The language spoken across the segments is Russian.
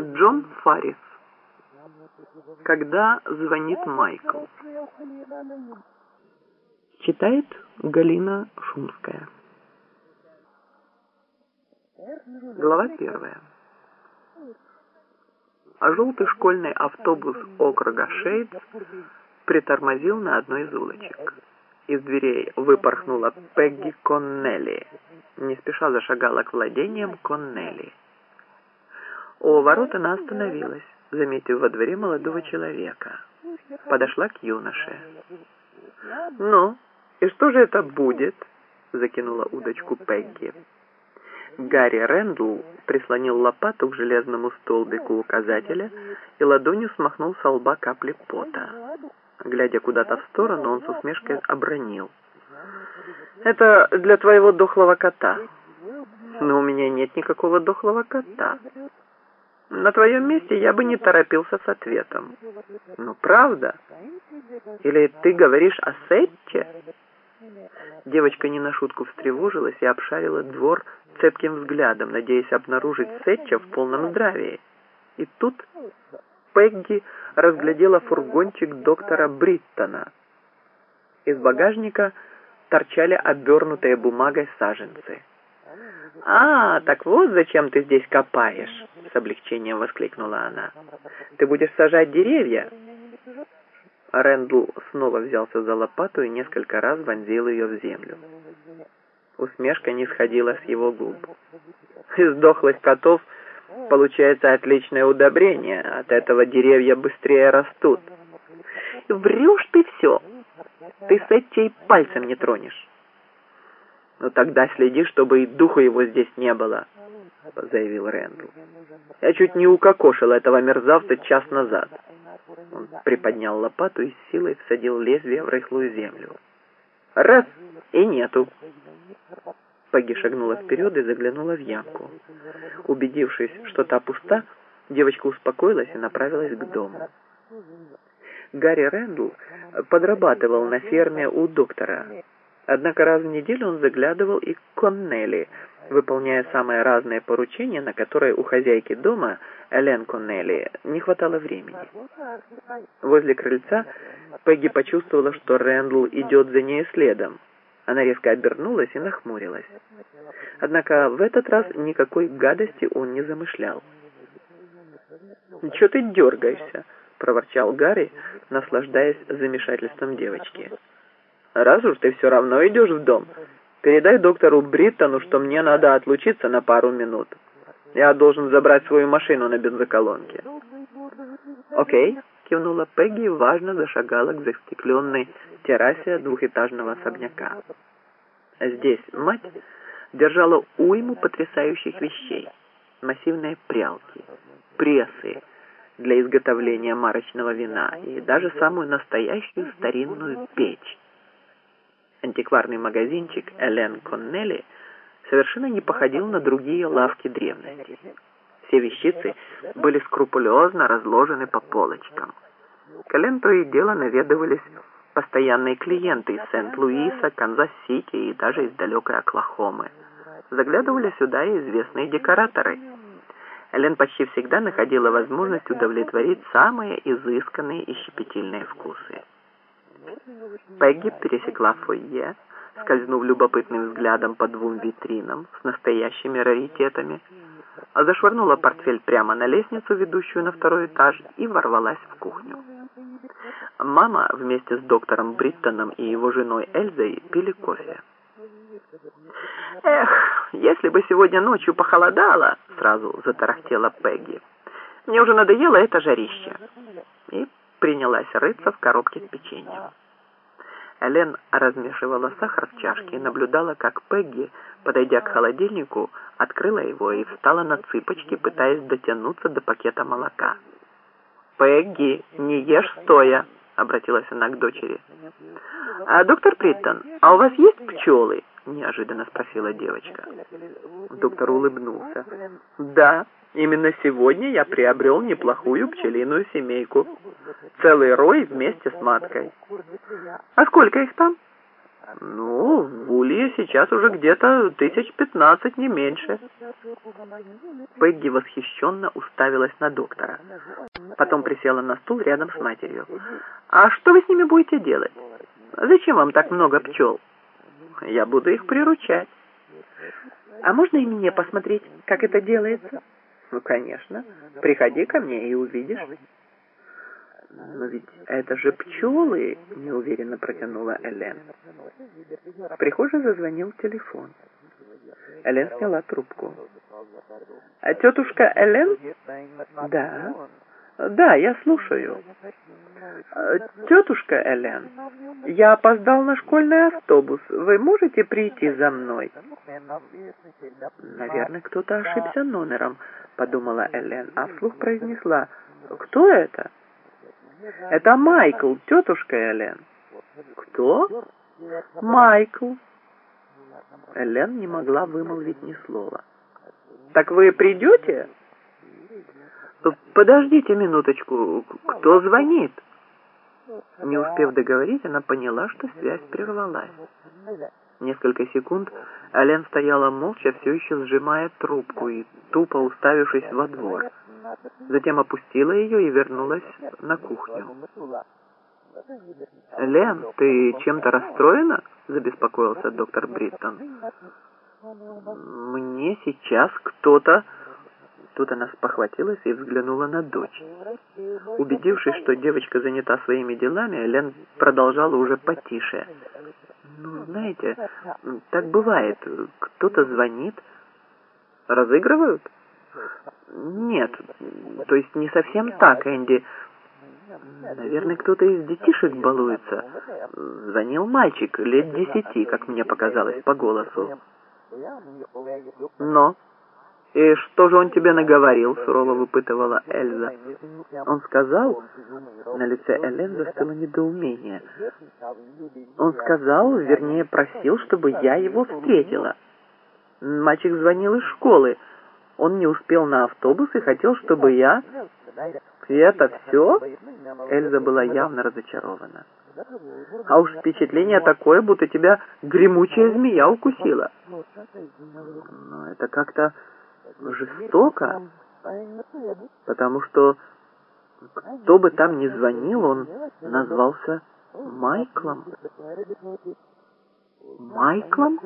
Джон Фаррис. Когда звонит Майкл. Читает Галина Шумская. Глава первая. А желтый школьный автобус округа Шейдс притормозил на одной из улочек. Из дверей выпорхнула Пегги Коннелли. Не спеша зашагала к владениям Коннелли. У ворот она остановилась, заметив во дворе молодого человека. Подошла к юноше. «Ну, и что же это будет?» — закинула удочку Пегги. Гарри Рэндл прислонил лопату к железному столбику указателя и ладонью смахнул со лба капли пота. Глядя куда-то в сторону, он с усмешкой обронил. «Это для твоего дохлого кота». «Но у меня нет никакого дохлого кота». На твоем месте я бы не торопился с ответом. Ну, правда? Или ты говоришь о Сетче? Девочка не на шутку встревожилась и обшарила двор цепким взглядом, надеясь обнаружить Сетча в полном здравии. И тут Пегги разглядела фургончик доктора Бриттона. Из багажника торчали обернутые бумагой саженцы. «А, так вот зачем ты здесь копаешь!» — с облегчением воскликнула она. «Ты будешь сажать деревья?» Рэндл снова взялся за лопату и несколько раз вонзил ее в землю. Усмешка не сходила с его губ. «Из дохлых котов получается отличное удобрение. От этого деревья быстрее растут». «Врешь ты все! Ты с этим пальцем не тронешь!» «Ну тогда следи, чтобы и духа его здесь не было», — заявил Рэндл. «Я чуть не укокошил этого мерзавца час назад». Он приподнял лопату и с силой всадил лезвие в рыхлую землю. «Раз! И нету!» Пегги шагнула вперед и заглянула в ямку. Убедившись, что та пуста, девочка успокоилась и направилась к дому. Гарри Рэндл подрабатывал на ферме у доктора, Однако раз в неделю он заглядывал и к Коннелли, выполняя самые разные поручения, на которые у хозяйки дома, Элен Коннелли, не хватало времени. Возле крыльца Пегги почувствовала, что Рэндл идет за ней следом. Она резко обернулась и нахмурилась. Однако в этот раз никакой гадости он не замышлял. «Чего ты дергаешься?» — проворчал Гарри, наслаждаясь замешательством девочки. Раз уж ты все равно идешь в дом, передай доктору Бриттону, что мне надо отлучиться на пару минут. Я должен забрать свою машину на бензоколонке. Окей, кивнула Пегги и важно зашагала к застекленной террасе двухэтажного особняка. Здесь мать держала уйму потрясающих вещей. Массивные прялки, прессы для изготовления марочного вина и даже самую настоящую старинную печь антикварный магазинчик Элен Коннелли совершенно не походил на другие лавки древности. Все вещицы были скрупулезно разложены по полочкам. К Элен то и дело наведывались постоянные клиенты из Сент-Луиса, Канзас-Сити и даже из далекой Оклахомы. Заглядывали сюда и известные декораторы. Элен почти всегда находила возможность удовлетворить самые изысканные и щепетильные вкусы. Пегги пересекла фойе, скользнув любопытным взглядом по двум витринам с настоящими раритетами, а зашвырнула портфель прямо на лестницу, ведущую на второй этаж, и ворвалась в кухню. Мама вместе с доктором Бриттоном и его женой Эльзой пили кофе. «Эх, если бы сегодня ночью похолодало!» — сразу затарахтела Пегги. «Мне уже надоело это жарище!» И принялась рыться в коробке с печеньем. Элен размешивала сахар в чашке и наблюдала, как Пегги, подойдя к холодильнику, открыла его и встала на цыпочки, пытаясь дотянуться до пакета молока. «Пегги, не ешь стоя!» — обратилась она к дочери. «А, «Доктор Приттон, а у вас есть пчелы?» — неожиданно спросила девочка. Доктор улыбнулся. «Да, именно сегодня я приобрел неплохую пчелиную семейку. Целый рой вместе с маткой. А сколько их там?» Ну, в Улье сейчас уже где-то тысяч пятнадцать, не меньше. Пегги восхищенно уставилась на доктора. Потом присела на стул рядом с матерью. «А что вы с ними будете делать? Зачем вам так много пчел?» «Я буду их приручать». «А можно и мне посмотреть, как это делается?» «Ну, конечно. Приходи ко мне и увидишь». «Но ведь это же пчелы!» — неуверенно протянула Элен. В прихожей зазвонил телефон. Элен сняла трубку. «А тетушка Элен?» «Да». «Да, я слушаю». «Тетушка Элен, я опоздал на школьный автобус. Вы можете прийти за мной?» «Наверное, кто-то ошибся номером», — подумала Элен, а вслух произнесла. «Кто это?» Это Майкл, тетушка Элен. Кто? Майкл. Элен не могла вымолвить ни слова. Так вы придете? Подождите минуточку. Кто звонит? Не успев договорить, она поняла, что связь прервалась. Несколько секунд Элен стояла молча, все еще сжимая трубку и тупо уставившись во двор. Затем опустила ее и вернулась на кухню. «Лен, ты чем-то расстроена?» — забеспокоился доктор Бриттон. «Мне сейчас кто-то...» Тут она спохватилась и взглянула на дочь. Убедившись, что девочка занята своими делами, Лен продолжала уже потише. «Ну, знаете, так бывает. Кто-то звонит. Разыгрывают?» Нет, то есть не совсем так, Энди. Наверное, кто-то из детишек балуется. Звонил мальчик лет десяти, как мне показалось по голосу. Но... «И что же он тебе наговорил?» — сурово выпытывала Эльза. «Он сказал...» На лице Элен застыло недоумение. «Он сказал, вернее, просил, чтобы я его встретила. Мальчик звонил из школы. Он не успел на автобус и хотел, чтобы я... И это все? Эльза была явно разочарована. А уж впечатление такое, будто тебя гремучая змея укусила. Но это как-то жестоко, потому что кто бы там ни звонил, он назвался Майклом. «Майклом?»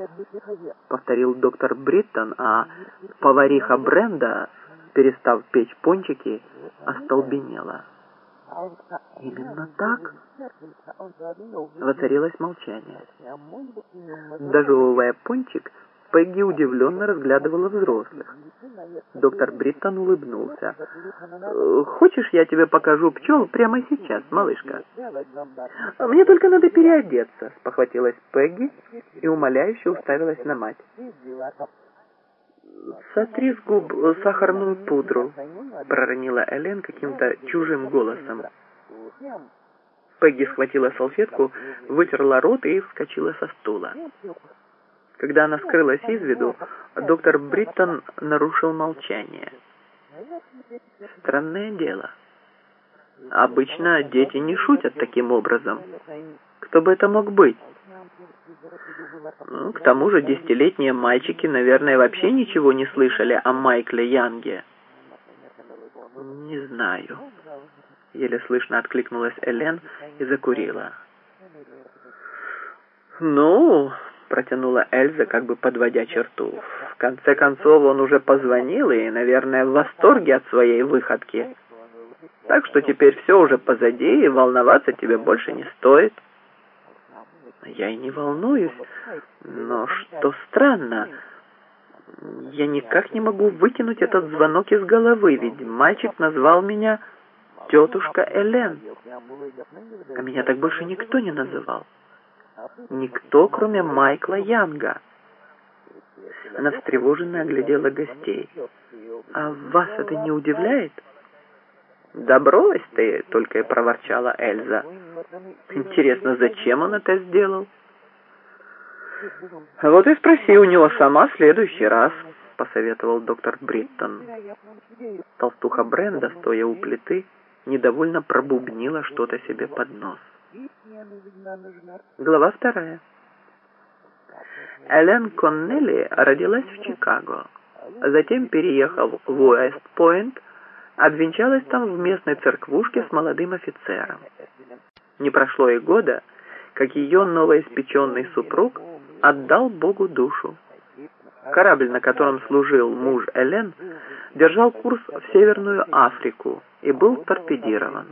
— повторил доктор Бриттон, а повариха Бренда, перестав печь пончики, остолбенела. «Именно так?» Воцарилось молчание. Дожевывая пончик, Пегги удивленно разглядывала взрослых. Доктор Бриттон улыбнулся. «Хочешь, я тебе покажу пчел прямо сейчас, малышка?» «Мне только надо переодеться», — спохватилась Пегги и умоляюще уставилась на мать. «Сотри с губ сахарную пудру», — проронила Элен каким-то чужим голосом. Пегги схватила салфетку, вытерла рот и вскочила со стула. Когда она скрылась из виду, доктор Бриттон нарушил молчание. Странное дело. Обычно дети не шутят таким образом. Кто бы это мог быть? Ну, к тому же десятилетние мальчики, наверное, вообще ничего не слышали о Майкле Янге. Не знаю. Еле слышно откликнулась Элен и закурила. Ну, протянула Эльза, как бы подводя черту. В конце концов, он уже позвонил и, наверное, в восторге от своей выходки. Так что теперь все уже позади, и волноваться тебе больше не стоит. Я и не волнуюсь, но что странно, я никак не могу выкинуть этот звонок из головы, ведь мальчик назвал меня тетушка Элен, а меня так больше никто не называл. Никто, кроме Майкла Янга. Она встревоженно оглядела гостей. «А вас это не удивляет?» «Да брось ты!» — только и проворчала Эльза. «Интересно, зачем он это сделал?» «Вот и спроси у него сама в следующий раз», — посоветовал доктор Бриттон. Толстуха Бренда, стоя у плиты, недовольно пробубнила что-то себе под нос. Глава вторая. Элен Коннелли родилась в Чикаго, затем, переехав в Уэст-Пойнт, обвенчалась там в местной церквушке с молодым офицером. Не прошло и года, как ее новоиспеченный супруг отдал Богу душу. Корабль, на котором служил муж Элен, держал курс в Северную Африку и был торпедирован.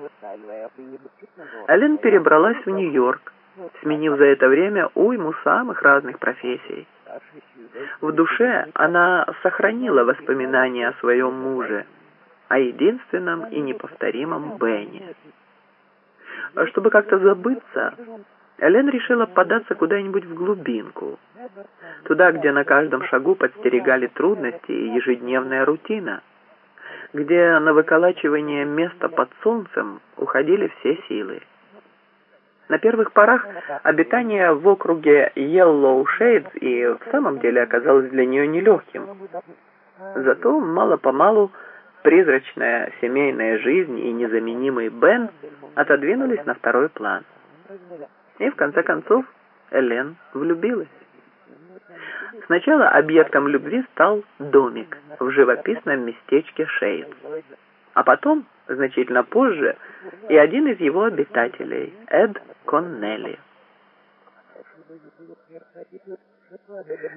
Элен перебралась в Нью-Йорк, сменив за это время уйму самых разных профессий. В душе она сохранила воспоминания о своем муже, о единственном и неповторимом Бене. Чтобы как-то забыться, Элен решила податься куда-нибудь в глубинку, туда, где на каждом шагу подстерегали трудности и ежедневная рутина, где на выколачивание места под солнцем уходили все силы. На первых порах обитание в округе Yellow Shades и в самом деле оказалось для нее нелегким. Зато мало-помалу призрачная семейная жизнь и незаменимый Бен отодвинулись на второй план. И в конце концов Элен влюбилась. Сначала объектом любви стал домик в живописном местечке Шейдс, а потом, значительно позже, и один из его обитателей, Эд Коннелли.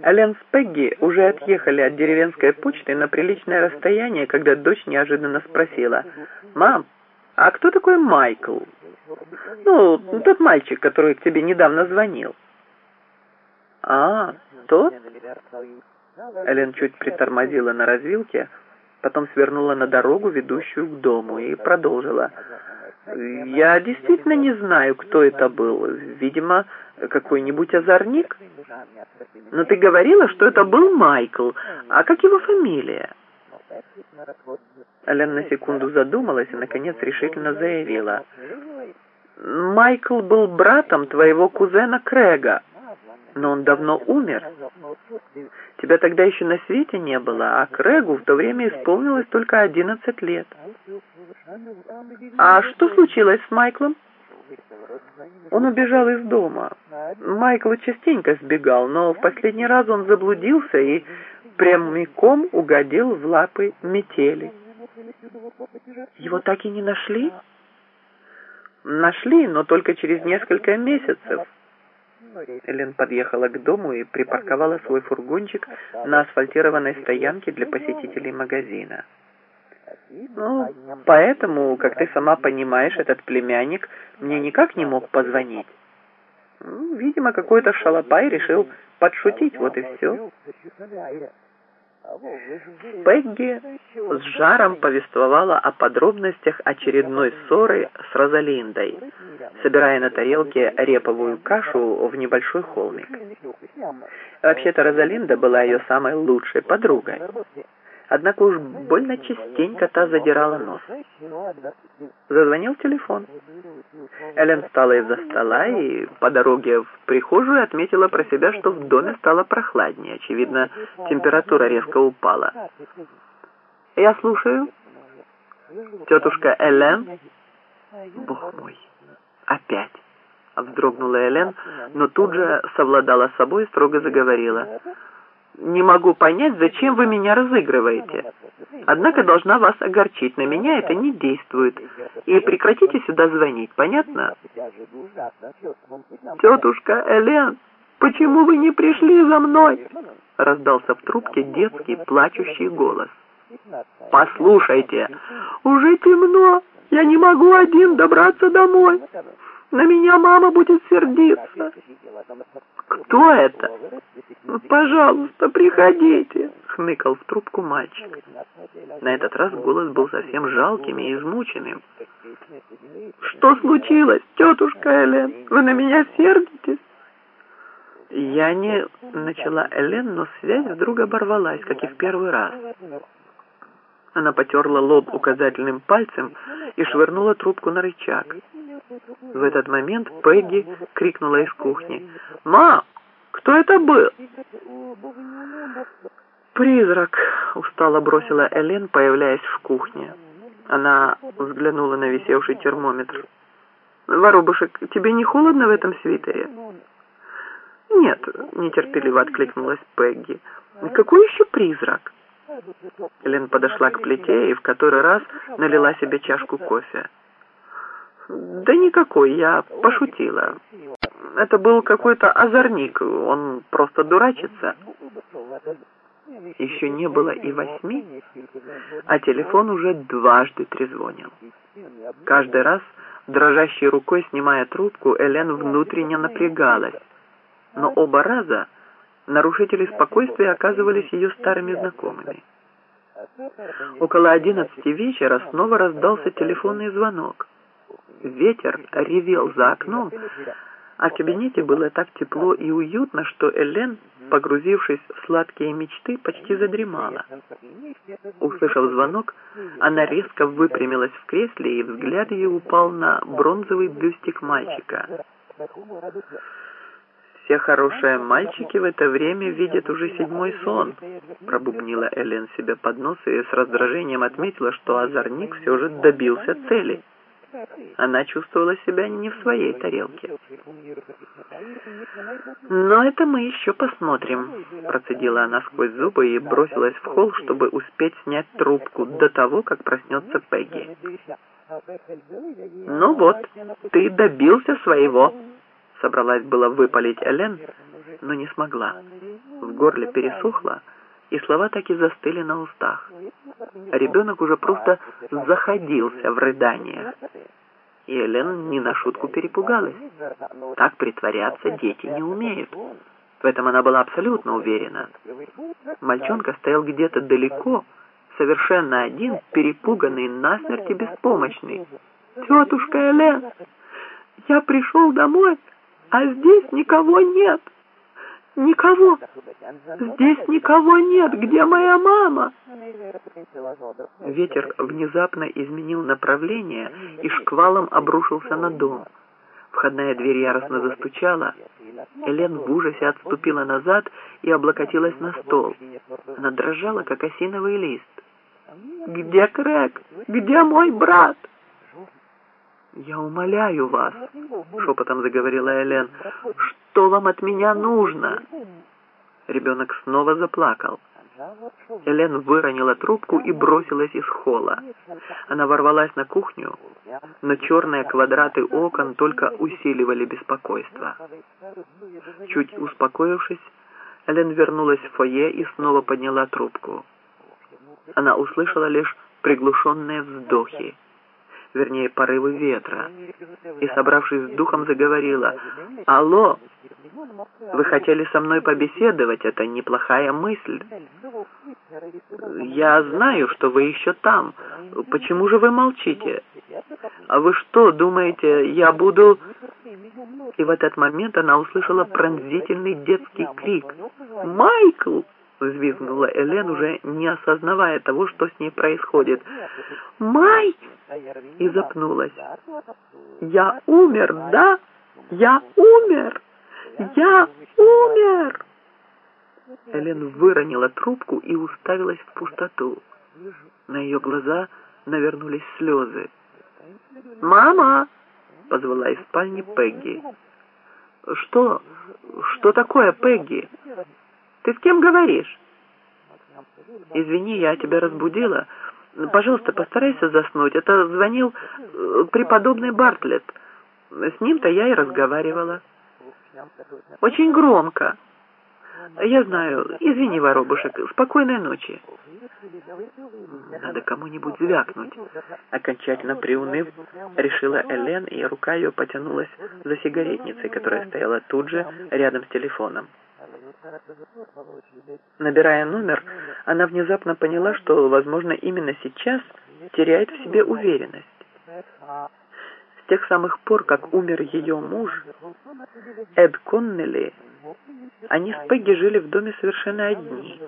Элен с Пегги уже отъехали от деревенской почты на приличное расстояние, когда дочь неожиданно спросила, «Мам, а кто такой Майкл?» «Ну, тот мальчик, который к тебе недавно звонил». «А, тот?» Элен чуть притормозила на развилке, потом свернула на дорогу, ведущую к дому, и продолжила. «Я действительно не знаю, кто это был. Видимо, какой-нибудь озорник. Но ты говорила, что это был Майкл. А как его фамилия?» Элен на секунду задумалась и, наконец, решительно заявила. «Майкл был братом твоего кузена Крэга, но он давно умер. Тебя тогда еще на свете не было, а Крэгу в то время исполнилось только одиннадцать лет. А что случилось с Майклом?» Он убежал из дома. Майкл частенько сбегал, но в последний раз он заблудился и прямиком угодил в лапы метели. Его так и не нашли? Нашли, но только через несколько месяцев. Элен подъехала к дому и припарковала свой фургончик на асфальтированной стоянке для посетителей магазина. Ну, поэтому, как ты сама понимаешь, этот племянник мне никак не мог позвонить. Ну, видимо, какой-то шалопай решил подшутить, вот и все. Пегги с жаром повествовала о подробностях очередной ссоры с Розалиндой, собирая на тарелке реповую кашу в небольшой холмик. Вообще-то Розалинда была ее самой лучшей подругой. Однако уж больно частенько та задирала нос. Зазвонил телефон. Элен встала из-за стола и по дороге в прихожую отметила про себя, что в доме стало прохладнее. Очевидно, температура резко упала. «Я слушаю». «Тетушка Элен?» «Бог мой, опять!» Вздрогнула Элен, но тут же совладала собой и строго заговорила не могу понять, зачем вы меня разыгрываете. Однако должна вас огорчить, на меня это не действует. И прекратите сюда звонить, понятно? Тетушка Элен, почему вы не пришли за мной? Раздался в трубке детский плачущий голос. Послушайте, уже темно, я не могу один добраться домой. На меня мама будет сердиться. Кто это? Пожалуйста, приходите, хныкал в трубку мальчик. На этот раз голос был совсем жалким и измученным. Что случилось, тетушка Элен? Вы на меня сердитесь? Я не начала Элен, но связь вдруг оборвалась, как и в первый раз. Она потерла лоб указательным пальцем и швырнула трубку на рычаг. В этот момент Пегги крикнула из кухни. «Ма, кто это был?» «Призрак», — устало бросила Элен, появляясь в кухне. Она взглянула на висевший термометр. «Воробушек, тебе не холодно в этом свитере?» «Нет», — нетерпеливо откликнулась Пегги. «Какой еще призрак?» Элен подошла к плите и в который раз налила себе чашку кофе. «Да никакой, я пошутила. Это был какой-то озорник, он просто дурачится». Еще не было и восьми, а телефон уже дважды трезвонил. Каждый раз, дрожащей рукой снимая трубку, Элен внутренне напрягалась. Но оба раза нарушители спокойствия оказывались ее старыми знакомыми. Около одиннадцати вечера снова раздался телефонный звонок. Ветер ревел за окном, а в кабинете было так тепло и уютно, что Элен, погрузившись в сладкие мечты, почти задремала. Услышав звонок, она резко выпрямилась в кресле, и взгляд ее упал на бронзовый бюстик мальчика. «Все хорошие мальчики в это время видят уже седьмой сон», пробубнила Элен себе под нос и с раздражением отметила, что озорник все же добился цели. Она чувствовала себя не в своей тарелке. «Но это мы еще посмотрим», — процедила она сквозь зубы и бросилась в холл, чтобы успеть снять трубку до того, как проснется Пегги. «Ну вот, ты добился своего», — собралась было выпалить Элен, но не смогла. В горле пересохло, и слова так и застыли на устах. Ребенок уже просто заходился в рыданиях. И Элен не на шутку перепугалась. Так притворяться дети не умеют. В этом она была абсолютно уверена. Мальчонка стоял где-то далеко, совершенно один, перепуганный, насмерть и беспомощный. «Тетушка Элен, я пришел домой, а здесь никого нет!» Никого. Здесь никого нет. Где моя мама? Ветер внезапно изменил направление и шквалом обрушился на дом. Входная дверь яростно застучала. Элен в ужасе отступила назад и облокотилась на стол. Она дрожала, как осиновый лист. «Где Крэг? Где мой брат?» «Я умоляю вас», — шепотом заговорила Элен, — «что вам от меня нужно?» Ребенок снова заплакал. Элен выронила трубку и бросилась из холла. Она ворвалась на кухню, но черные квадраты окон только усиливали беспокойство. Чуть успокоившись, Элен вернулась в фойе и снова подняла трубку. Она услышала лишь приглушенные вздохи вернее, порывы ветра, и, собравшись с духом, заговорила. «Алло, вы хотели со мной побеседовать? Это неплохая мысль. Я знаю, что вы еще там. Почему же вы молчите? А вы что, думаете, я буду...» И в этот момент она услышала пронзительный детский крик. «Майкл!» — взвизгнула Элен, уже не осознавая того, что с ней происходит. «Май!» — и запнулась. «Я умер, да? Я умер! Я умер!» Элен выронила трубку и уставилась в пустоту. На ее глаза навернулись слезы. «Мама!» — позвала из спальни Пегги. «Что? Что такое, Пегги?» Ты с кем говоришь? Извини, я тебя разбудила. Пожалуйста, постарайся заснуть. Это звонил э, преподобный Бартлетт. С ним-то я и разговаривала. Очень громко. Я знаю. Извини, воробушек. Спокойной ночи. Надо кому-нибудь звякнуть. Окончательно приуныв, решила Элен, и рука ее потянулась за сигаретницей, которая стояла тут же рядом с телефоном. Набирая номер, она внезапно поняла, что, возможно, именно сейчас теряет в себе уверенность. С тех самых пор, как умер ее муж, Эд Коннелли, они с Пегги жили в доме совершенно одни.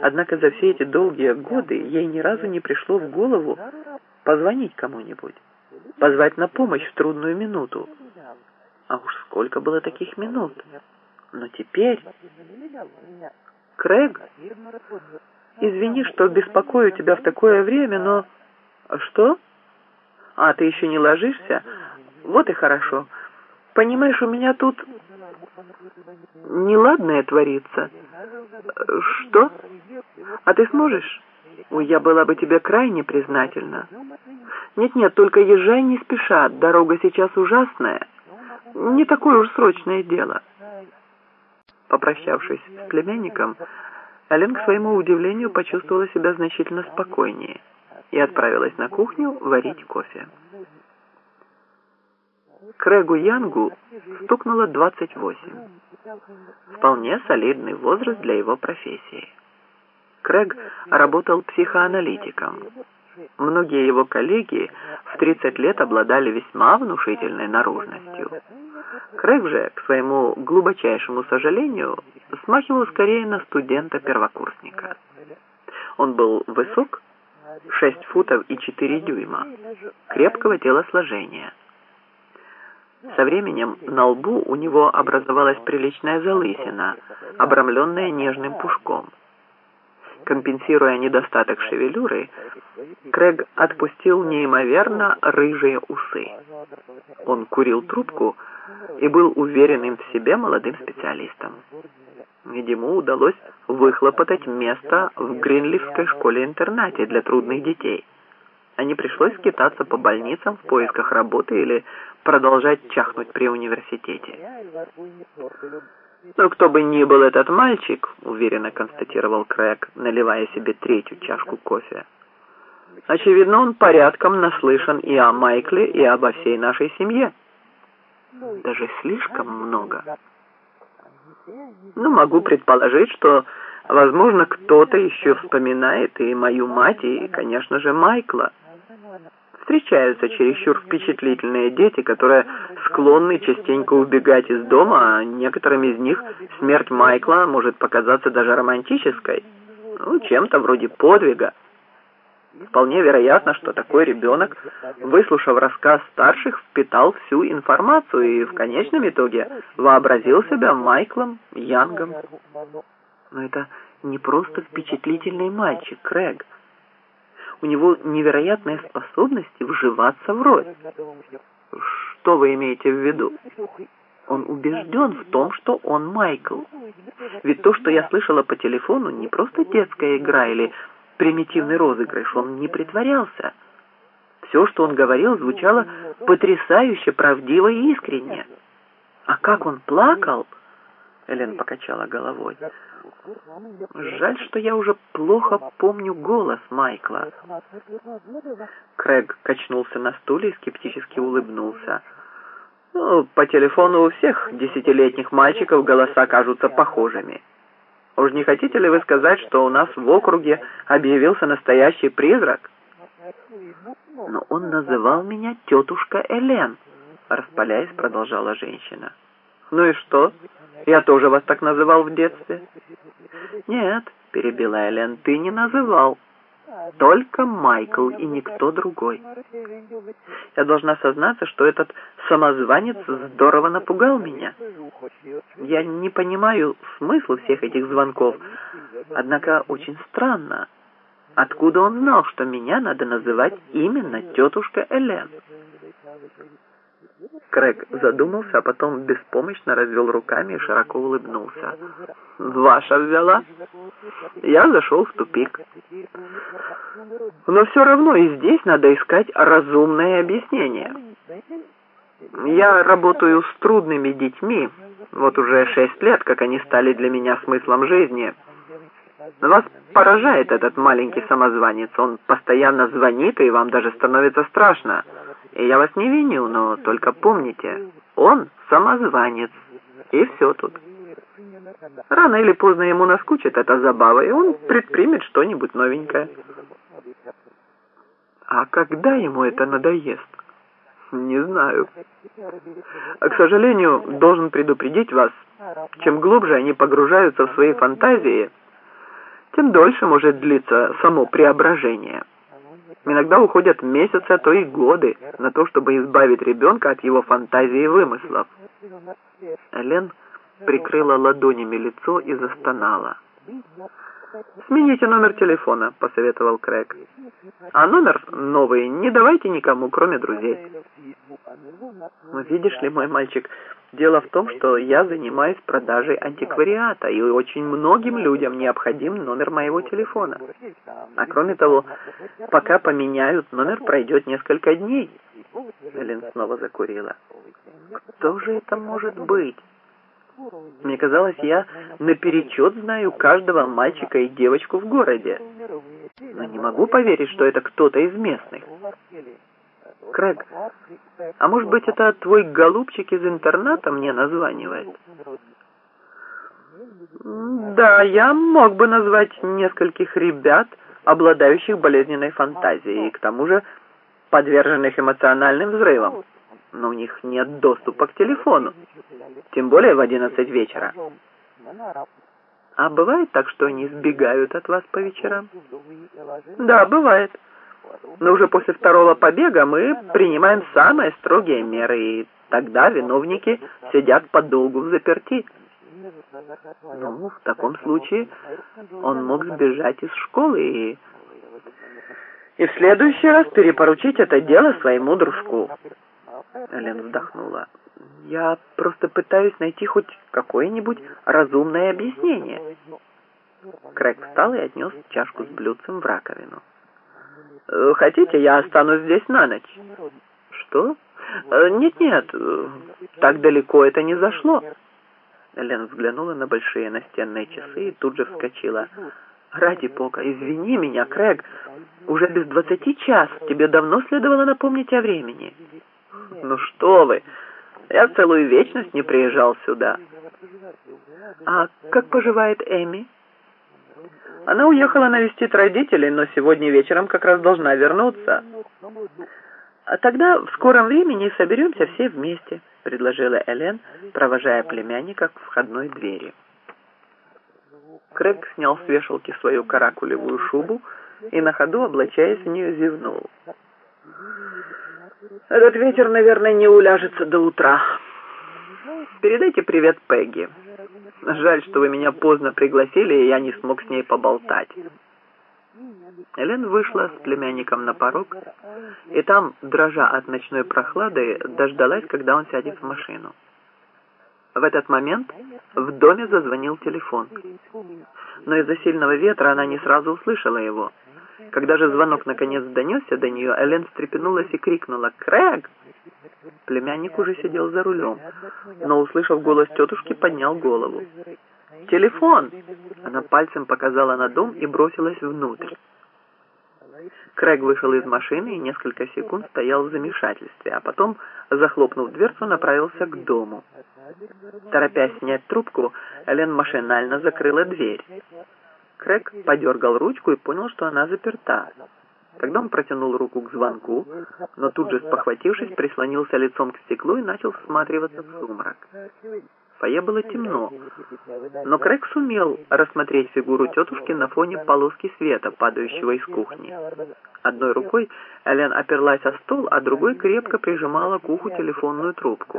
Однако за все эти долгие годы ей ни разу не пришло в голову позвонить кому-нибудь, позвать на помощь в трудную минуту. А уж сколько было таких минут! Но теперь... Крэг, извини, что беспокою тебя в такое время, но... Что? А, ты еще не ложишься? Вот и хорошо. Понимаешь, у меня тут неладное творится. Что? А ты сможешь? Ой, я была бы тебе крайне признательна. Нет-нет, только езжай не спеша, дорога сейчас ужасная. Не такое уж срочное дело. Попрощавшись с племянником, Ален к своему удивлению почувствовала себя значительно спокойнее и отправилась на кухню варить кофе. Крэгу Янгу стукнуло 28. Вполне солидный возраст для его профессии. Крэг работал психоаналитиком. Многие его коллеги в 30 лет обладали весьма внушительной наружностью. Крэг же, к своему глубочайшему сожалению, смахивал скорее на студента-первокурсника. Он был высок, 6 футов и 4 дюйма, крепкого телосложения. Со временем на лбу у него образовалась приличная залысина, обрамленная нежным пушком. Компенсируя недостаток шевелюры, Крэг отпустил неимоверно рыжие усы. Он курил трубку и был уверенным в себе молодым специалистом. Ему удалось выхлопотать место в Гринлифской школе-интернате для трудных детей. А не пришлось скитаться по больницам в поисках работы или продолжать чахнуть при университете. «Но кто бы ни был этот мальчик», — уверенно констатировал Крэг, наливая себе третью чашку кофе, «очевидно, он порядком наслышан и о Майкле, и обо всей нашей семье. Даже слишком много. Ну, могу предположить, что, возможно, кто-то еще вспоминает и мою мать, и, конечно же, Майкла» встречаются чересчур впечатлительные дети, которые склонны частенько убегать из дома, а некоторым из них смерть Майкла может показаться даже романтической, ну, чем-то вроде подвига. Вполне вероятно, что такой ребенок, выслушав рассказ старших, впитал всю информацию и в конечном итоге вообразил себя Майклом Янгом. Но это не просто впечатлительный мальчик, Крэг у него невероятная способность вживаться в роль. Что вы имеете в виду? Он убежден в том, что он Майкл. Ведь то, что я слышала по телефону, не просто детская игра или примитивный розыгрыш, он не притворялся. Все, что он говорил, звучало потрясающе правдиво и искренне. А как он плакал, Элен покачала головой. Жаль, что я уже плохо помню голос Майкла. Крэг качнулся на стуле и скептически улыбнулся. Ну, по телефону у всех десятилетних мальчиков голоса кажутся похожими. Уж не хотите ли вы сказать, что у нас в округе объявился настоящий призрак? Но он называл меня тетушка Элен, распаляясь, продолжала женщина. Ну и что? Я тоже вас так называл в детстве. Нет, перебила Элен, ты не называл. Только Майкл и никто другой. Я должна сознаться, что этот самозванец здорово напугал меня. Я не понимаю смысла всех этих звонков, однако очень странно. Откуда он знал, что меня надо называть именно тетушка Элен? Крэг задумался, а потом беспомощно развел руками и широко улыбнулся. «Ваша взяла?» Я зашел в тупик. Но все равно и здесь надо искать разумное объяснение. Я работаю с трудными детьми, вот уже шесть лет, как они стали для меня смыслом жизни. Вас поражает этот маленький самозванец. Он постоянно звонит, и вам даже становится страшно. Я вас не виню, но только помните, он самозванец. И все тут. Рано или поздно ему наскучит эта забава, и он предпримет что-нибудь новенькое. А когда ему это надоест? Не знаю. А, к сожалению, должен предупредить вас, чем глубже они погружаются в свои фантазии, тем дольше может длиться само преображение. Иногда уходят месяцы, а то и годы на то, чтобы избавить ребенка от его фантазии и вымыслов. Элен прикрыла ладонями лицо и застонала. «Смените номер телефона», — посоветовал Крэг. «А номер новый не давайте никому, кроме друзей». Ну, видишь ли, мой мальчик, дело в том, что я занимаюсь продажей антиквариата, и очень многим людям необходим номер моего телефона. А кроме того, пока поменяют, номер пройдет несколько дней. Эллен снова закурила. Кто же это может быть? Мне казалось, я наперечет знаю каждого мальчика и девочку в городе. Но не могу поверить, что это кто-то из местных. Крэг, а может быть, это твой голубчик из интерната мне названивает? Да, я мог бы назвать нескольких ребят, обладающих болезненной фантазией, и к тому же подверженных эмоциональным взрывам. Но у них нет доступа к телефону, тем более в одиннадцать вечера. А бывает так, что они сбегают от вас по вечерам? Да, бывает. Но уже после второго побега мы принимаем самые строгие меры, и тогда виновники сидят подолгу в заперти. Ну, в таком случае он мог сбежать из школы и... И в следующий раз перепоручить это дело своему дружку. Элен вздохнула. Я просто пытаюсь найти хоть какое-нибудь разумное объяснение. Крэг встал и отнес чашку с блюдцем в раковину. «Э, «Хотите, я останусь здесь на ночь?» «Что?» «Э, «Нет-нет, э, так далеко это не зашло». Лен взглянула на большие настенные часы и тут же вскочила. «Ради бога, извини меня, Крэг, уже без двадцати час, тебе давно следовало напомнить о времени». «Ну что вы!» Я целую вечность не приезжал сюда. А как поживает Эми? Она уехала навестить родителей, но сегодня вечером как раз должна вернуться. А тогда в скором времени соберемся все вместе, предложила Элен, провожая племянника к входной двери. Крэг снял с вешалки свою каракулевую шубу и на ходу, облачаясь в нее, зевнул. Этот ветер, наверное, не уляжется до утра. Передайте привет Пегги. Жаль, что вы меня поздно пригласили, и я не смог с ней поболтать. Элен вышла с племянником на порог, и там, дрожа от ночной прохлады, дождалась, когда он сядет в машину. В этот момент в доме зазвонил телефон. Но из-за сильного ветра она не сразу услышала его. Когда же звонок наконец донесся до нее, Элен встрепенулась и крикнула «Крэг!». Племянник уже сидел за рулем, но, услышав голос тетушки, поднял голову. «Телефон!» Она пальцем показала на дом и бросилась внутрь. Крэг вышел из машины и несколько секунд стоял в замешательстве, а потом, захлопнув дверцу, направился к дому. Торопясь снять трубку, Элен машинально закрыла дверь. Крэг подергал ручку и понял, что она заперта. Тогда он протянул руку к звонку, но тут же, спохватившись, прислонился лицом к стеклу и начал всматриваться в сумрак. В фойе было темно, но Крэг сумел рассмотреть фигуру тетушки на фоне полоски света, падающего из кухни. Одной рукой Элен оперлась о стол, а другой крепко прижимала к уху телефонную трубку.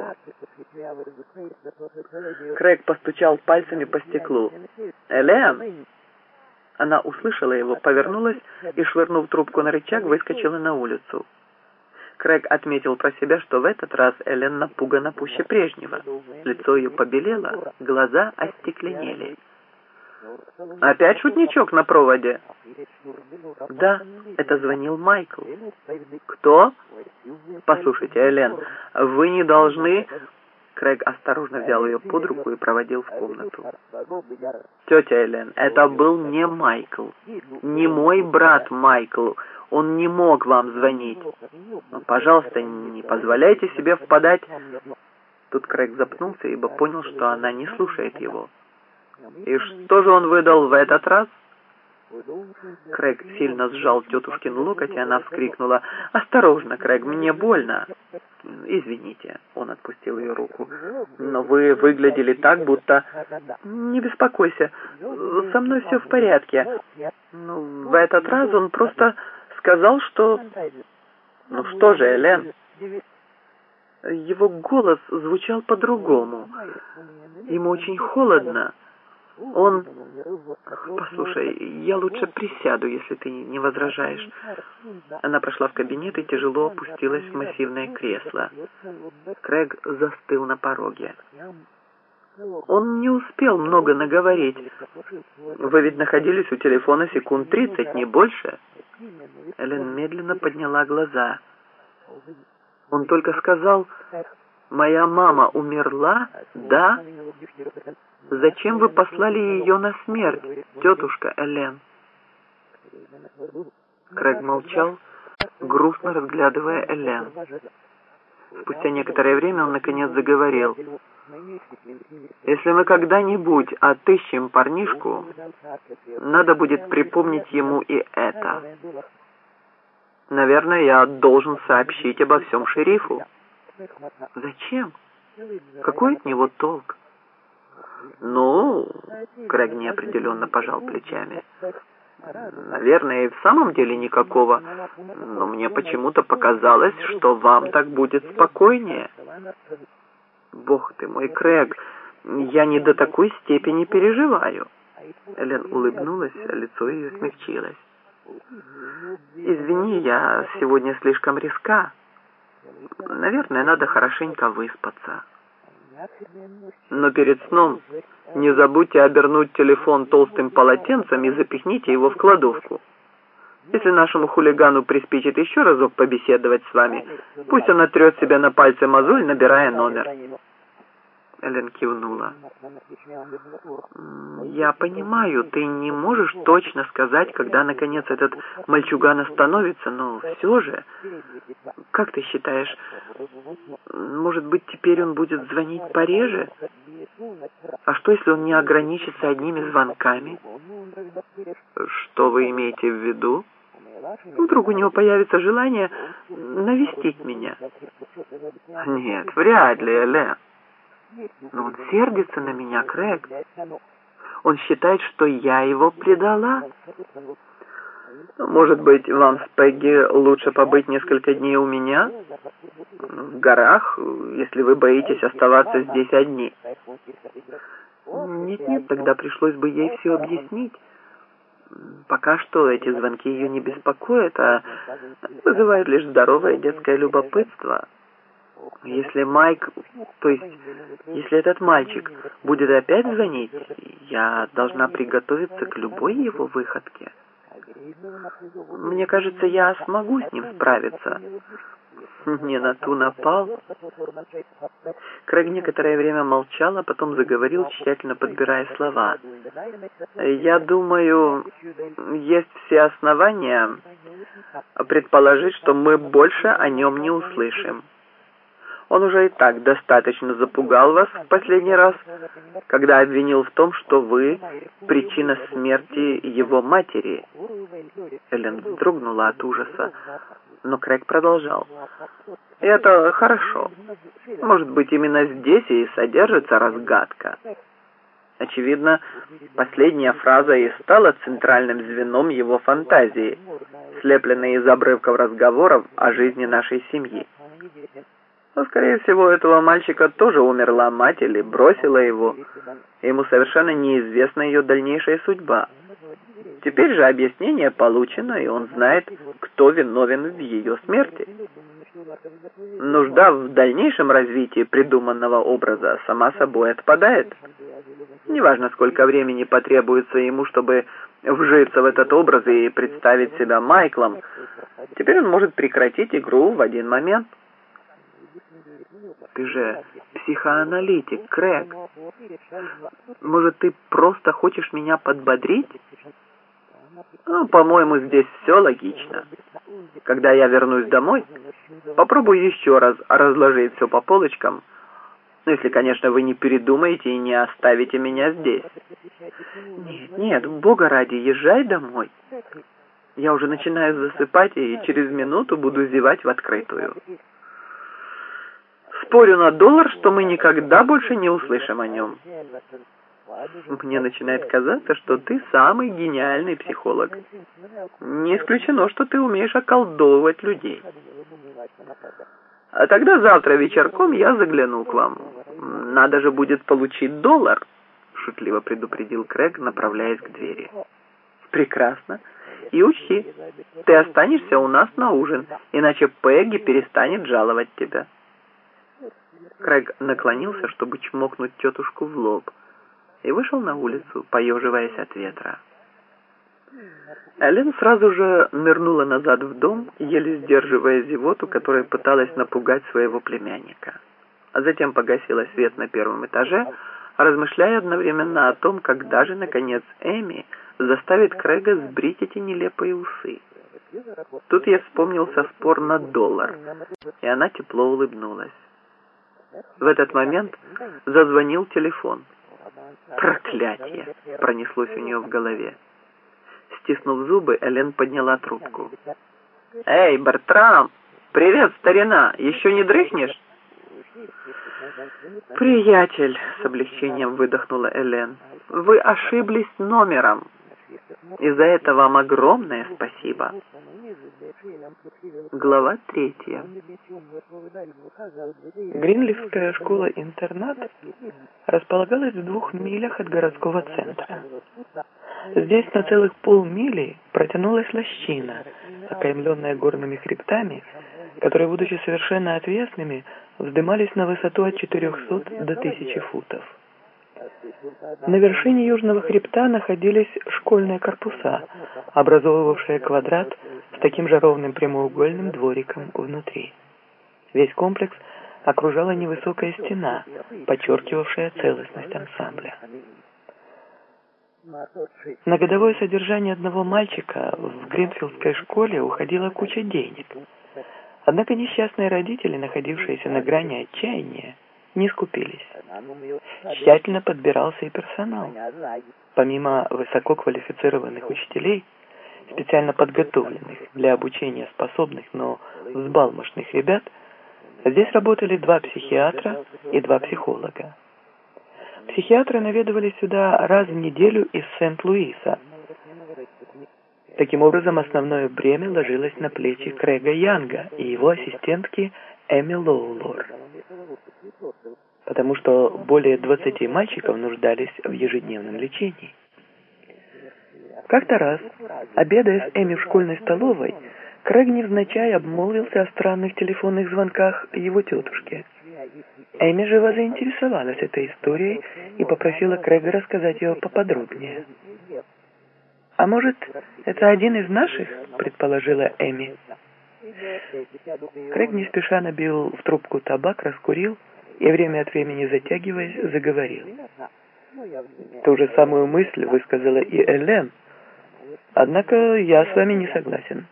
Крэг постучал пальцами по стеклу. «Элен!» Она услышала его, повернулась и, швырнув трубку на рычаг, выскочила на улицу. Крэг отметил про себя, что в этот раз Элен напугана пуще прежнего. Лицо ее побелело, глаза остекленели. «Опять шутничок на проводе?» «Да, это звонил Майкл». «Кто?» «Послушайте, Элен, вы не должны...» Крэг осторожно взял ее под руку и проводил в комнату. «Тетя Элен, это был не Майкл, не мой брат Майкл. Он не мог вам звонить. Но, пожалуйста, не позволяйте себе впадать...» Тут Крэг запнулся, ибо понял, что она не слушает его. «И что же он выдал в этот раз?» Крэг сильно сжал тетушкин локоть, и она вскрикнула. «Осторожно, Крэг, мне больно!» «Извините», — он отпустил ее руку. «Но вы выглядели так, будто...» «Не беспокойся, со мной все в порядке. Ну, в этот раз он просто сказал, что...» «Ну что же, Элен?» Его голос звучал по-другому. Ему очень холодно. Он... Послушай, я лучше присяду, если ты не возражаешь. Она прошла в кабинет и тяжело опустилась в массивное кресло. Крэг застыл на пороге. Он не успел много наговорить. Вы ведь находились у телефона секунд тридцать, не больше. Эллен медленно подняла глаза. Он только сказал, «Моя мама умерла, да? Зачем вы послали ее на смерть, тетушка Элен?» Крэг молчал, грустно разглядывая Элен. Спустя некоторое время он наконец заговорил. «Если мы когда-нибудь отыщем парнишку, надо будет припомнить ему и это. Наверное, я должен сообщить обо всем шерифу». «Зачем? Какой от него толк?» «Ну...» — Крэг неопределенно пожал плечами. Наверное, и в самом деле никакого, но мне почему-то показалось, что вам так будет спокойнее. Бог ты мой, Крэг, я не до такой степени переживаю. Элен улыбнулась, а лицо ее смягчилось. Извини, я сегодня слишком риска. Наверное, надо хорошенько выспаться. Но перед сном не забудьте обернуть телефон толстым полотенцем и запихните его в кладовку. Если нашему хулигану приспичит еще разок побеседовать с вами, пусть он отрет себя на пальце мозоль, набирая номер. Элен кивнула. «Я понимаю, ты не можешь точно сказать, когда, наконец, этот мальчуган остановится, но все же, как ты считаешь, может быть, теперь он будет звонить пореже? А что, если он не ограничится одними звонками? Что вы имеете в виду? Вдруг у него появится желание навестить меня? Нет, вряд ли, Элен. Но он сердится на меня, Крэг. Он считает, что я его предала. Может быть, вам с Пегги лучше побыть несколько дней у меня? В горах, если вы боитесь оставаться здесь одни. Нет-нет, тогда пришлось бы ей все объяснить. Пока что эти звонки ее не беспокоят, а вызывают лишь здоровое детское любопытство. Если Майк, то есть, если этот мальчик будет опять звонить, я должна приготовиться к любой его выходке. Мне кажется, я смогу с ним справиться. Не на ту напал. Крэг некоторое время молчал, а потом заговорил, тщательно подбирая слова. «Я думаю, есть все основания предположить, что мы больше о нем не услышим». Он уже и так достаточно запугал вас в последний раз, когда обвинил в том, что вы причина смерти его матери. Эллен вздрогнула от ужаса, но Крэг продолжал. Это хорошо. Может быть, именно здесь и содержится разгадка. Очевидно, последняя фраза и стала центральным звеном его фантазии, слепленной из обрывков разговоров о жизни нашей семьи. Но, скорее всего, у этого мальчика тоже умерла мать или бросила его. Ему совершенно неизвестна ее дальнейшая судьба. Теперь же объяснение получено, и он знает, кто виновен в ее смерти. Нужда в дальнейшем развитии придуманного образа сама собой отпадает. Неважно, сколько времени потребуется ему, чтобы вжиться в этот образ и представить себя Майклом, теперь он может прекратить игру в один момент. Ты же психоаналитик, Крэг. Может, ты просто хочешь меня подбодрить? Ну, по-моему, здесь все логично. Когда я вернусь домой, попробую еще раз разложить все по полочкам. Ну, если, конечно, вы не передумаете и не оставите меня здесь. Нет, нет, бога ради, езжай домой. Я уже начинаю засыпать и через минуту буду зевать в открытую. Спорю на доллар, что мы никогда больше не услышим о нем. Мне начинает казаться, что ты самый гениальный психолог. Не исключено, что ты умеешь околдовывать людей. А тогда завтра вечерком я загляну к вам. Надо же будет получить доллар, шутливо предупредил Крэг, направляясь к двери. «Прекрасно. И учти, ты останешься у нас на ужин, иначе Пегги перестанет жаловать тебя». Крэг наклонился, чтобы чмокнуть тетушку в лоб, и вышел на улицу, поеживаясь от ветра. Эллен сразу же нырнула назад в дом, еле сдерживая зевоту, которая пыталась напугать своего племянника. А затем погасила свет на первом этаже, размышляя одновременно о том, когда же, наконец, Эми заставит Крэга сбрить эти нелепые усы. Тут ей вспомнился спор на доллар, и она тепло улыбнулась. В этот момент зазвонил телефон. «Проклятие!» — пронеслось у нее в голове. Стиснув зубы, Элен подняла трубку. «Эй, Бертрам! Привет, старина! Еще не дрыхнешь?» «Приятель!» — с облегчением выдохнула Элен. «Вы ошиблись номером. И за это вам огромное спасибо». Глава третья. Гринлифская школа-интернат располагалась в двух милях от городского центра. Здесь на целых полмили протянулась лощина, окаймленная горными хребтами, которые, будучи совершенно отвесными, вздымались на высоту от 400 до 1000 футов. На вершине южного хребта находились школьные корпуса, образовывавшие квадрат с таким же ровным прямоугольным двориком внутри. Весь комплекс окружала невысокая стена, подчеркивавшая целостность ансамбля. На годовое содержание одного мальчика в Гринфилдской школе уходила куча денег. Однако несчастные родители, находившиеся на грани отчаяния, не скупились. Тщательно подбирался и персонал. Помимо высококвалифицированных учителей, специально подготовленных для обучения способных, но взбалмошных ребят, здесь работали два психиатра и два психолога. Психиатры наведывались сюда раз в неделю из Сент-Луиса. Таким образом, основное бремя ложилось на плечи Крэга Янга и его ассистентки Эми Лоулор, потому что более 20 мальчиков нуждались в ежедневном лечении. Как-то раз, обедая с Эми в школьной столовой, Крэг невзначай обмолвился о странных телефонных звонках его тетушки – Эми живо заинтересовалась этой историей и попросила Крэга рассказать ее поподробнее. «А может, это один из наших?» – предположила Эми. Крэг не спеша набил в трубку табак, раскурил и время от времени затягиваясь, заговорил. Ту же самую мысль высказала и Элен, однако я с вами не согласен.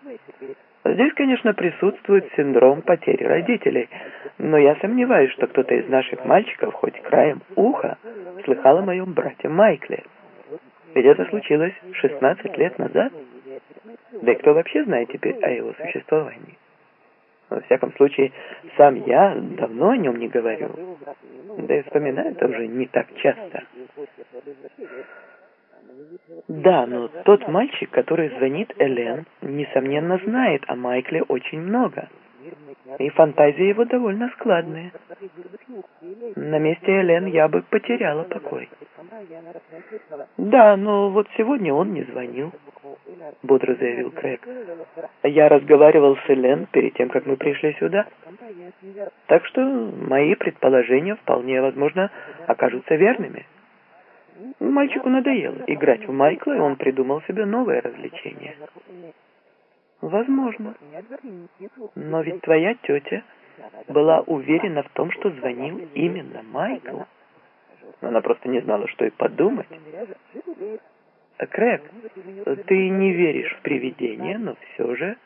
Здесь, конечно, присутствует синдром потери родителей, но я сомневаюсь, что кто-то из наших мальчиков хоть краем уха слыхал о моем брате Майкле. Ведь это случилось 16 лет назад. Да и кто вообще знает теперь о его существовании? Во всяком случае, сам я давно о нем не говорю. Да и вспоминаю это уже не так часто. Да, но тот мальчик, который звонит Элен, несомненно знает о Майкле очень много. И фантазия его довольно складная. На месте Элен я бы потеряла покой. Да, но вот сегодня он не звонил, бодро заявил Крэг. Я разговаривал с Элен перед тем, как мы пришли сюда. Так что мои предположения вполне возможно окажутся верными. Мальчику надоело играть в Майкла, и он придумал себе новое развлечение. Возможно. Но ведь твоя тетя была уверена в том, что звонил именно Майкл. Она просто не знала, что и подумать. Крэк, ты не веришь в привидения, но все же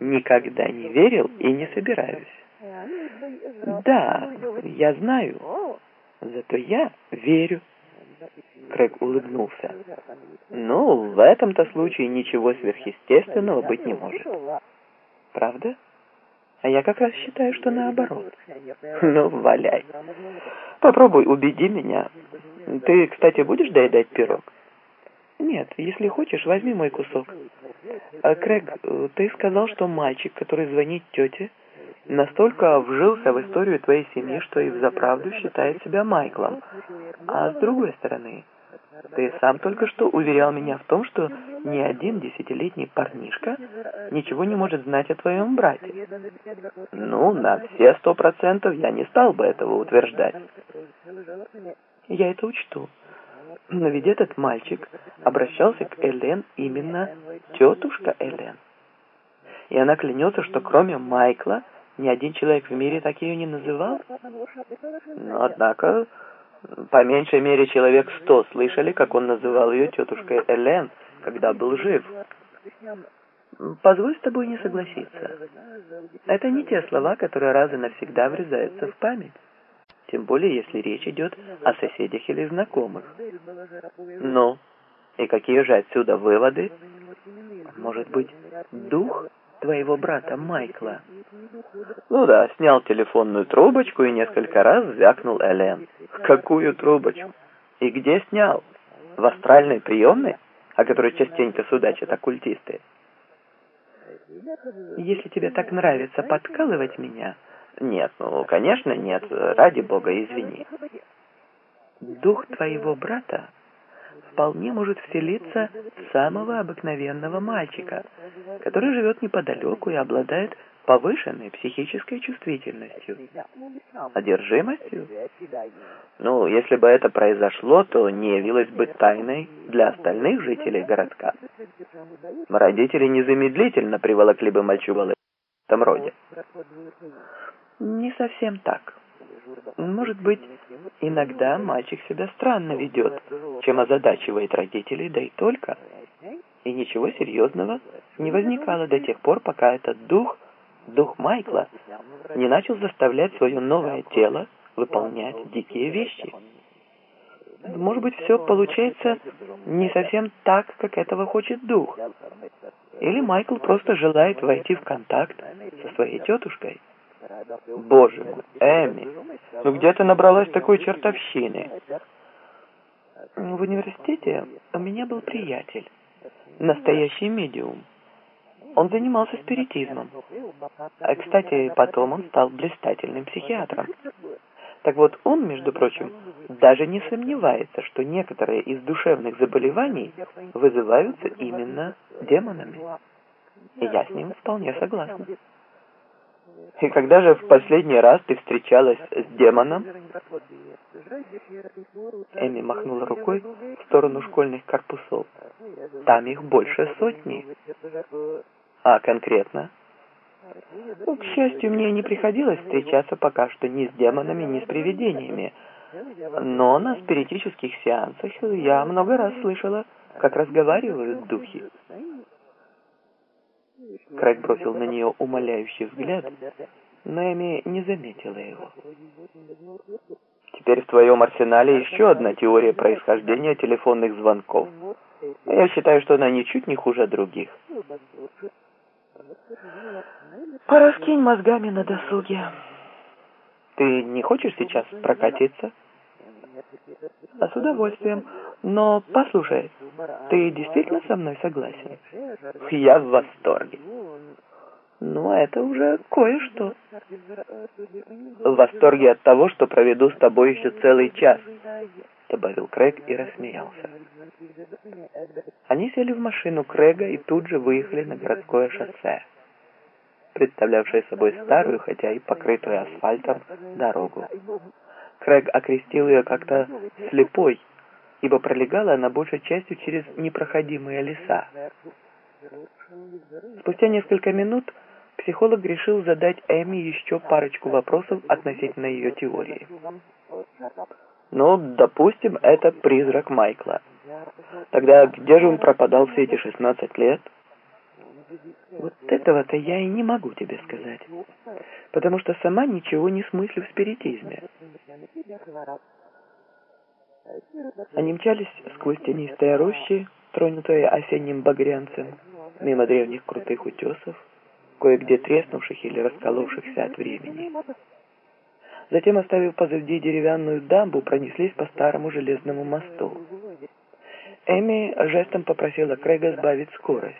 никогда не верил и не собираюсь. Да, я знаю, зато я верю. Крэг улыбнулся. «Ну, в этом-то случае ничего сверхъестественного быть не может». «Правда?» А я как раз считаю, что наоборот. Ну, валяй. Попробуй убеди меня. Ты, кстати, будешь доедать пирог? Нет, если хочешь, возьми мой кусок. А, Крэг, ты сказал, что мальчик, который звонит тете, настолько вжился в историю твоей семьи, что и взаправду считает себя Майклом. А с другой стороны, Ты сам только что уверял меня в том, что ни один десятилетний парнишка ничего не может знать о твоем брате. Ну, на все сто процентов я не стал бы этого утверждать. Я это учту. Но ведь этот мальчик обращался к Элен именно тетушка Элен. И она клянется, что кроме Майкла ни один человек в мире так ее не называл. Но, однако, по меньшей мере человек сто слышали, как он называл ее тетушкой Элен, когда был жив. Позволь с тобой не согласиться. Это не те слова, которые раз и навсегда врезаются в память. Тем более, если речь идет о соседях или знакомых. Ну, и какие же отсюда выводы? Может быть, дух твоего брата Майкла? Ну да, снял телефонную трубочку и несколько раз звякнул Элен. Какую трубочку? И где снял? В астральной приемной, о которой частенько судачат оккультисты? Если тебе так нравится подкалывать меня, нет, ну, конечно, нет. Ради бога, извини. Дух твоего брата вполне может вселиться в самого обыкновенного мальчика, который живет неподалеку и обладает повышенной психической чувствительностью. Одержимостью? Ну, если бы это произошло, то не явилось бы тайной для остальных жителей городка. Родители незамедлительно приволокли бы мальчугала в этом роде. Не совсем так. Может быть, иногда мальчик себя странно ведет, чем озадачивает родителей, да и только. И ничего серьезного не возникало до тех пор, пока этот дух, дух Майкла, не начал заставлять свое новое тело выполнять дикие вещи. Может быть, все получается не совсем так, как этого хочет дух. Или Майкл просто желает войти в контакт со своей тетушкой. Боже мой, Эми, ну где ты набралась такой чертовщины? В университете у меня был приятель, настоящий медиум. Он занимался спиритизмом. А, кстати, потом он стал блистательным психиатром. Так вот, он, между прочим, даже не сомневается, что некоторые из душевных заболеваний вызываются именно демонами. И я с ним вполне согласна. И когда же в последний раз ты встречалась с демоном? Эми махнула рукой в сторону школьных корпусов. Там их больше сотни. А конкретно? Ну, к счастью, мне не приходилось встречаться пока что ни с демонами, ни с привидениями. Но на спиритических сеансах я много раз слышала, как разговаривают духи. Крэг бросил на нее умоляющий взгляд, но Эми не заметила его. Теперь в твоем арсенале еще одна теория происхождения телефонных звонков. Я считаю, что она ничуть не хуже других. Пораскинь мозгами на досуге. Ты не хочешь сейчас прокатиться? А с удовольствием. Но послушай, ты действительно со мной согласен? Я в восторге. Ну, это уже кое-что. В восторге от того, что проведу с тобой еще целый час, добавил Крэг и рассмеялся. Они сели в машину Крэга и тут же выехали на городское шоссе, представлявшее собой старую, хотя и покрытую асфальтом, дорогу. Крэг окрестил ее как-то «слепой», ибо пролегала она большей частью через непроходимые леса. Спустя несколько минут психолог решил задать Эми еще парочку вопросов относительно ее теории. Ну, допустим, это призрак Майкла. Тогда где же он пропадал все эти 16 лет? Вот этого-то я и не могу тебе сказать, потому что сама ничего не смыслю в спиритизме. Они мчались сквозь тенистые рощи, тронутые осенним багрянцем, мимо древних крутых утесов, кое-где треснувших или расколовшихся от времени. Затем, оставив позади деревянную дамбу, пронеслись по старому железному мосту. Эми жестом попросила Крэга сбавить скорость.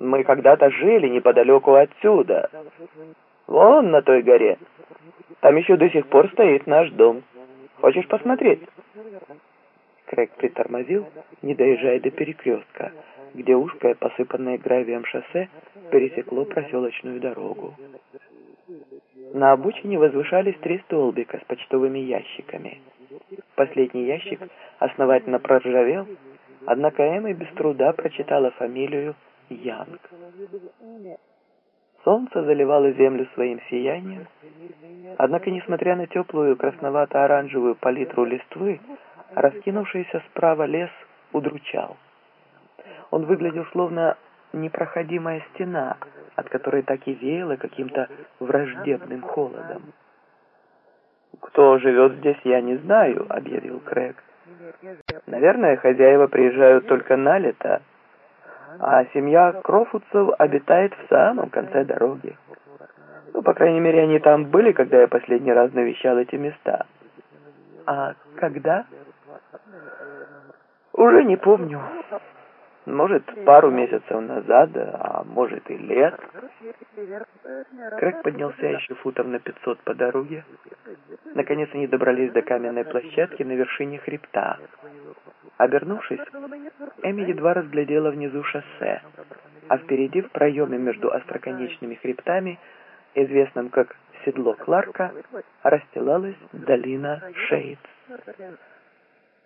«Мы когда-то жили неподалеку отсюда. Вон на той горе. Там еще до сих пор стоит наш дом. Хочешь посмотреть?» Крэг притормозил, не доезжая до перекрестка, где узкое, посыпанное гравием шоссе пересекло проселочную дорогу. На обочине возвышались три столбика с почтовыми ящиками. Последний ящик основательно проржавел, однако Эмма без труда прочитала фамилию Янг. Солнце заливало землю своим сиянием, однако, несмотря на теплую красновато-оранжевую палитру листвы, раскинувшийся справа лес удручал. Он выглядел словно непроходимая стена, от которой так и веяло каким-то враждебным холодом. «Кто живет здесь, я не знаю», — объявил Крэг. «Наверное, хозяева приезжают только на лето, а семья Крофутцев обитает в самом конце дороги. Ну, по крайней мере, они там были, когда я последний раз навещал эти места. А когда? Уже не помню. Может, пару месяцев назад, а может и лет. Крэг поднялся еще футов на пятьсот по дороге. Наконец они добрались до каменной площадки на вершине хребта. Обернувшись, Эми едва разглядела внизу шоссе, а впереди в проеме между остроконечными хребтами, известным как седло Кларка, расстилалась долина Шейдс.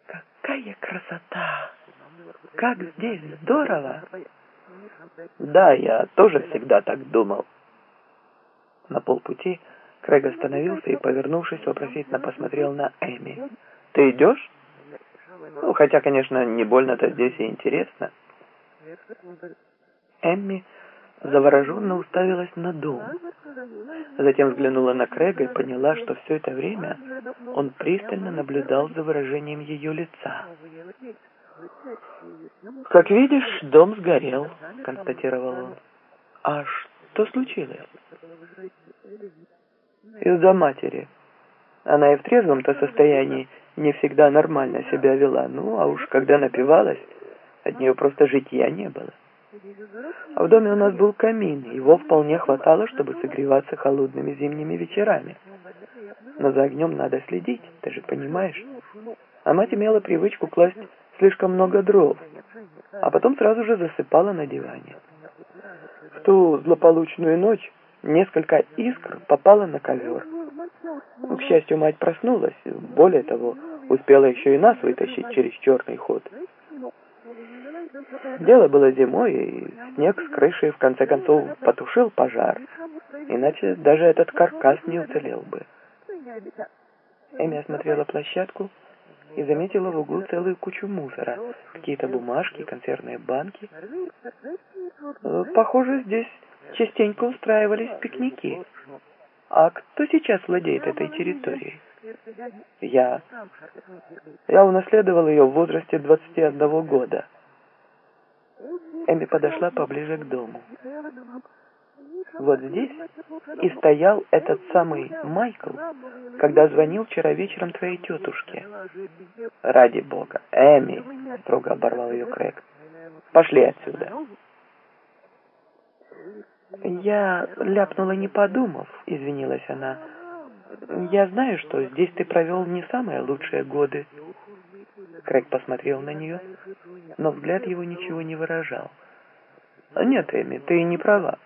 «Какая красота! Как здесь здорово!» «Да, я тоже всегда так думал». На полпути Крэг остановился и, повернувшись, вопросительно посмотрел на Эми. «Ты идешь?» Ну, хотя, конечно, не больно-то здесь и интересно. Эмми завороженно уставилась на дом. Затем взглянула на Крэга и поняла, что все это время он пристально наблюдал за выражением ее лица. «Как видишь, дом сгорел», — констатировал он. «А что случилось?» «Из-за матери. Она и в трезвом-то состоянии не всегда нормально себя вела. Ну, а уж когда напивалась, от нее просто житья не было. А в доме у нас был камин, его вполне хватало, чтобы согреваться холодными зимними вечерами. Но за огнем надо следить, ты же понимаешь. А мать имела привычку класть слишком много дров, а потом сразу же засыпала на диване. В ту злополучную ночь несколько искр попало на ковер. К счастью, мать проснулась, более того, успела еще и нас вытащить через черный ход. Дело было зимой, и снег с крыши в конце концов потушил пожар, иначе даже этот каркас не уцелел бы. Эми осмотрела площадку и заметила в углу целую кучу мусора, какие-то бумажки, консервные банки. Э, похоже, здесь частенько устраивались пикники. А кто сейчас владеет этой территорией? Я. Я унаследовал ее в возрасте 21 года. Эми подошла поближе к дому. Вот здесь и стоял этот самый Майкл, когда звонил вчера вечером твоей тетушке. Ради бога, Эми, строго оборвал ее Крэг. Пошли отсюда. Я ляпнула не подумав, извинилась она. Я знаю, что здесь ты провел не самые лучшие годы. Крэг посмотрел на нее, но взгляд его ничего не выражал. Нет, Эми, ты не права.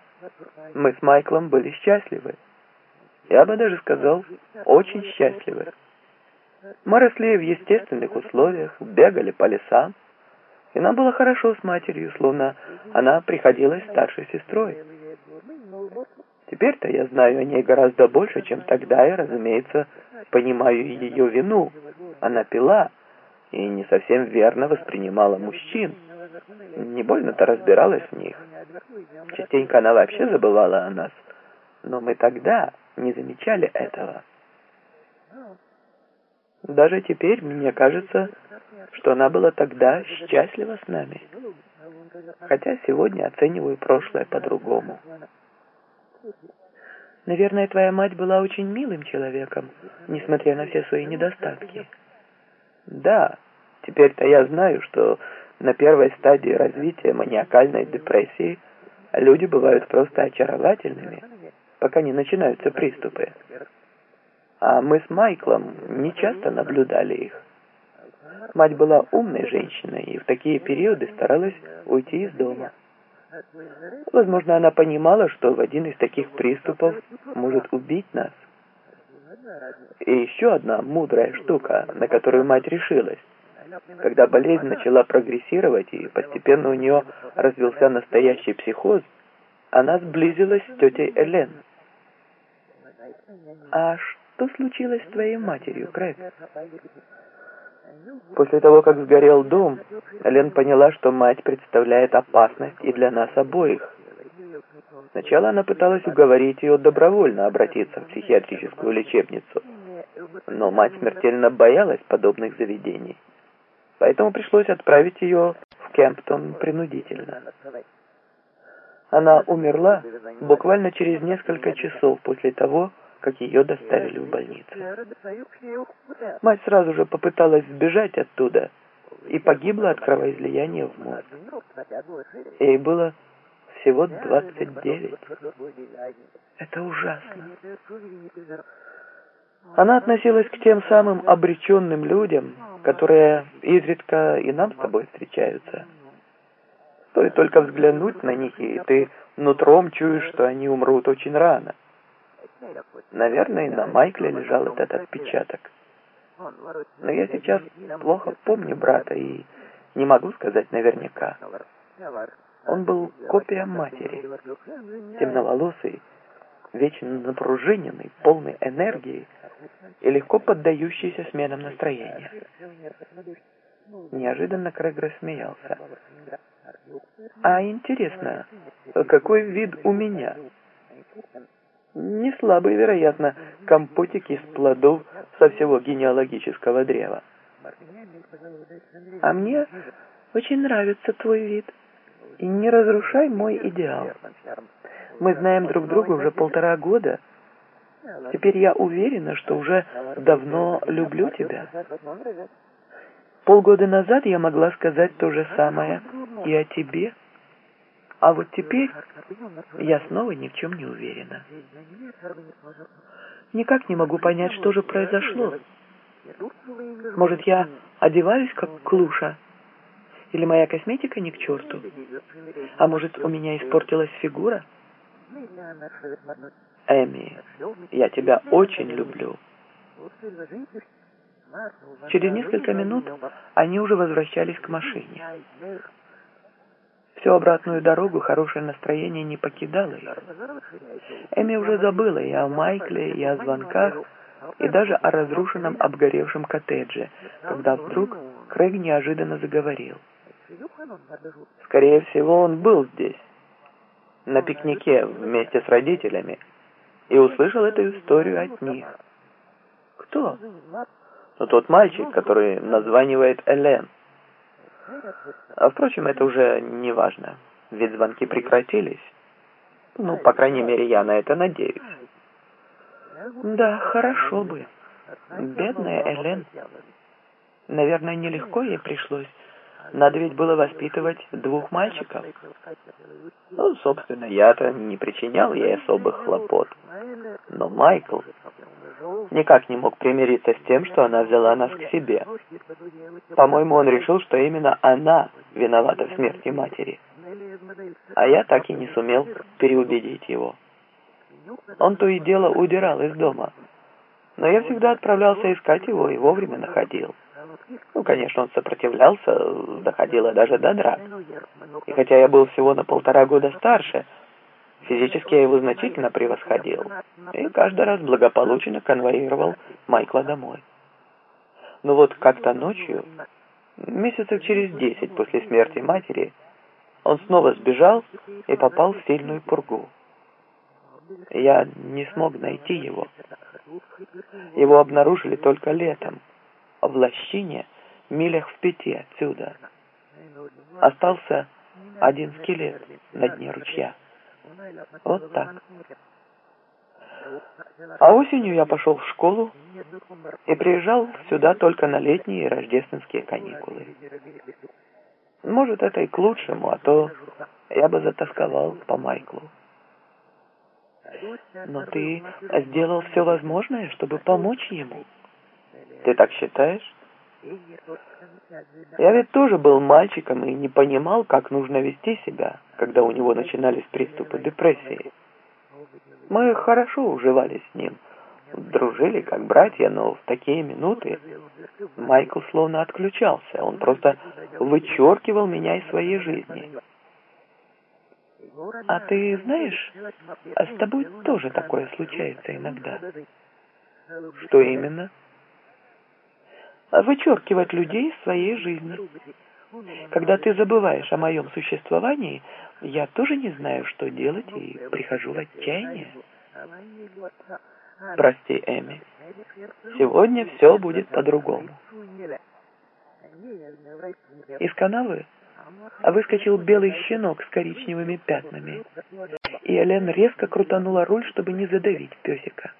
Мы с Майклом были счастливы. Я бы даже сказал, очень счастливы. Мы росли в естественных условиях, бегали по лесам, и нам было хорошо с матерью, словно она приходилась старшей сестрой. Теперь-то я знаю о ней гораздо больше, чем тогда, и, разумеется, понимаю ее вину. Она пила и не совсем верно воспринимала мужчин. Не больно-то разбиралась в них. Частенько она вообще забывала о нас. Но мы тогда не замечали этого. Даже теперь мне кажется, что она была тогда счастлива с нами. Хотя сегодня оцениваю прошлое по-другому. Наверное, твоя мать была очень милым человеком, несмотря на все свои недостатки. Да, теперь-то я знаю, что на первой стадии развития маниакальной депрессии люди бывают просто очаровательными, пока не начинаются приступы. А мы с Майклом не часто наблюдали их. Мать была умной женщиной и в такие периоды старалась уйти из дома. Возможно, она понимала, что в один из таких приступов может убить нас. И еще одна мудрая штука, на которую мать решилась. Когда болезнь начала прогрессировать и постепенно у нее развился настоящий психоз, она сблизилась с тетей Элен. «А что случилось с твоей матерью, Крэг?» После того, как сгорел дом, Элен поняла, что мать представляет опасность и для нас обоих. Сначала она пыталась уговорить ее добровольно обратиться в психиатрическую лечебницу, но мать смертельно боялась подобных заведений, поэтому пришлось отправить ее в Кемптон принудительно. Она умерла буквально через несколько часов после того, как ее доставили в больницу. Мать сразу же попыталась сбежать оттуда и погибла от кровоизлияния в мозг. Ей было всего 29. Это ужасно. Она относилась к тем самым обреченным людям, которые изредка и нам с тобой встречаются. Стоит только взглянуть на них, и ты нутром чуешь, что они умрут очень рано. Наверное, на Майкле лежал этот отпечаток. Но я сейчас плохо помню брата и не могу сказать наверняка. Он был копия матери, темноволосый, вечно напружиненный, полный энергии и легко поддающийся сменам настроения. Неожиданно Крэг рассмеялся. «А интересно, какой вид у меня?» Не слабый, вероятно, компотик из плодов со всего генеалогического древа. А мне очень нравится твой вид. И не разрушай мой идеал. Мы знаем друг друга уже полтора года. Теперь я уверена, что уже давно люблю тебя. Полгода назад я могла сказать то же самое и о тебе. А вот теперь я снова ни в чем не уверена. Никак не могу понять, что же произошло. Может, я одеваюсь как клуша? Или моя косметика не к черту? А может, у меня испортилась фигура? Эми, я тебя очень люблю. Через несколько минут они уже возвращались к машине. Всю обратную дорогу хорошее настроение не покидало их. Эми уже забыла и о Майкле, и о звонках, и даже о разрушенном обгоревшем коттедже, когда вдруг Крэг неожиданно заговорил. Скорее всего, он был здесь, на пикнике вместе с родителями, и услышал эту историю от них. Кто? Ну, тот мальчик, который названивает Элен. А, впрочем, это уже не важно, ведь звонки прекратились. Ну, по крайней мере, я на это надеюсь. Да, хорошо бы. Бедная Элен. Наверное, нелегко ей пришлось. Надо ведь было воспитывать двух мальчиков. Ну, собственно, я-то не причинял ей особых хлопот. Но Майкл никак не мог примириться с тем, что она взяла нас к себе. По-моему, он решил, что именно она виновата в смерти матери. А я так и не сумел переубедить его. Он то и дело удирал из дома. Но я всегда отправлялся искать его и вовремя находил. Ну, конечно, он сопротивлялся, доходило даже до драк. И хотя я был всего на полтора года старше, Физически я его значительно превосходил и каждый раз благополучно конвоировал Майкла домой. Но вот как-то ночью, месяцев через десять после смерти матери, он снова сбежал и попал в сильную пургу. Я не смог найти его. Его обнаружили только летом, в лощине, милях в пяти отсюда. Остался один скелет на дне ручья. Вот так. А осенью я пошел в школу и приезжал сюда только на летние и рождественские каникулы. Может, это и к лучшему, а то я бы затасковал по Майклу. Но ты сделал все возможное, чтобы помочь ему. Ты так считаешь? Я ведь тоже был мальчиком и не понимал, как нужно вести себя, когда у него начинались приступы депрессии. Мы хорошо уживались с ним, дружили как братья, но в такие минуты Майкл словно отключался, он просто вычеркивал меня из своей жизни. А ты знаешь, а с тобой тоже такое случается иногда. Что именно? Вычеркивать людей из своей жизни. Когда ты забываешь о моем существовании, я тоже не знаю, что делать, и прихожу в отчаяние. Прости, Эми. Сегодня все будет по-другому. Из канавы выскочил белый щенок с коричневыми пятнами, и Элен резко крутанула руль, чтобы не задавить песика.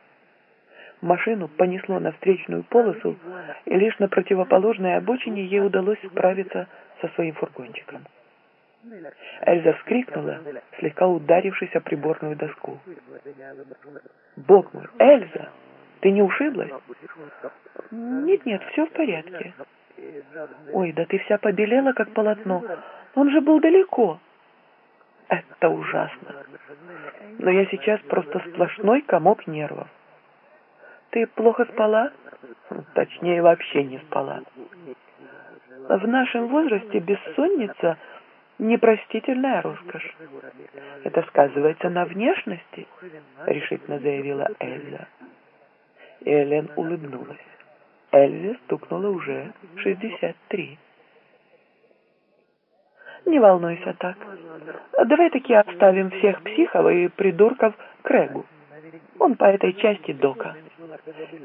Машину понесло на встречную полосу, и лишь на противоположной обочине ей удалось справиться со своим фургончиком. Эльза вскрикнула, слегка ударившись о приборную доску. «Бог мой, Эльза, ты не ушиблась?» «Нет-нет, все в порядке». «Ой, да ты вся побелела, как полотно. Он же был далеко». «Это ужасно. Но я сейчас просто сплошной комок нервов». «Ты плохо спала?» «Точнее, вообще не спала». «В нашем возрасте бессонница — непростительная роскошь. Это сказывается на внешности, решительно заявила Эльза. И Элен улыбнулась. Эльзе стукнуло уже 63. Не волнуйся так. Давай таки оставим всех психов и придурков Крэгу. Он по этой части дока.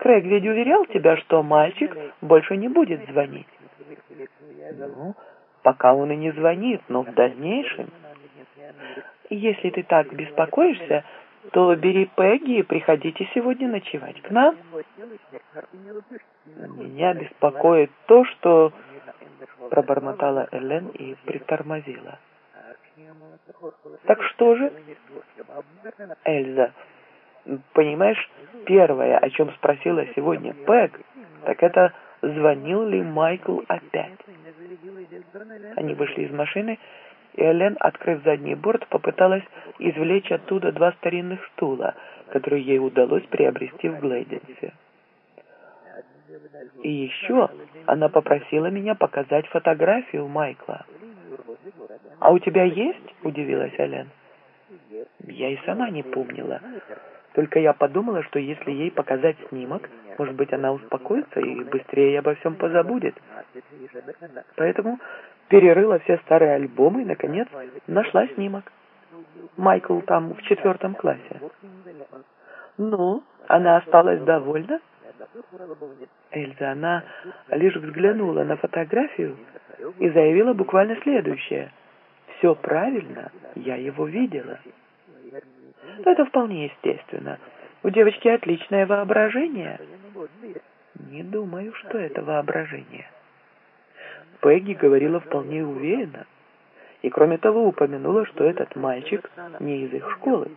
Крэг ведь уверял тебя, что мальчик больше не будет звонить. Ну, пока он и не звонит, но в дальнейшем... Если ты так беспокоишься, то бери Пегги и приходите сегодня ночевать к нам. Меня беспокоит то, что... Пробормотала Элен и притормозила. Так что же? Эльза, понимаешь, первое, о чем спросила сегодня Пэг, так это звонил ли Майкл опять. Они вышли из машины, и Элен, открыв задний борт, попыталась извлечь оттуда два старинных стула, которые ей удалось приобрести в Глейденсе. И еще она попросила меня показать фотографию Майкла. «А у тебя есть?» – удивилась Элен. Я и сама не помнила. Только я подумала, что если ей показать снимок, может быть, она успокоится и быстрее обо всем позабудет. Поэтому перерыла все старые альбомы и, наконец, нашла снимок. Майкл там в четвертом классе. Ну, она осталась довольна? Эльза, она лишь взглянула на фотографию и заявила буквально следующее. «Все правильно, я его видела». Это вполне естественно. У девочки отличное воображение. Не думаю, что это воображение. Пегги говорила вполне уверенно. И кроме того упомянула, что этот мальчик не из их школы.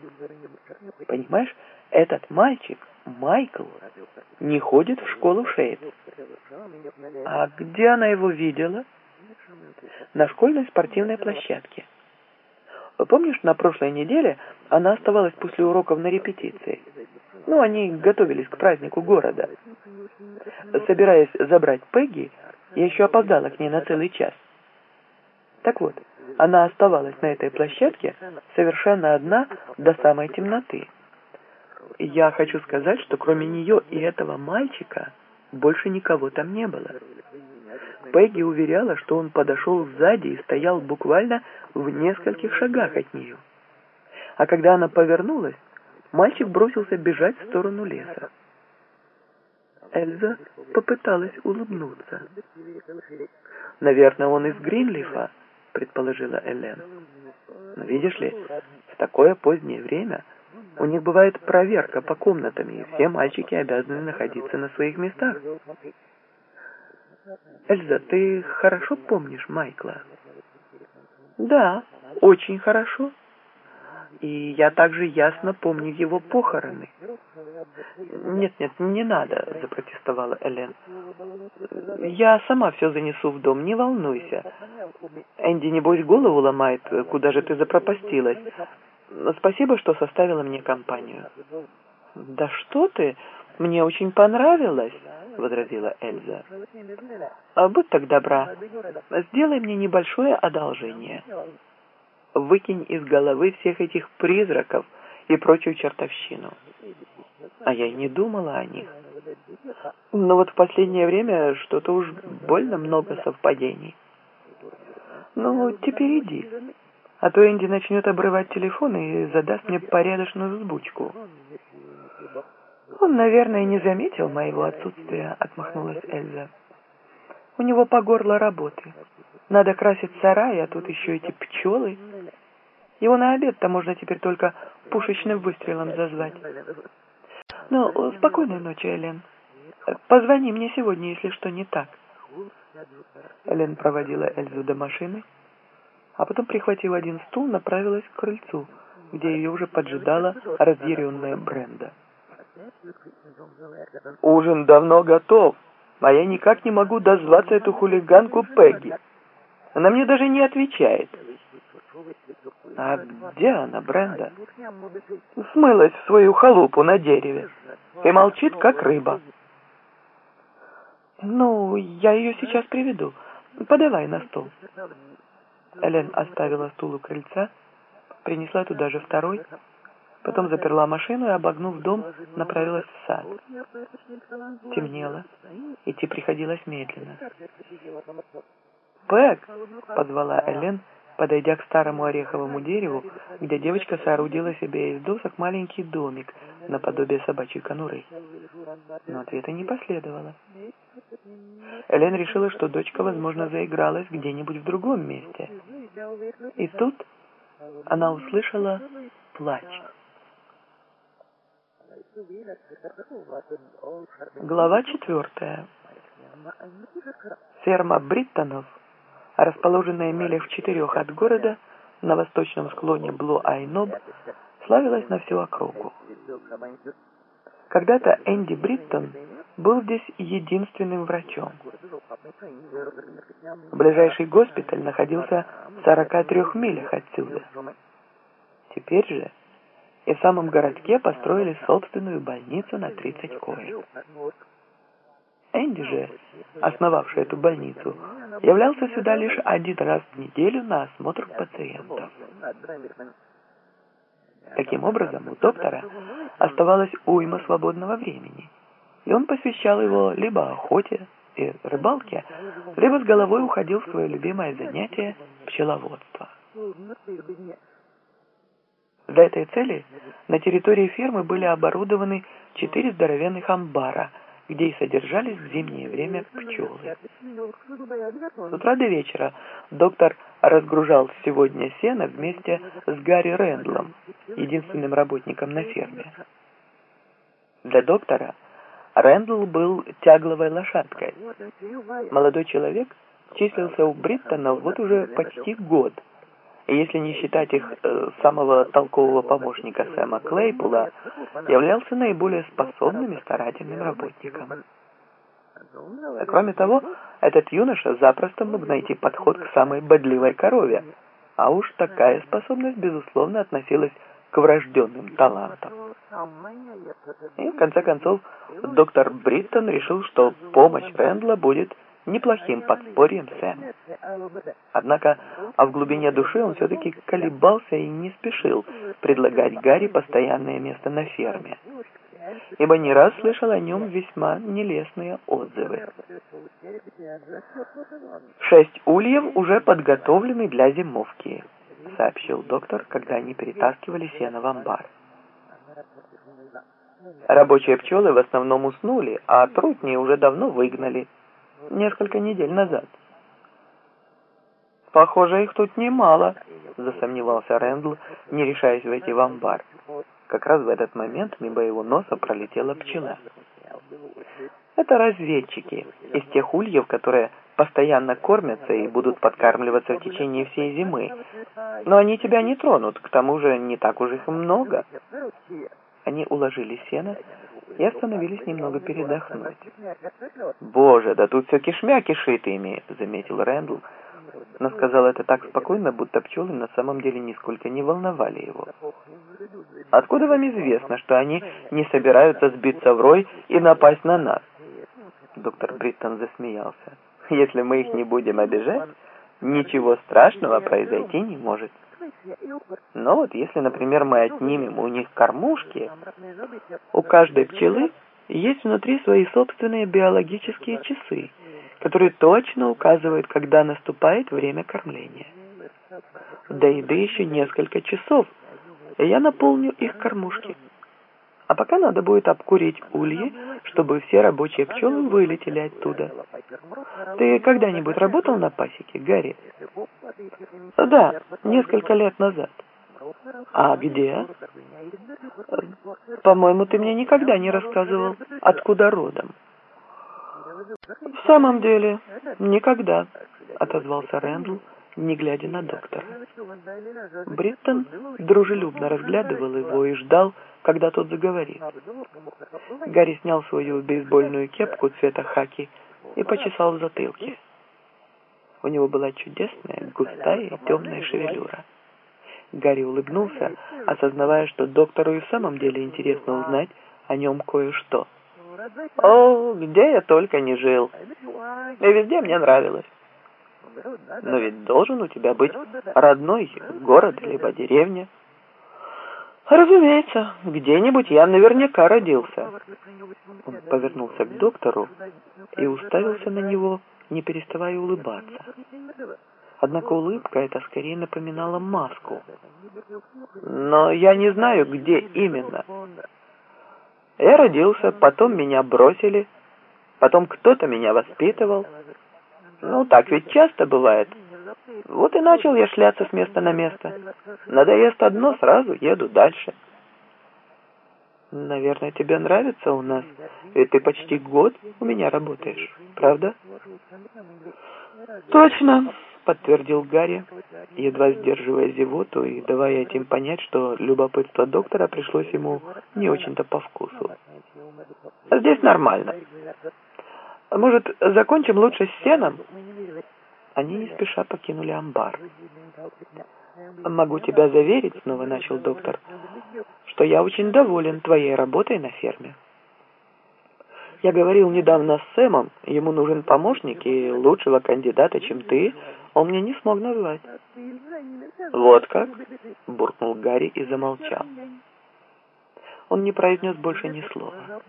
Понимаешь, этот мальчик, Майкл, не ходит в школу Шейд. А где она его видела? На школьной спортивной площадке. Помнишь, на прошлой неделе она оставалась после уроков на репетиции? Ну, они готовились к празднику города. Собираясь забрать Пегги, я еще опоздала к ней на целый час. Так вот, она оставалась на этой площадке совершенно одна до самой темноты. Я хочу сказать, что кроме нее и этого мальчика больше никого там не было. Пегги уверяла, что он подошел сзади и стоял буквально в нескольких шагах от нее. А когда она повернулась, мальчик бросился бежать в сторону леса. Эльза попыталась улыбнуться. «Наверное, он из Гринлифа», — предположила Элен. «Но видишь ли, в такое позднее время у них бывает проверка по комнатам, и все мальчики обязаны находиться на своих местах. Эльза, ты хорошо помнишь Майкла? Да, очень хорошо. И я также ясно помню его похороны. «Нет, нет, не надо», — запротестовала Элен. «Я сама все занесу в дом, не волнуйся. Энди, небось, голову ломает, куда же ты запропастилась. Спасибо, что составила мне компанию». «Да что ты, мне очень понравилось», — возразила Эльза. «А будь так добра, сделай мне небольшое одолжение. Выкинь из головы всех этих призраков и прочую чертовщину». А я и не думала о них. Но вот в последнее время что-то уж больно много совпадений. Ну, теперь иди. А то Энди начнет обрывать телефон и задаст мне порядочную взбучку. Он, наверное, не заметил моего отсутствия, отмахнулась Эльза. У него по горло работы. Надо красить сарай, а тут еще эти пчелы. Его на обед-то можно теперь только пушечным выстрелом зазвать. Ну, спокойной ночи, Элен. Позвони мне сегодня, если что не так. Элен проводила Эльзу до машины, а потом, прихватив один стул, направилась к крыльцу, где ее уже поджидала разъяренная Бренда. «Ужин давно готов, а я никак не могу дозваться эту хулиганку Пегги. Она мне даже не отвечает». «А где она, Бренда?» «Смылась в свою халупу на дереве и молчит, как рыба». «Ну, я ее сейчас приведу. Подавай на стол». Элен оставила стул у крыльца, принесла туда же второй, потом заперла машину и, обогнув дом, направилась в сад. Темнело, идти приходилось медленно. «Пэк!» — позвала Элен, подойдя к старому ореховому дереву, где девочка соорудила себе из досок маленький домик наподобие собачьей конуры. Но ответа не последовало. Элен решила, что дочка, возможно, заигралась где-нибудь в другом месте. И тут она услышала плач. Глава четвертая. Ферма Бриттонов расположенная милях в четырех от города, на восточном склоне Блу-Айноб, славилась на всю округу. Когда-то Энди Бриттон был здесь единственным врачом. Ближайший госпиталь находился в 43 милях отсюда. Теперь же и в самом городке построили собственную больницу на 30 коек. Энди же, основавший эту больницу, являлся сюда лишь один раз в неделю на осмотр пациентов. Таким образом, у доктора оставалось уйма свободного времени, и он посвящал его либо охоте и рыбалке, либо с головой уходил в свое любимое занятие – пчеловодство. Для этой цели на территории фермы были оборудованы четыре здоровенных амбара – где и содержались в зимнее время пчелы. С утра до вечера доктор разгружал сегодня сено вместе с Гарри Рэндлом, единственным работником на ферме. Для доктора Рэндл был тягловой лошадкой. Молодой человек числился у Бриттона вот уже почти год – если не считать их э, самого толкового помощника Сэма Клейпула, являлся наиболее способным и старательным работником. Кроме того, этот юноша запросто мог найти подход к самой бодливой корове, а уж такая способность, безусловно, относилась к врожденным талантам. И, в конце концов, доктор Бриттон решил, что помощь Рэндла будет неплохим подспорьем Сэм. Однако, а в глубине души он все-таки колебался и не спешил предлагать Гарри постоянное место на ферме, ибо не раз слышал о нем весьма нелестные отзывы. «Шесть ульев уже подготовлены для зимовки», — сообщил доктор, когда они перетаскивали сено в амбар. Рабочие пчелы в основном уснули, а трутни уже давно выгнали несколько недель назад. «Похоже, их тут немало», — засомневался Рэндл, не решаясь войти в амбар. Как раз в этот момент мимо его носа пролетела пчела. Это разведчики из тех ульев, которые постоянно кормятся и будут подкармливаться в течение всей зимы. Но они тебя не тронут, к тому же не так уж их много. Они уложили сено и остановились немного передохнуть. «Боже, да тут все кишмя кишит ими», — заметил Рэндл, но сказал это так спокойно, будто пчелы на самом деле нисколько не волновали его. «Откуда вам известно, что они не собираются сбиться в рой и напасть на нас?» Доктор Бриттон засмеялся. «Если мы их не будем обижать, ничего страшного произойти не может». Но вот если, например, мы отнимем у них кормушки, у каждой пчелы есть внутри свои собственные биологические часы, которые точно указывают, когда наступает время кормления. До еды еще несколько часов, и я наполню их кормушки. А пока надо будет обкурить ульи, чтобы все рабочие пчелы вылетели оттуда. Ты когда-нибудь работал на пасеке, Гарри? Да, несколько лет назад. А где? По-моему, ты мне никогда не рассказывал, откуда родом. В самом деле, никогда, отозвался Рэндл, не глядя на доктора. Бриттон дружелюбно разглядывал его и ждал, когда тот заговорит. Гарри снял свою бейсбольную кепку цвета хаки и почесал в затылке. У него была чудесная, густая и темная шевелюра. Гарри улыбнулся, осознавая, что доктору и в самом деле интересно узнать о нем кое-что. «О, где я только не жил! И везде мне нравилось. Но ведь должен у тебя быть родной город либо деревня». «Разумеется, где-нибудь я наверняка родился». Он повернулся к доктору и уставился на него, не переставая улыбаться. Однако улыбка эта скорее напоминала маску. «Но я не знаю, где именно. Я родился, потом меня бросили, потом кто-то меня воспитывал. Ну, так ведь часто бывает». Вот и начал я шляться с места на место. Надоест одно, сразу еду дальше. Наверное, тебе нравится у нас, ведь ты почти год у меня работаешь, правда? Точно, подтвердил Гарри, едва сдерживая зевоту и давая этим понять, что любопытство доктора пришлось ему не очень-то по вкусу. Здесь нормально. Может, закончим лучше с сеном? Они не спеша покинули амбар. «Могу тебя заверить», — снова начал доктор, «что я очень доволен твоей работой на ферме». Я говорил недавно с Сэмом, ему нужен помощник, и лучшего кандидата, чем ты, он мне не смог назвать. «Вот как?» — буркнул Гарри и замолчал. Он не произнес больше ни слова.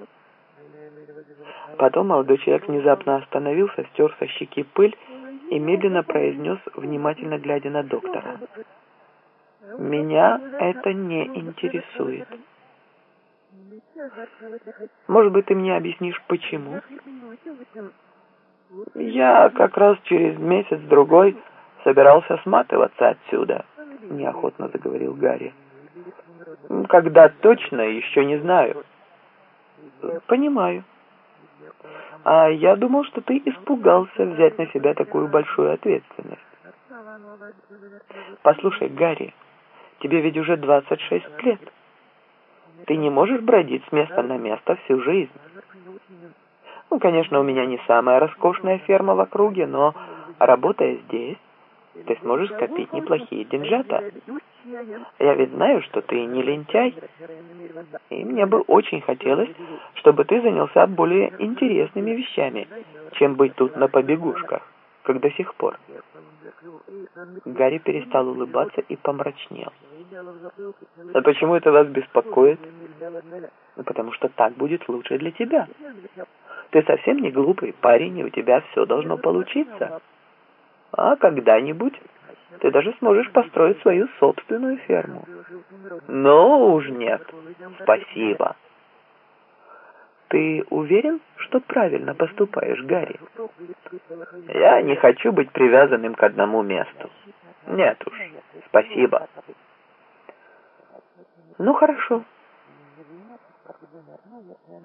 Потом молодой человек внезапно остановился, стер со щеки пыль и медленно произнес, внимательно глядя на доктора. «Меня это не интересует. Может быть, ты мне объяснишь, почему?» «Я как раз через месяц-другой собирался сматываться отсюда», — неохотно заговорил Гарри. «Когда точно, еще не знаю». «Понимаю», а я думал, что ты испугался взять на себя такую большую ответственность. Послушай, Гарри, тебе ведь уже 26 лет. Ты не можешь бродить с места на место всю жизнь. Ну, конечно, у меня не самая роскошная ферма в округе, но работая здесь, ты сможешь копить неплохие деньжата. Я ведь знаю, что ты не лентяй, и мне бы очень хотелось, чтобы ты занялся более интересными вещами, чем быть тут на побегушках, как до сих пор. Гарри перестал улыбаться и помрачнел. «А почему это вас беспокоит?» «Ну, «Потому что так будет лучше для тебя. Ты совсем не глупый парень, и у тебя все должно получиться. А когда-нибудь ты даже сможешь построить свою собственную ферму. Но уж нет. Спасибо. Ты уверен, что правильно поступаешь, Гарри? Я не хочу быть привязанным к одному месту. Нет уж. Спасибо. Ну хорошо.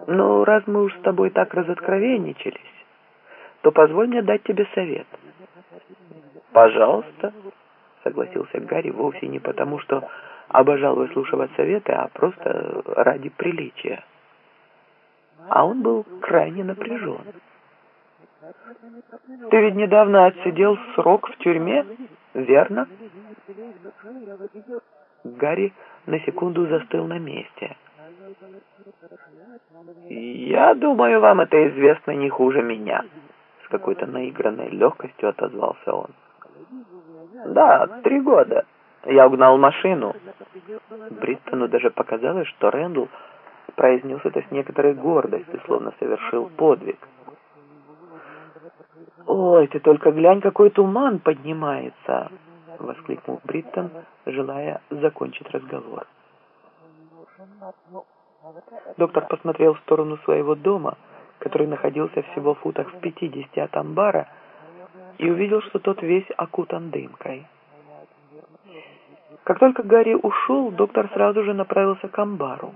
Ну, раз мы уж с тобой так разоткровенничались, то позволь мне дать тебе совет. Пожалуйста, согласился Гарри вовсе не потому, что обожал выслушивать советы, а просто ради приличия. А он был крайне напряжен. Ты ведь недавно отсидел срок в тюрьме, верно? Гарри на секунду застыл на месте. «Я думаю, вам это известно не хуже меня», — с какой-то наигранной легкостью отозвался он. «Да, три года. Я угнал машину». Бриттону даже показалось, что Рэндл произнес это с некоторой гордостью, словно совершил подвиг. «Ой, ты только глянь, какой туман поднимается!» — воскликнул Бриттон, желая закончить разговор. Доктор посмотрел в сторону своего дома, который находился всего в футах в пятидесяти от амбара, и увидел, что тот весь окутан дымкой. Как только Гарри ушел, доктор сразу же направился к амбару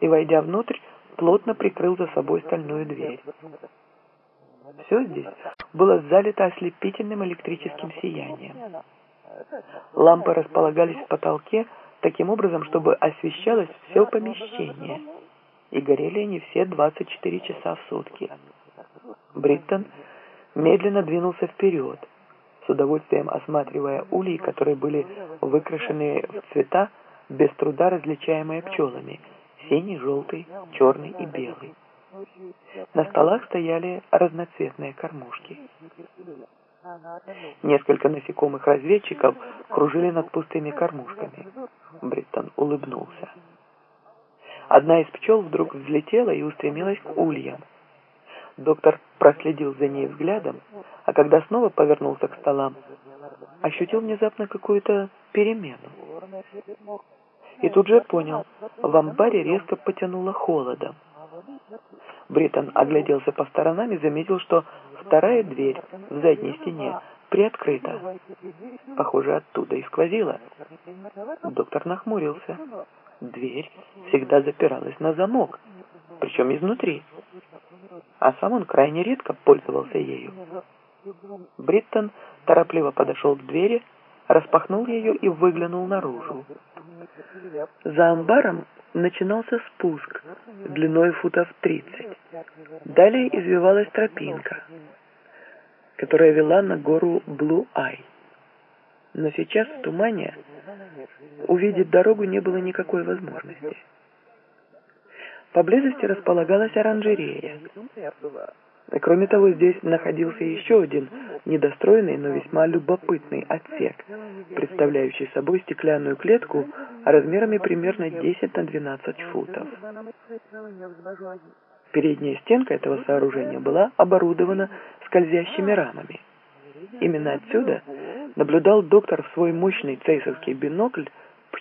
и, войдя внутрь, плотно прикрыл за собой стальную дверь. Все здесь было залито ослепительным электрическим сиянием. Лампы располагались в потолке таким образом, чтобы освещалось все помещение, и горели они все 24 часа в сутки. Бриттон медленно двинулся вперед, с удовольствием осматривая ульи, которые были выкрашены в цвета, без труда различаемые пчелами – синий, желтый, черный и белый. На столах стояли разноцветные кормушки. Несколько насекомых разведчиков кружили над пустыми кормушками. Бриттон улыбнулся. Одна из пчел вдруг взлетела и устремилась к ульям. Доктор проследил за ней взглядом, а когда снова повернулся к столам, ощутил внезапно какую-то перемену. И тут же понял, в амбаре резко потянуло холодом. Бриттон огляделся по сторонам и заметил, что вторая дверь в задней стене приоткрыта. Похоже, оттуда и сквозила. Доктор нахмурился. Дверь всегда запиралась на замок, причем изнутри. А сам он крайне редко пользовался ею. Бриттон торопливо подошел к двери, распахнул ее и выглянул наружу. За амбаром начинался спуск длиной футов 30. Далее извивалась тропинка, которая вела на гору Блу-Ай. Но сейчас в тумане увидеть дорогу не было никакой возможности. Поблизости располагалась оранжерея. Кроме того, здесь находился еще один недостроенный, но весьма любопытный отсек, представляющий собой стеклянную клетку размерами примерно 10 на 12 футов. Передняя стенка этого сооружения была оборудована скользящими рамами. Именно отсюда наблюдал доктор в свой мощный цейсовский бинокль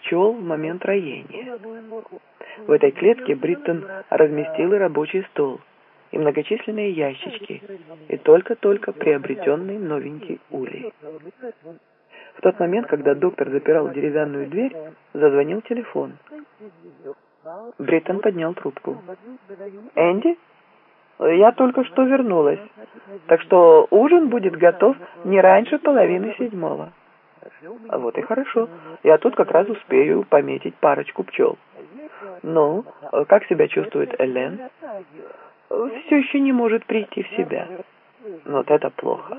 пчел в момент роения. В этой клетке Бриттон разместил и рабочий стол, и многочисленные ящички, и только-только приобретенный новенький улей. В тот момент, когда доктор запирал деревянную дверь, зазвонил телефон. Бриттон поднял трубку. «Энди, я только что вернулась, так что ужин будет готов не раньше половины седьмого». «Вот и хорошо. Я тут как раз успею пометить парочку пчел». «Ну, как себя чувствует Элен?» «Все еще не может прийти в себя». Вот это плохо.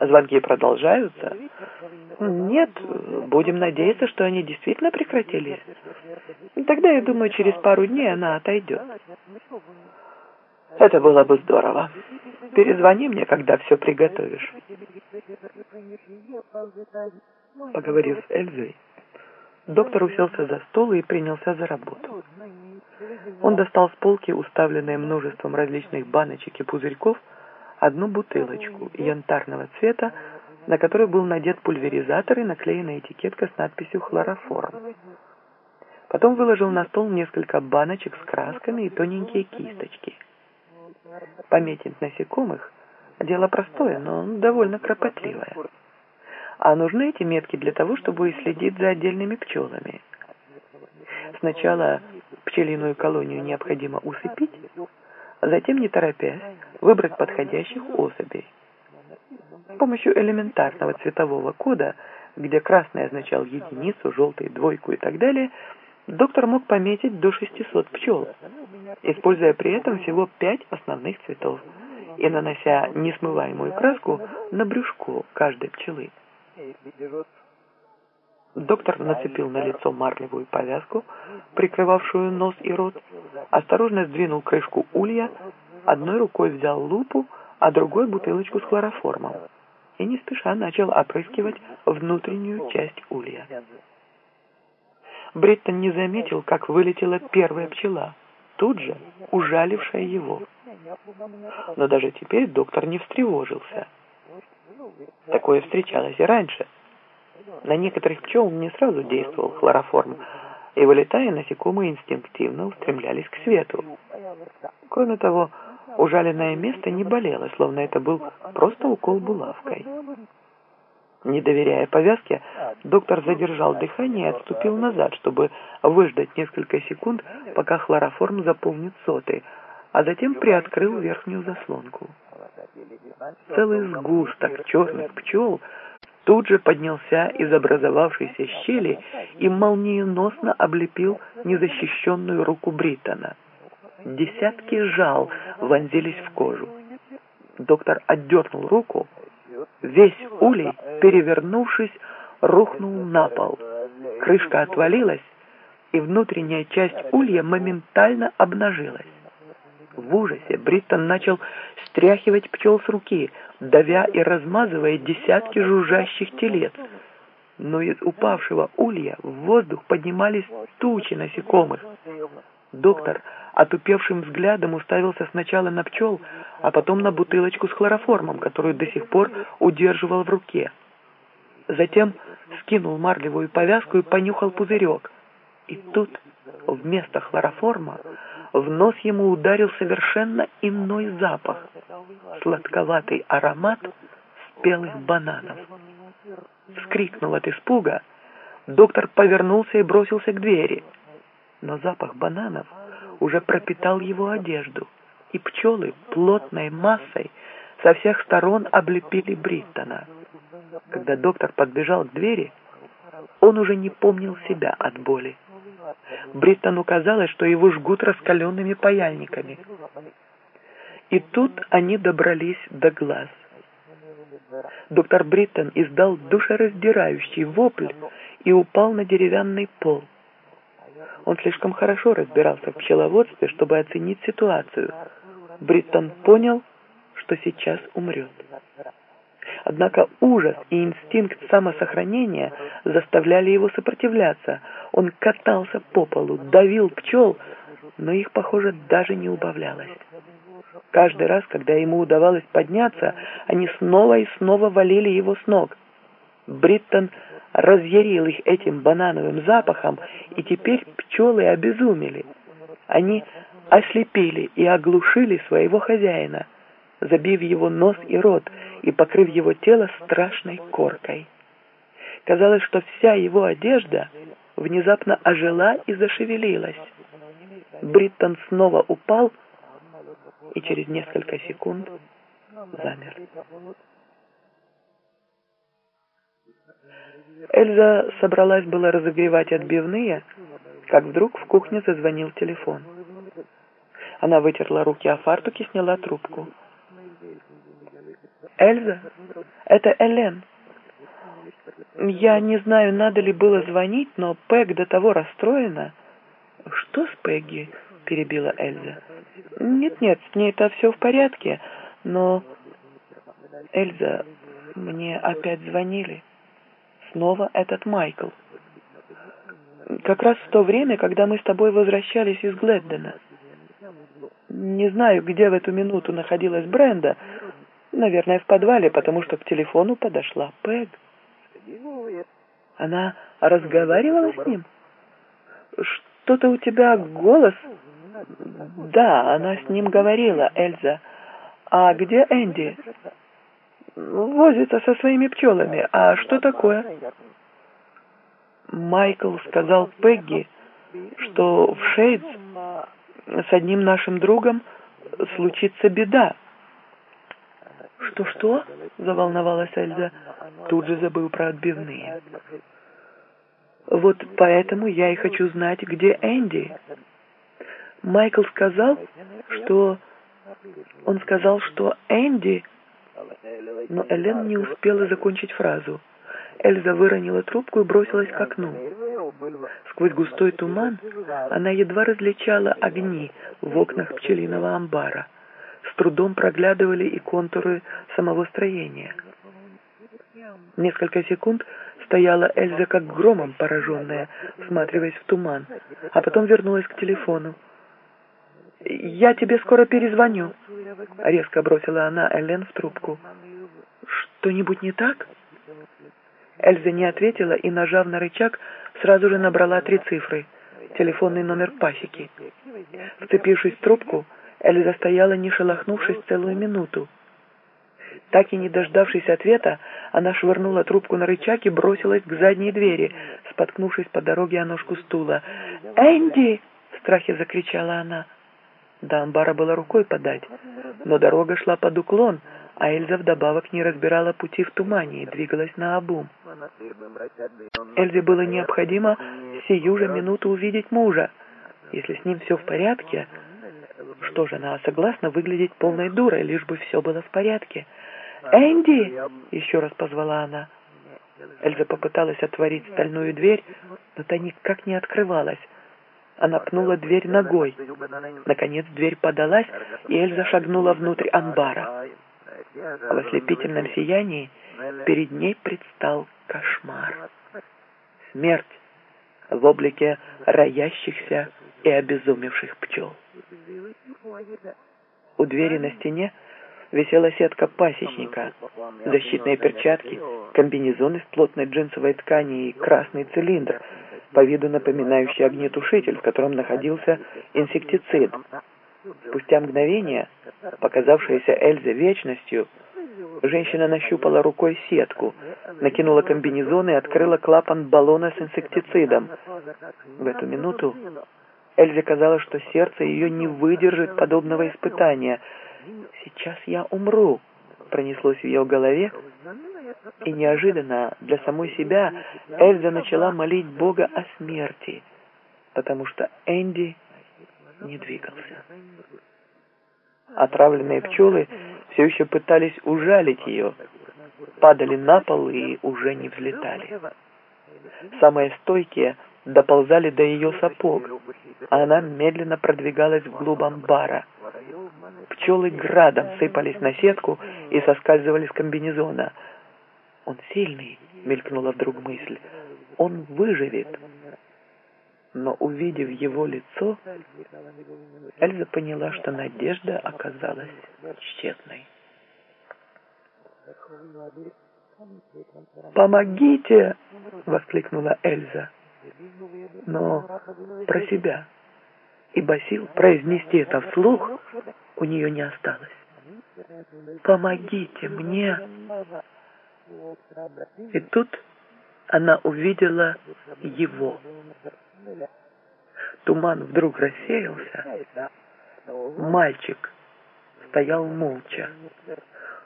Звонки продолжаются? Нет, будем надеяться, что они действительно прекратились. Тогда, я думаю, через пару дней она отойдет. Это было бы здорово. Перезвони мне, когда все приготовишь. Поговорив с Эльзой, доктор уселся за стол и принялся за работу. Он достал с полки, уставленные множеством различных баночек и пузырьков, одну бутылочку янтарного цвета, на которой был надет пульверизатор и наклеена этикетка с надписью «Хлороформ». Потом выложил на стол несколько баночек с красками и тоненькие кисточки. Пометить насекомых – дело простое, но довольно кропотливое. А нужны эти метки для того, чтобы следить за отдельными пчелами. Сначала Пчелиную колонию необходимо усыпить, затем, не торопясь, выбрать подходящих особей. С помощью элементарного цветового кода, где красный означал единицу, желтый – двойку и так далее, доктор мог пометить до 600 пчел, используя при этом всего пять основных цветов и нанося несмываемую краску на брюшко каждой пчелы. Доктор нацепил на лицо марлевую повязку, прикрывавшую нос и рот, осторожно сдвинул крышку улья, одной рукой взял лупу, а другой бутылочку с хлороформом и не спеша начал опрыскивать внутреннюю часть улья. Бриттон не заметил, как вылетела первая пчела, тут же ужалившая его. Но даже теперь доктор не встревожился. Такое встречалось и раньше – на некоторых пчел не сразу действовал хлороформ, и, вылетая, насекомые инстинктивно устремлялись к свету. Кроме того, ужаленное место не болело, словно это был просто укол булавкой. Не доверяя повязке, доктор задержал дыхание и отступил назад, чтобы выждать несколько секунд, пока хлороформ заполнит соты, а затем приоткрыл верхнюю заслонку. Целый сгусток черных пчел тут же поднялся из образовавшейся щели и молниеносно облепил незащищенную руку Бриттона. Десятки жал вонзились в кожу. Доктор отдернул руку. Весь улей, перевернувшись, рухнул на пол. Крышка отвалилась, и внутренняя часть улья моментально обнажилась. В ужасе Бриттон начал стряхивать пчел с руки, давя и размазывая десятки жужжащих телец. Но из упавшего улья в воздух поднимались тучи насекомых. Доктор отупевшим взглядом уставился сначала на пчел, а потом на бутылочку с хлороформом, которую до сих пор удерживал в руке. Затем скинул марлевую повязку и понюхал пузырек. И тут вместо хлороформа в нос ему ударил совершенно иной запах, сладковатый аромат спелых бананов. Вскрикнул от испуга, доктор повернулся и бросился к двери, но запах бананов уже пропитал его одежду, и пчелы плотной массой со всех сторон облепили Бриттона. Когда доктор подбежал к двери, он уже не помнил себя от боли. Бриттону казалось, что его жгут раскаленными паяльниками. И тут они добрались до глаз. Доктор Бриттон издал душераздирающий вопль и упал на деревянный пол. Он слишком хорошо разбирался в пчеловодстве, чтобы оценить ситуацию. Бриттон понял, что сейчас умрет. Однако ужас и инстинкт самосохранения заставляли его сопротивляться. Он катался по полу, давил пчел, но их, похоже, даже не убавлялось. Каждый раз, когда ему удавалось подняться, они снова и снова валили его с ног. Бриттон разъярил их этим банановым запахом, и теперь пчелы обезумели. Они ослепили и оглушили своего хозяина – забив его нос и рот и покрыв его тело страшной коркой. Казалось, что вся его одежда внезапно ожила и зашевелилась. Бриттон снова упал и через несколько секунд замер. Эльза собралась было разогревать отбивные, как вдруг в кухне зазвонил телефон. Она вытерла руки о фартук и сняла трубку. Эльза, это Элен. Я не знаю, надо ли было звонить, но Пэг до того расстроена. Что с Пегги? перебила Эльза. Нет-нет, с ней-то все в порядке, но... Эльза, мне опять звонили. Снова этот Майкл. Как раз в то время, когда мы с тобой возвращались из Гледдена. Не знаю, где в эту минуту находилась Бренда, Наверное, в подвале, потому что к телефону подошла Пэг. Она разговаривала с ним? Что-то у тебя голос... Да, она с ним говорила, Эльза. А где Энди? Возится со своими пчелами. А что такое? Майкл сказал Пегги, что в Шейдс с одним нашим другом случится беда. «Что-что?» — заволновалась Эльза, тут же забыл про отбивные. «Вот поэтому я и хочу знать, где Энди. Майкл сказал, что... Он сказал, что Энди...» Но Элен не успела закончить фразу. Эльза выронила трубку и бросилась к окну. Сквозь густой туман она едва различала огни в окнах пчелиного амбара. Трудом проглядывали и контуры самого строения. Несколько секунд стояла Эльза как громом пораженная, всматриваясь в туман, а потом вернулась к телефону. «Я тебе скоро перезвоню», — резко бросила она Элен в трубку. «Что-нибудь не так?» Эльза не ответила и, нажав на рычаг, сразу же набрала три цифры. Телефонный номер пасеки. Вцепившись в трубку, Эльза стояла, не шелохнувшись целую минуту. Так и не дождавшись ответа, она швырнула трубку на рычаг и бросилась к задней двери, споткнувшись по дороге о ножку стула. «Энди!» — в страхе закричала она. До амбара было рукой подать, но дорога шла под уклон, а Эльза вдобавок не разбирала пути в тумане и двигалась на обум. Эльзе было необходимо сию же минуту увидеть мужа. Если с ним все в порядке, что же, она согласна выглядеть полной дурой, лишь бы все было в порядке. «Энди!» — еще раз позвала она. Эльза попыталась отворить стальную дверь, но та никак не открывалась. Она пнула дверь ногой. Наконец дверь подалась, и Эльза шагнула внутрь амбара. В ослепительном сиянии перед ней предстал кошмар. Смерть в облике роящихся и обезумевших пчел. У двери на стене висела сетка пасечника, защитные перчатки, комбинезон из плотной джинсовой ткани и красный цилиндр, по виду напоминающий огнетушитель, в котором находился инсектицид. Спустя мгновение, показавшееся Эльзе вечностью, женщина нащупала рукой сетку, накинула комбинезон и открыла клапан баллона с инсектицидом. В эту минуту Эльзе казалось, что сердце ее не выдержит подобного испытания. «Сейчас я умру», — пронеслось в ее голове, и неожиданно для самой себя Эльза начала молить Бога о смерти, потому что Энди не двигался. Отравленные пчелы все еще пытались ужалить ее, падали на пол и уже не взлетали. Самые стойкие доползали до ее сапог, а она медленно продвигалась вглубь амбара. Пчелы градом сыпались на сетку и соскальзывали с комбинезона. «Он сильный», — мелькнула вдруг мысль, — «он выживет». Но, увидев его лицо, Эльза поняла, что надежда оказалась тщетной. «Помогите!» — воскликнула Эльза. Но про себя. Ибо сил произнести это вслух у нее не осталось. «Помогите мне!» И тут она увидела его. Туман вдруг рассеялся. Мальчик стоял молча.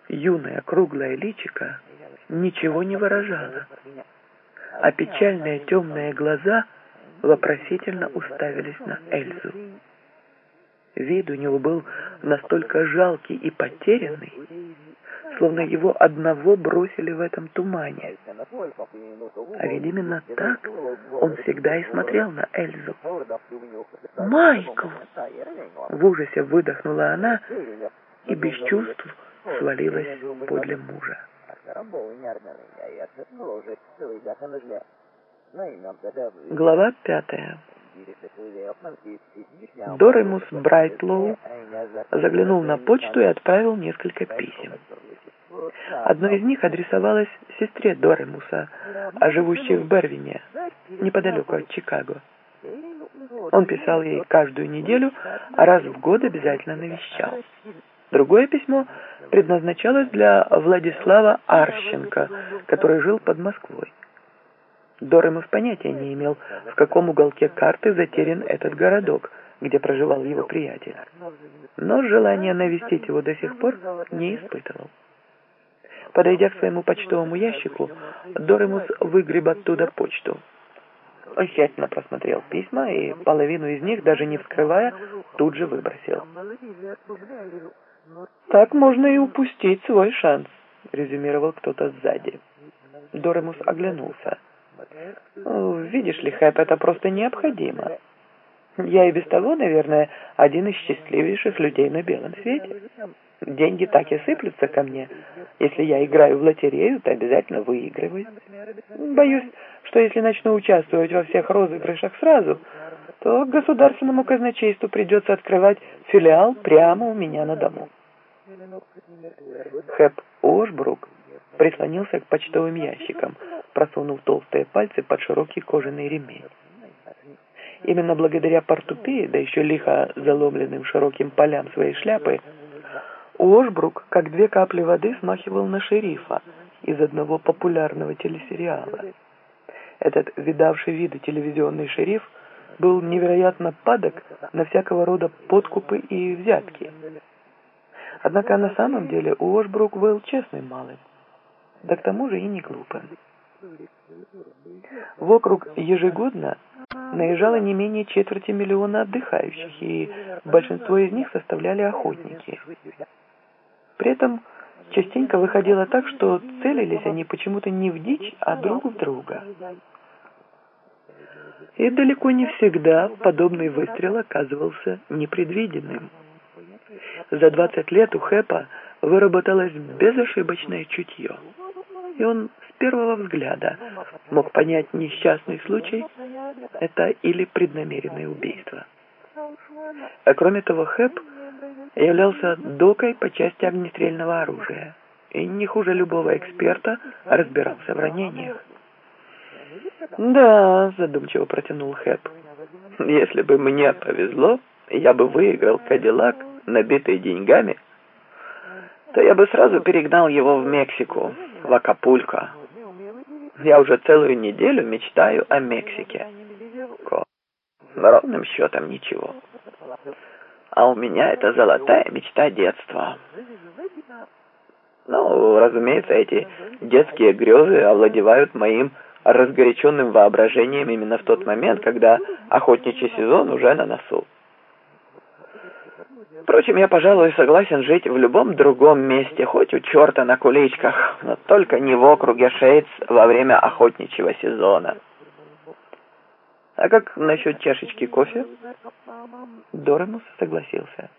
Юное круглое личико ничего не выражало, а печальные темные глаза вопросительно уставились на Эльзу. Вид у него был настолько жалкий и потерянный, словно его одного бросили в этом тумане. А ведь именно так он всегда и смотрел на Эльзу. «Майкл!» В ужасе выдохнула она и без чувств свалилась подле мужа. Глава пятая. Доремус Брайтлоу заглянул на почту и отправил несколько писем. Одно из них адресовалось сестре Доремуса, а живущей в Бервине, неподалеку от Чикаго. Он писал ей каждую неделю, а раз в год обязательно навещал. Другое письмо предназначалось для Владислава Арщенко, который жил под Москвой. Доремус понятия не имел, в каком уголке карты затерян этот городок, где проживал его приятель. Но желания навестить его до сих пор не испытывал. Подойдя к своему почтовому ящику, Доремус выгреб оттуда почту. Он тщательно просмотрел письма и половину из них, даже не вскрывая, тут же выбросил. «Так можно и упустить свой шанс», — резюмировал кто-то сзади. Доремус оглянулся. «Видишь ли, Хэп, это просто необходимо. Я и без того, наверное, один из счастливейших людей на белом свете. Деньги так и сыплются ко мне. Если я играю в лотерею, то обязательно выигрываю. Боюсь, что если начну участвовать во всех розыгрышах сразу, то государственному казначейству придется открывать филиал прямо у меня на дому. Хэп Ошбрук прислонился к почтовым ящикам, просунув толстые пальцы под широкий кожаный ремень. Именно благодаря портупее, да еще лихо заломленным широким полям своей шляпы, Ошбрук, как две капли воды, смахивал на шерифа из одного популярного телесериала. Этот видавший виды телевизионный шериф был невероятно падок на всякого рода подкупы и взятки. Однако на самом деле Уошбрук был честным малым, да к тому же и не глупым. В округ ежегодно наезжало не менее четверти миллиона отдыхающих, и большинство из них составляли охотники. При этом частенько выходило так, что целились они почему-то не в дичь, а друг в друга. И далеко не всегда подобный выстрел оказывался непредвиденным. За 20 лет у Хэпа выработалось безошибочное чутье, и он с первого взгляда мог понять несчастный случай – это или преднамеренное убийство. А кроме того, Хэп являлся докой по части огнестрельного оружия и не хуже любого эксперта разбирался в ранениях. «Да», — задумчиво протянул Хэп. «Если бы мне повезло, я бы выиграл Кадиллак, набитый деньгами, то я бы сразу перегнал его в Мексику, в Акапулько. Я уже целую неделю мечтаю о Мексике. Ко. Ровным счетом ничего. А у меня это золотая мечта детства». Ну, разумеется, эти детские грезы овладевают моим разгоряченным воображением именно в тот момент, когда охотничий сезон уже на носу. Впрочем, я, пожалуй, согласен жить в любом другом месте, хоть у черта на куличках, но только не в округе Шейтс во время охотничьего сезона. А как насчет чашечки кофе? Доремус согласился.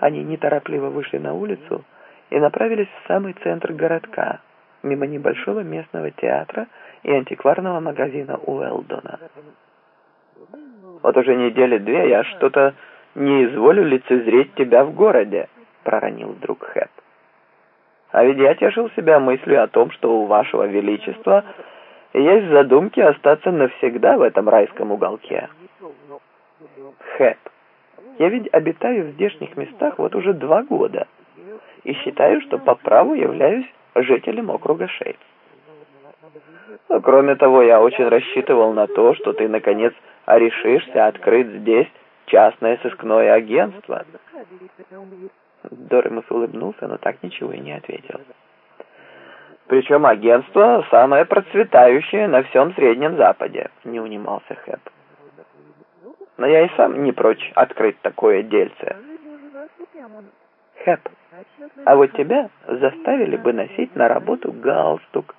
Они неторопливо вышли на улицу и направились в самый центр городка, мимо небольшого местного театра и антикварного магазина Уэлдона. «Вот уже недели две я что-то не изволю лицезреть тебя в городе», — проронил вдруг Хэп. «А ведь я тешил себя мыслью о том, что у вашего величества есть задумки остаться навсегда в этом райском уголке». «Хэп, я ведь обитаю в здешних местах вот уже два года и считаю, что по праву являюсь жителем округа Шейц. Но, кроме того, я очень рассчитывал на то, что ты, наконец, решишься открыть здесь частное сыскное агентство. Доремус улыбнулся, но так ничего и не ответил. Причем агентство самое процветающее на всем Среднем Западе, не унимался Хэп. Но я и сам не прочь открыть такое дельце. Хэп, а вот тебя заставили бы носить на работу галстук.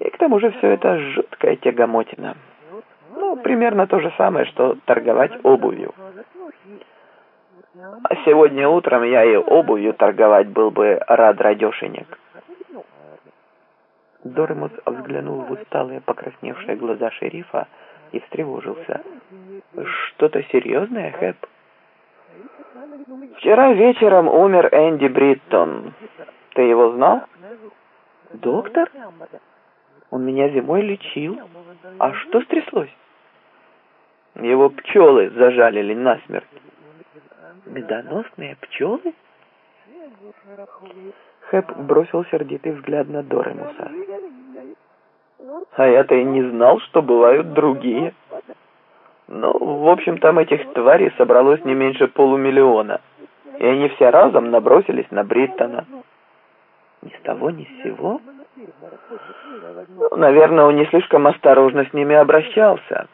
И к тому же все это жуткая тягомотина. Ну, примерно то же самое, что торговать обувью. А сегодня утром я и обувью торговать был бы рад радешенек. Доремус взглянул в усталые покрасневшие глаза шерифа и встревожился. «Что-то серьезное, Хэп?» Вчера вечером умер Энди Бриттон. Ты его знал? Доктор? Он меня зимой лечил. А что стряслось? Его пчелы зажалили насмерть. Медоносные пчелы? Хэп бросил сердитый взгляд на Доремуса. А я-то и не знал, что бывают другие. Ну, в общем, там этих тварей собралось не меньше полумиллиона. И они все разом набросились на Бриттона. Ни с того, ни с сего? Ну, наверное, он не слишком осторожно с ними обращался.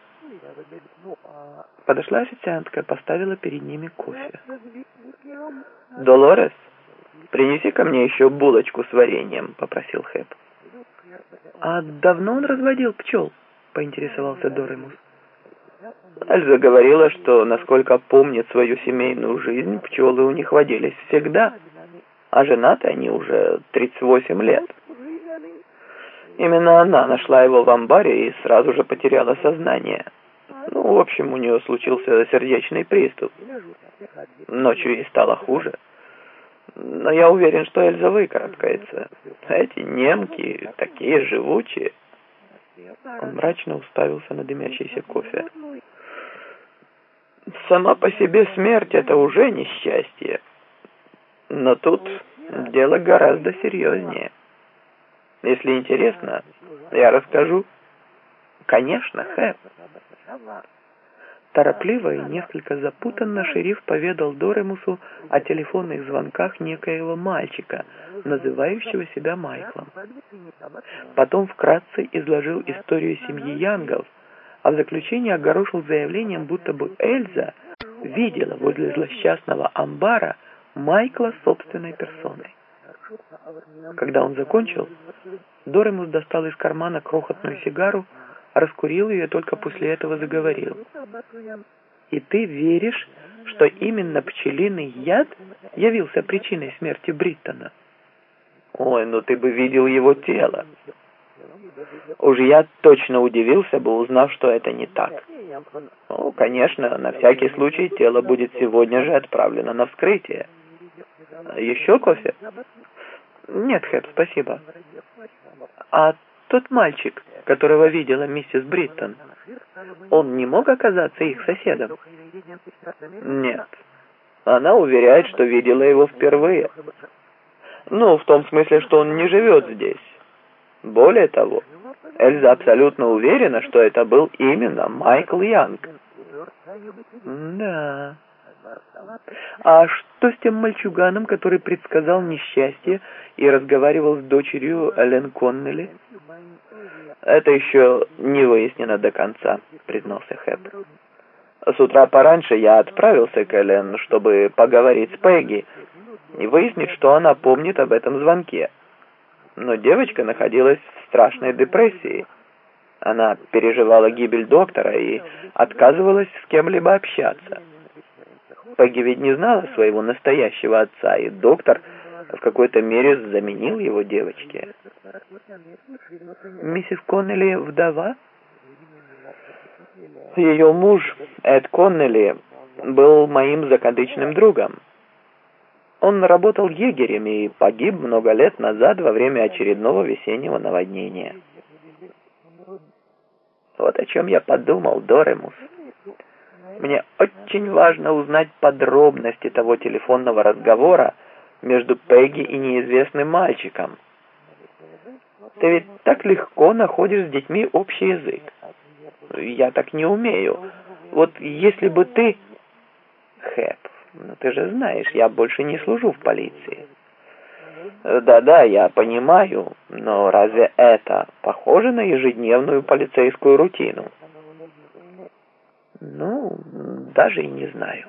Подошла официантка, поставила перед ними кофе. «Долорес, принеси ко мне еще булочку с вареньем», — попросил Хэп. «А давно он разводил пчел?» — поинтересовался Доремус. Альза говорила, что, насколько помнит свою семейную жизнь, пчелы у них водились всегда, а женаты они уже 38 лет. Именно она нашла его в амбаре и сразу же потеряла сознание. Ну, в общем, у нее случился сердечный приступ. Ночью ей стало хуже. Но я уверен, что Эльза выкарабкается. Эти немки такие живучие. Он мрачно уставился на дымящийся кофе. Сама по себе смерть — это уже несчастье. Но тут дело гораздо серьезнее. Если интересно, я расскажу. Конечно, Хэп. Торопливо и несколько запутанно шериф поведал Доремусу о телефонных звонках некоего мальчика, называющего себя Майклом. Потом вкратце изложил историю семьи Янгов, а в заключении огорошил заявлением, будто бы Эльза видела возле злосчастного амбара Майкла собственной персоной. Когда он закончил, Доремус достал из кармана крохотную сигару, раскурил ее и только после этого заговорил. «И ты веришь, что именно пчелиный яд явился причиной смерти Бриттона?» «Ой, ну ты бы видел его тело!» Уж я точно удивился бы, узнав, что это не так. Ну, конечно, на всякий случай тело будет сегодня же отправлено на вскрытие. Еще кофе? Нет, Хэп, спасибо. А тот мальчик, которого видела миссис Бриттон, он не мог оказаться их соседом? Нет. Она уверяет, что видела его впервые. Ну, в том смысле, что он не живет здесь. Более того, Эльза абсолютно уверена, что это был именно Майкл Янг. Да. А что с тем мальчуганом, который предсказал несчастье и разговаривал с дочерью Элен Коннелли? Это еще не выяснено до конца, признался Хэп. С утра пораньше я отправился к Элен, чтобы поговорить с Пегги и выяснить, что она помнит об этом звонке. Но девочка находилась в страшной депрессии. Она переживала гибель доктора и отказывалась с кем-либо общаться. Пегги ведь не знала своего настоящего отца, и доктор в какой-то мере заменил его девочке. Миссис Коннелли вдова? Ее муж, Эд Коннелли, был моим закадычным другом. Он работал егерем и погиб много лет назад во время очередного весеннего наводнения. Вот о чем я подумал, Доремус. Мне очень важно узнать подробности того телефонного разговора между Пегги и неизвестным мальчиком. Ты ведь так легко находишь с детьми общий язык. Я так не умею. Вот если бы ты... Хэп, ну, ты же знаешь, я больше не служу в полиции. Да-да, я понимаю, но разве это похоже на ежедневную полицейскую рутину? Ну, даже и не знаю.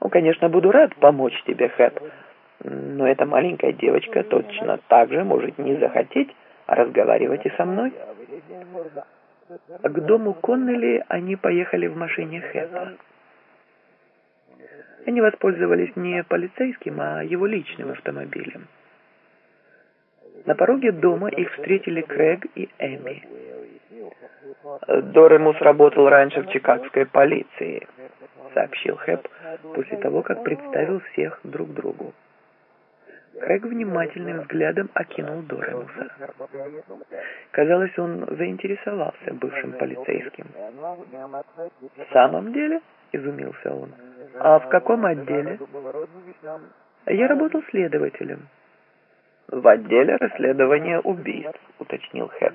Ну, конечно, буду рад помочь тебе, Хэп, но эта маленькая девочка точно так же может не захотеть разговаривать и со мной. К дому Коннелли они поехали в машине Хэпа. Они воспользовались не полицейским, а его личным автомобилем. На пороге дома их встретили Крэг и Эми. Доремус работал раньше в чикагской полиции, сообщил Хэп после того, как представил всех друг другу. Крэг внимательным взглядом окинул Доремуса. Казалось, он заинтересовался бывшим полицейским. «В самом деле?» — изумился он. «А в каком отделе?» «Я работал следователем». «В отделе расследования убийств», — уточнил Хэп.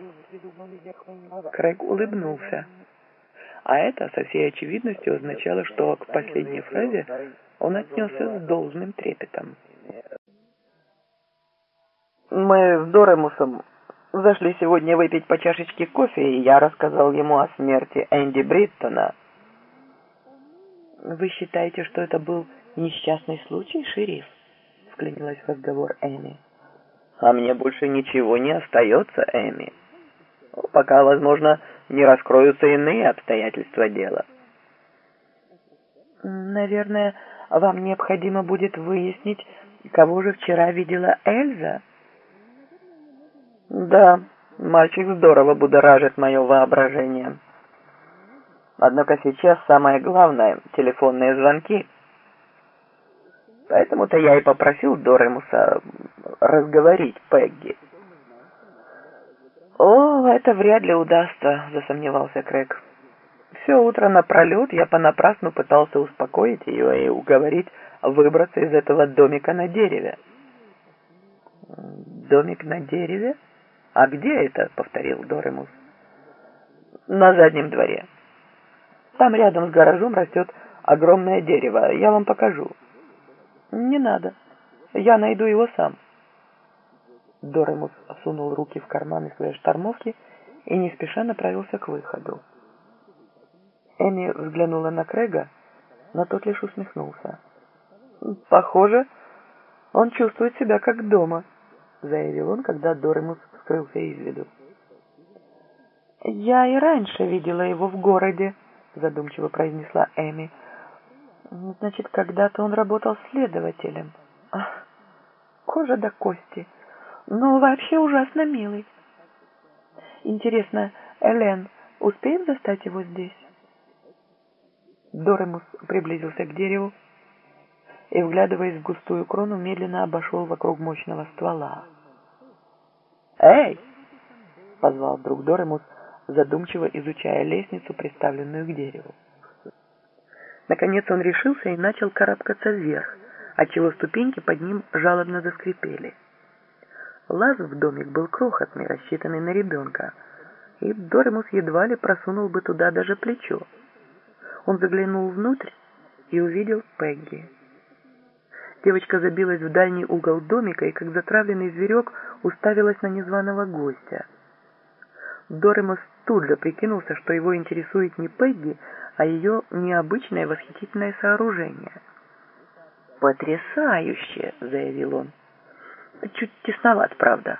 Крэг улыбнулся. А это, со всей очевидностью, означало, что к последней фразе он отнесся с должным трепетом. Мы с Доремусом зашли сегодня выпить по чашечке кофе, и я рассказал ему о смерти Энди Бриттона. «Вы считаете, что это был несчастный случай, шериф?» — вклинилась в разговор Эми. «А мне больше ничего не остается, Эми. Пока, возможно, не раскроются иные обстоятельства дела». «Наверное, вам необходимо будет выяснить, кого же вчера видела Эльза?» Да, мальчик здорово будоражит мое воображение. Однако сейчас самое главное — телефонные звонки. Поэтому-то я и попросил Доремуса разговорить Пегги. «О, это вряд ли удастся», — засомневался Крэг. «Все утро напролет я понапрасну пытался успокоить ее и уговорить выбраться из этого домика на дереве». «Домик на дереве?» «А где это?» — повторил Доремус. «На заднем дворе. Там рядом с гаражом растет огромное дерево. Я вам покажу». «Не надо. Я найду его сам». Доремус сунул руки в карманы своей штормовки и не спеша направился к выходу. Эми взглянула на Крэга, но тот лишь усмехнулся. «Похоже, он чувствует себя как дома», — заявил он, когда Доремус скрылся из виду. «Я и раньше видела его в городе», — задумчиво произнесла Эми. «Значит, когда-то он работал следователем. Ах, кожа до кости, но вообще ужасно милый. Интересно, Элен успеет застать его здесь?» Доремус приблизился к дереву и, вглядываясь в густую крону, медленно обошел вокруг мощного ствола. «Эй!» — позвал вдруг Доремус, задумчиво изучая лестницу, приставленную к дереву. Наконец он решился и начал карабкаться вверх, отчего ступеньки под ним жалобно заскрипели. Лаз в домик был крохотный, рассчитанный на ребенка, и Доремус едва ли просунул бы туда даже плечо. Он заглянул внутрь и увидел Пегги. Девочка забилась в дальний угол домика и, как затравленный зверек, уставилась на незваного гостя. Доремос тут же прикинулся, что его интересует не Пегги, а ее необычное восхитительное сооружение. «Потрясающе!» — заявил он. «Чуть тесноват, правда.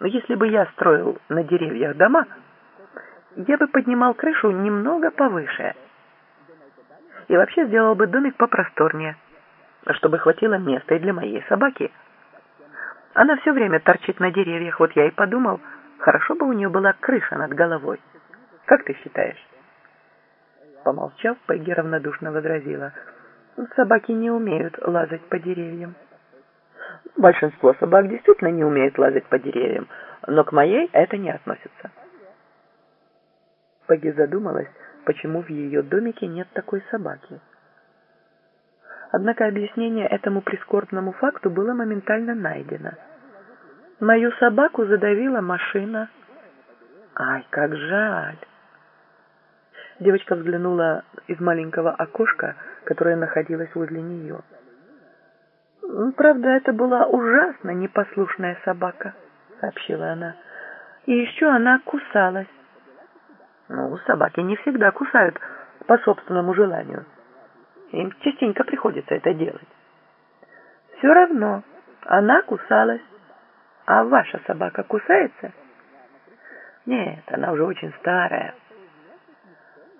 Но если бы я строил на деревьях дома, я бы поднимал крышу немного повыше. И вообще сделал бы домик попросторнее» чтобы хватило места и для моей собаки. Она все время торчит на деревьях, вот я и подумал, хорошо бы у нее была крыша над головой. Как ты считаешь? Помолчав, Пегги равнодушно возразила. Собаки не умеют лазать по деревьям. Большинство собак действительно не умеют лазать по деревьям, но к моей это не относится. Пегги задумалась, почему в ее домике нет такой собаки. Однако объяснение этому прискорбному факту было моментально найдено. Мою собаку задавила машина. Ай, как жаль. Девочка взглянула из маленького окошка, которое находилось возле нее. «Правда, это была ужасно непослушная собака», — сообщила она. «И еще она кусалась». «Ну, собаки не всегда кусают по собственному желанию», им частенько приходится это делать. Все равно, она кусалась. А ваша собака кусается? Нет, она уже очень старая.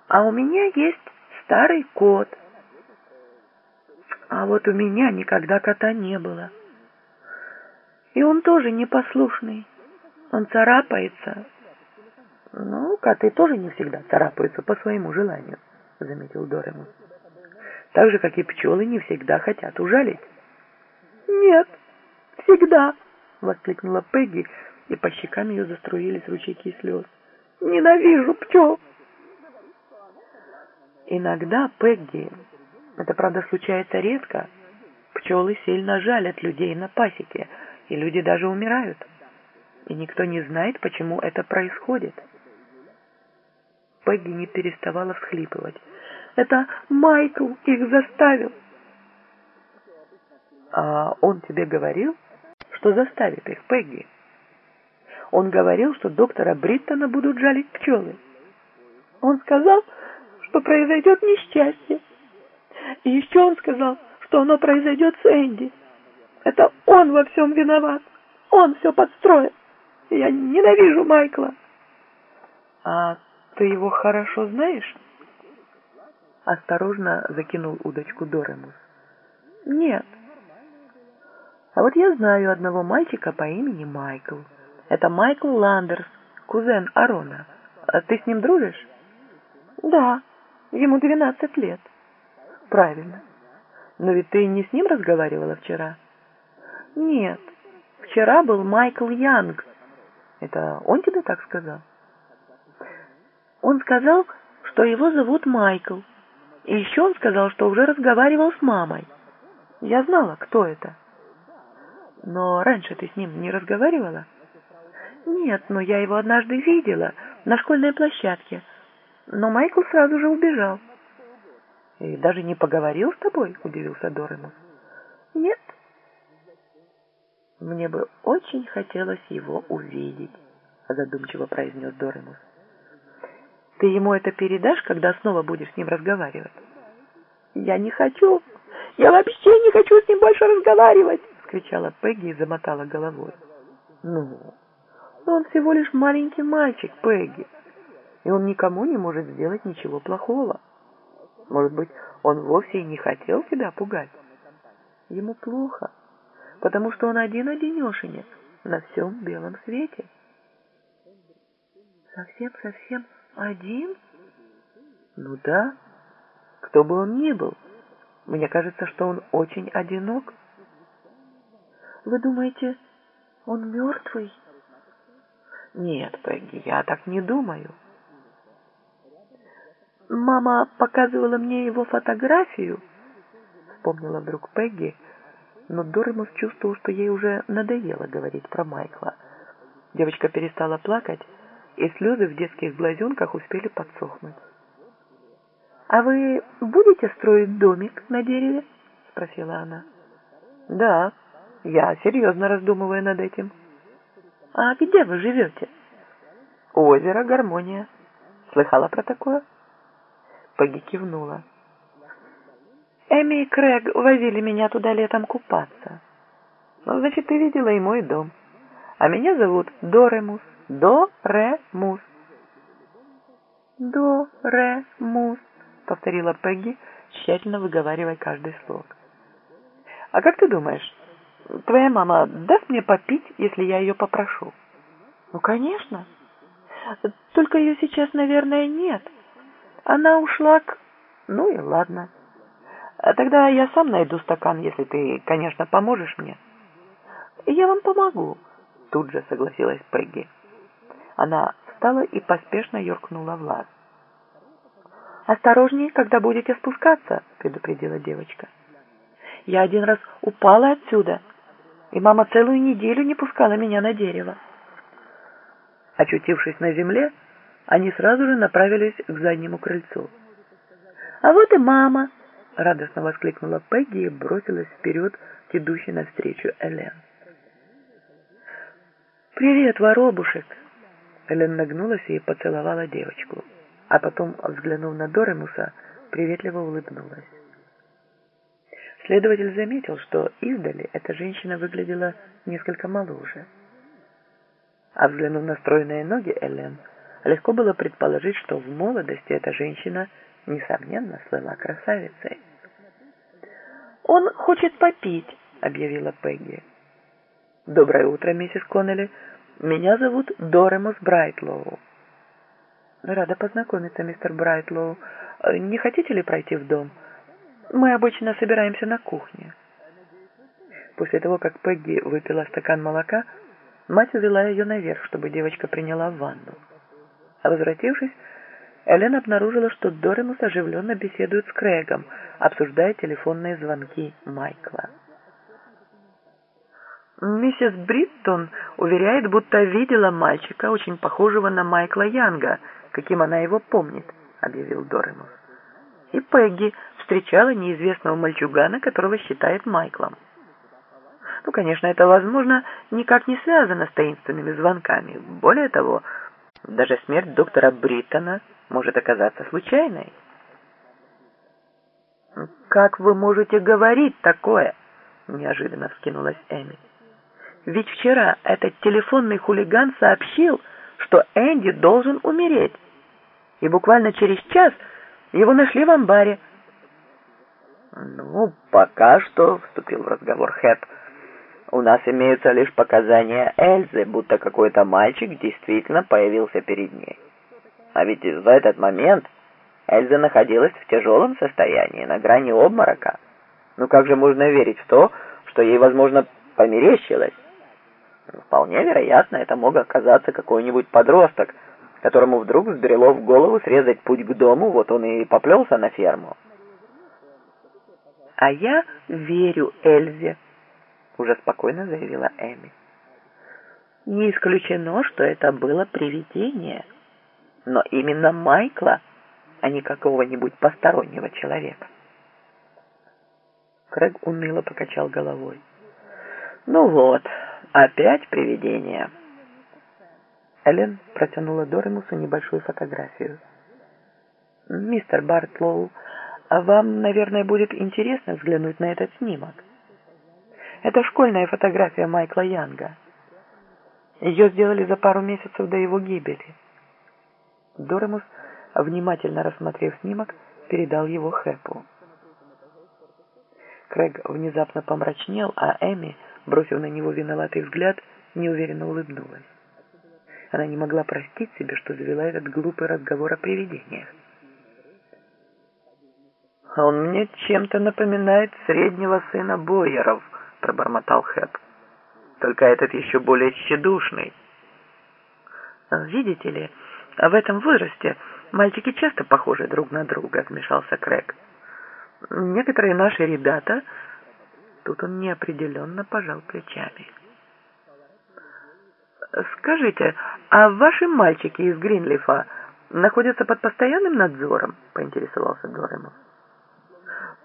А у меня есть старый кот. А вот у меня никогда кота не было. И он тоже непослушный. Он царапается. Ну, коты тоже не всегда царапаются по своему желанию, заметил Доремус так же, как и пчелы не всегда хотят ужалить. «Нет, всегда!» — воскликнула Пегги, и по щекам ее заструились ручейки слез. «Ненавижу пчел!» Иногда, Пегги, это, правда, случается редко, пчелы сильно жалят людей на пасеке, и люди даже умирают. И никто не знает, почему это происходит. Пегги не переставала всхлипывать. «Это Майкл их заставил!» «А он тебе говорил, что заставит их, Пегги?» Он говорил, что доктора Бриттона будут жалить пчелы. Он сказал, что произойдет несчастье. И еще он сказал, что оно произойдет с Энди. Это он во всем виноват. Он все подстроил. Я ненавижу Майкла. А ты его хорошо знаешь? Осторожно закинул удочку Доремус. Нет. А вот я знаю одного мальчика по имени Майкл. Это Майкл Ландерс, кузен Арона. А ты с ним дружишь? Да, ему двенадцать лет. Правильно. Но ведь ты не с ним разговаривала вчера? Нет, вчера был Майкл Янг. Это он тебе так сказал? Он сказал, что его зовут Майкл. И еще он сказал, что уже разговаривал с мамой. Я знала, кто это. Но раньше ты с ним не разговаривала? Нет, но я его однажды видела на школьной площадке. Но Майкл сразу же убежал. «И даже не поговорил с тобой?» — удивился Доремус. «Нет». «Мне бы очень хотелось его увидеть», — задумчиво произнес Доремус. «Ты ему это передашь, когда снова будешь с ним разговаривать?» «Я не хочу! Я вообще не хочу с ним больше разговаривать!» — скричала Пегги и замотала головой. «Ну, он всего лишь маленький мальчик, Пегги, и он никому не может сделать ничего плохого». Может быть, он вовсе и не хотел тебя пугать? Ему плохо, потому что он один-одинешенек на всем белом свете. Совсем-совсем один? Ну да, кто бы он ни был. Мне кажется, что он очень одинок. Вы думаете, он мертвый? Нет, Пегги, я так не думаю. Мама показывала мне его фотографию, вспомнила вдруг Пегги, но Доремус чувствовал, что ей уже надоело говорить про Майкла. Девочка перестала плакать, и слезы в детских глазенках успели подсохнуть. «А вы будете строить домик на дереве?» — спросила она. «Да, я серьезно раздумываю над этим». «А где вы живете?» «Озеро Гармония. Слыхала про такое?» Пегги кивнула. Эми и Крэг возили меня туда летом купаться. Ну, значит, ты видела и мой дом. А меня зовут Доремус. До-ре-мус. До-ре-мус, повторила Пегги, тщательно выговаривая каждый слог. А как ты думаешь, твоя мама даст мне попить, если я ее попрошу? Ну, конечно. Только ее сейчас, наверное, нет. Она ушла к... Ну и ладно. А тогда я сам найду стакан, если ты, конечно, поможешь мне. Я вам помогу, тут же согласилась Пегги. Она встала и поспешно юркнула в лаз. «Осторожней, когда будете спускаться», — предупредила девочка. «Я один раз упала отсюда, и мама целую неделю не пускала меня на дерево». Очутившись на земле, они сразу же направились к заднему крыльцу. «А вот и мама!» — радостно воскликнула Пегги и бросилась вперед к идущей навстречу Элен. «Привет, воробушек!» Элен нагнулась и поцеловала девочку, а потом, взглянув на Доремуса, приветливо улыбнулась. Следователь заметил, что издали эта женщина выглядела несколько моложе. А взглянув на стройные ноги Элен, Легко было предположить, что в молодости эта женщина, несомненно, слыла красавицей. «Он хочет попить», — объявила Пегги. «Доброе утро, миссис Коннелли. Меня зовут Доремус Брайтлоу». «Рада познакомиться, мистер Брайтлоу. Не хотите ли пройти в дом? Мы обычно собираемся на кухне». После того, как Пегги выпила стакан молока, мать увела ее наверх, чтобы девочка приняла ванну. А возвратившись, Элен обнаружила, что Доремус оживленно беседует с Крэгом, обсуждая телефонные звонки Майкла. Миссис Бриттон уверяет, будто видела мальчика, очень похожего на Майкла Янга, каким она его помнит, объявил Доремус. И Пегги встречала неизвестного мальчугана, которого считает Майклом. Ну, конечно, это, возможно, никак не связано с таинственными звонками. Более того, даже смерть доктора Бриттона может оказаться случайной. «Как вы можете говорить такое?» — неожиданно вскинулась Эми. «Ведь вчера этот телефонный хулиган сообщил, что Энди должен умереть, и буквально через час его нашли в амбаре». «Ну, пока что», — вступил в разговор Хэп, — «у нас имеются лишь показания Эльзы, будто какой-то мальчик действительно появился перед ней. А ведь в этот момент Эльза находилась в тяжелом состоянии, на грани обморока. Ну как же можно верить в то, что ей, возможно, померещилось? Вполне вероятно, это мог оказаться какой-нибудь подросток, которому вдруг взбрело в голову срезать путь к дому, вот он и поплелся на ферму. «А я верю Эльзе», — уже спокойно заявила Эми. «Не исключено, что это было привидение, но именно Майкла — а не какого-нибудь постороннего человека. Крэг уныло покачал головой. «Ну вот, опять привидение». Эллен протянула Доремусу небольшую фотографию. «Мистер Бартлоу, вам, наверное, будет интересно взглянуть на этот снимок. Это школьная фотография Майкла Янга. Ее сделали за пару месяцев до его гибели». Доремус внимательно рассмотрев снимок, передал его Хэпу. Крэг внезапно помрачнел, а Эми, бросив на него виноватый взгляд, неуверенно улыбнулась. Она не могла простить себе, что завела этот глупый разговор о привидениях. «А «Он мне чем-то напоминает среднего сына Бойеров», — пробормотал Хэп. «Только этот еще более тщедушный». «Видите ли, в этом возрасте Мальчики часто похожи друг на друга, вмешался Крэг. Некоторые наши ребята... Тут он неопределенно пожал плечами. «Скажите, а ваши мальчики из Гринлифа находятся под постоянным надзором?» — поинтересовался Доремов.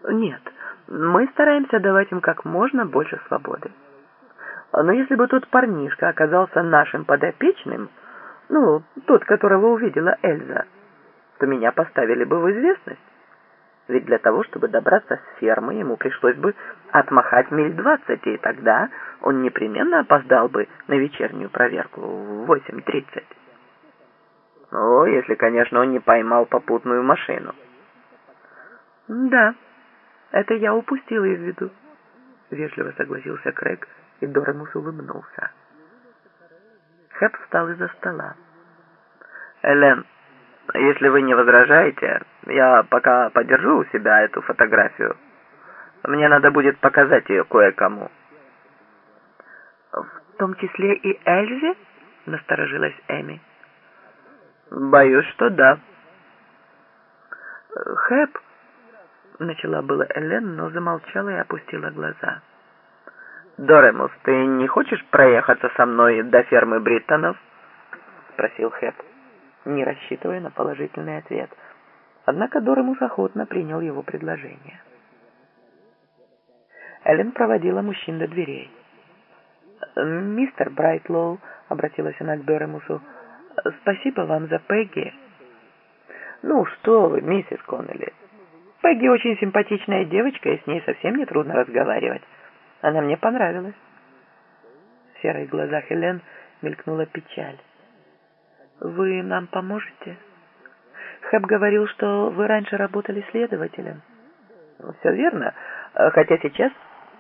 «Нет, мы стараемся давать им как можно больше свободы. Но если бы тот парнишка оказался нашим подопечным, ну, тот, которого увидела Эльза, то меня поставили бы в известность. Ведь для того, чтобы добраться с фермы, ему пришлось бы отмахать миль двадцать, и тогда он непременно опоздал бы на вечернюю проверку в восемь тридцать. Ну, если, конечно, он не поймал попутную машину. Да, это я упустила из виду, вежливо согласился Крэг, и Доремус улыбнулся. Хэп встал из-за стола. Элен, если вы не возражаете, я пока подержу у себя эту фотографию. Мне надо будет показать ее кое-кому. В том числе и Эльзе? Насторожилась Эми. Боюсь, что да. Хэп, начала было Элен, но замолчала и опустила глаза. Доремус, ты не хочешь проехаться со мной до фермы Бриттонов? Спросил Хэп не рассчитывая на положительный ответ. Однако Доремус охотно принял его предложение. Эллен проводила мужчин до дверей. «Мистер Брайтлоу», — обратилась она к Доремусу, — «спасибо вам за Пегги». «Ну что вы, миссис Коннелли, Пегги очень симпатичная девочка, и с ней совсем не трудно разговаривать. Она мне понравилась». В серых глазах Элен мелькнула печаль. Вы нам поможете? Хэп говорил, что вы раньше работали следователем. Все верно, хотя сейчас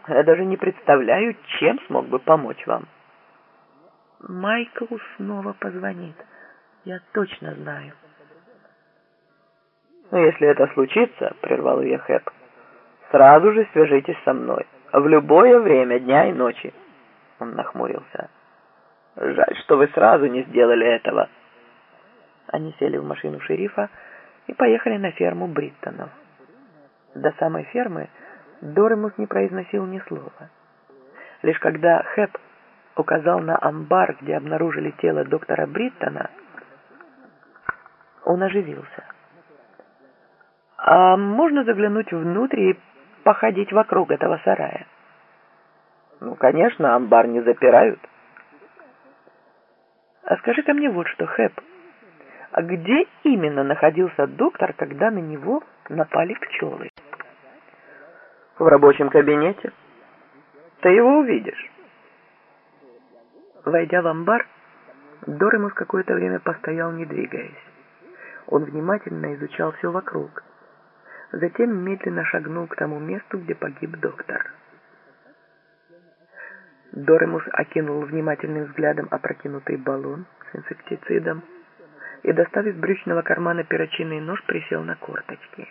я даже не представляю, чем смог бы помочь вам. Майкл снова позвонит. Я точно знаю. Но если это случится, прервал ее Хэп, сразу же свяжитесь со мной. В любое время дня и ночи. Он нахмурился. Жаль, что вы сразу не сделали этого. Они сели в машину шерифа и поехали на ферму Бриттонов. До самой фермы Доремус не произносил ни слова. Лишь когда Хэп указал на амбар, где обнаружили тело доктора Бриттона, он оживился. «А можно заглянуть внутрь и походить вокруг этого сарая?» «Ну, конечно, амбар не запирают». «А скажи-ка мне вот что, Хэп, а где именно находился доктор, когда на него напали пчелы?» «В рабочем кабинете. Ты его увидишь». Войдя в амбар, Доремус какое-то время постоял, не двигаясь. Он внимательно изучал все вокруг. Затем медленно шагнул к тому месту, где погиб доктор. Доремус окинул внимательным взглядом опрокинутый баллон с инсектицидом и, достав из брючного кармана перочинный нож, присел на корточки.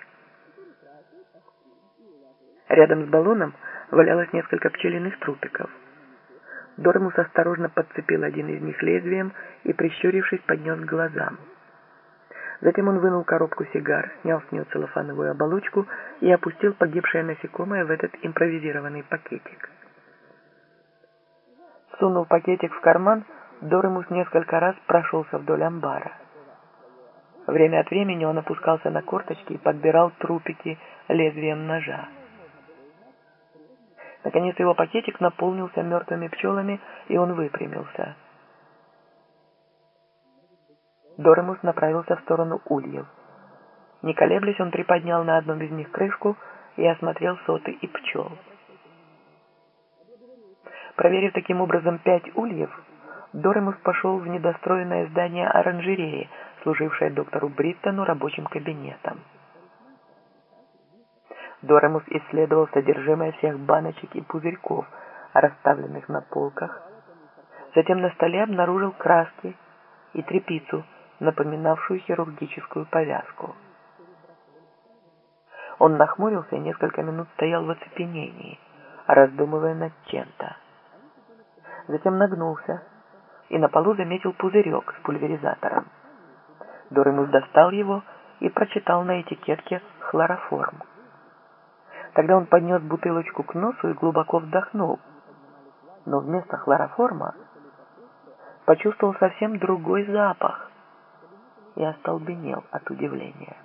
Рядом с баллоном валялось несколько пчелиных трупиков. Доремус осторожно подцепил один из них лезвием и, прищурившись, поднес к глазам. Затем он вынул коробку сигар, снял с нее целлофановую оболочку и опустил погибшее насекомое в этот импровизированный пакетик. Сунув пакетик в карман, Доремус несколько раз прошелся вдоль амбара. Время от времени он опускался на корточки и подбирал трупики лезвием ножа. Наконец его пакетик наполнился мертвыми пчелами, и он выпрямился. Доремус направился в сторону ульев. Не колеблясь, он приподнял на одном из них крышку и осмотрел соты и пчел. Проверив таким образом пять ульев, Доремус пошел в недостроенное здание оранжереи, служившее доктору Бриттону рабочим кабинетом. Доремус исследовал содержимое всех баночек и пузырьков, расставленных на полках. Затем на столе обнаружил краски и тряпицу, напоминавшую хирургическую повязку. Он нахмурился и несколько минут стоял в оцепенении, раздумывая над чем-то. Затем нагнулся и на полу заметил пузырек с пульверизатором. Доремус достал его и прочитал на этикетке «хлороформ». Тогда он поднес бутылочку к носу и глубоко вдохнул. Но вместо хлороформа почувствовал совсем другой запах и остолбенел от удивления.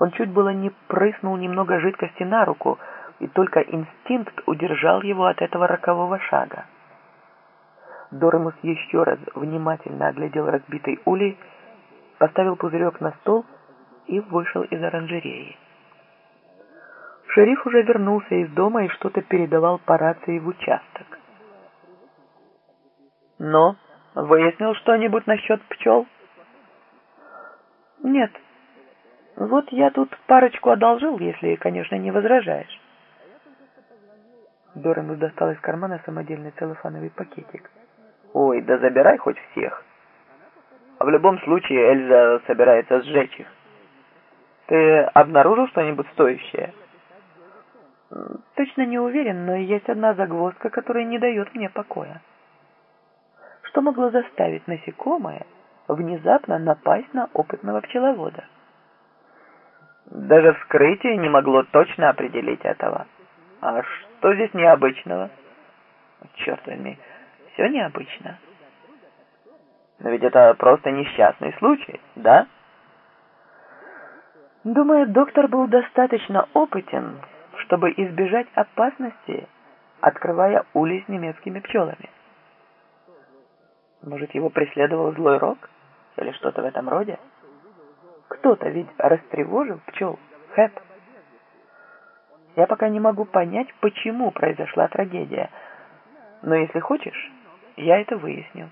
Он чуть было не прыснул немного жидкости на руку, и только инстинкт удержал его от этого рокового шага. Доремус еще раз внимательно оглядел разбитый улей, поставил пузырек на стол и вышел из оранжереи. Шериф уже вернулся из дома и что-то передавал по рации в участок. «Но выяснил что-нибудь насчет пчел?» «Нет. Вот я тут парочку одолжил, если, конечно, не возражаешь». Доремус достал из кармана самодельный целлофановый пакетик. «Ой, да забирай хоть всех. А в любом случае Эльза собирается сжечь их. Ты обнаружил что-нибудь стоящее?» Точно не уверен, но есть одна загвоздка, которая не дает мне покоя. Что могло заставить насекомое внезапно напасть на опытного пчеловода? Даже вскрытие не могло точно определить этого. А что здесь необычного? Черт возьми, все необычно. Но ведь это просто несчастный случай, да? Думаю, доктор был достаточно опытен, чтобы избежать опасности, открывая улей с немецкими пчелами. Может, его преследовал злой рок или что-то в этом роде? Кто-то ведь растревожил пчел, Хэп. Я пока не могу понять, почему произошла трагедия, но если хочешь, я это выясню.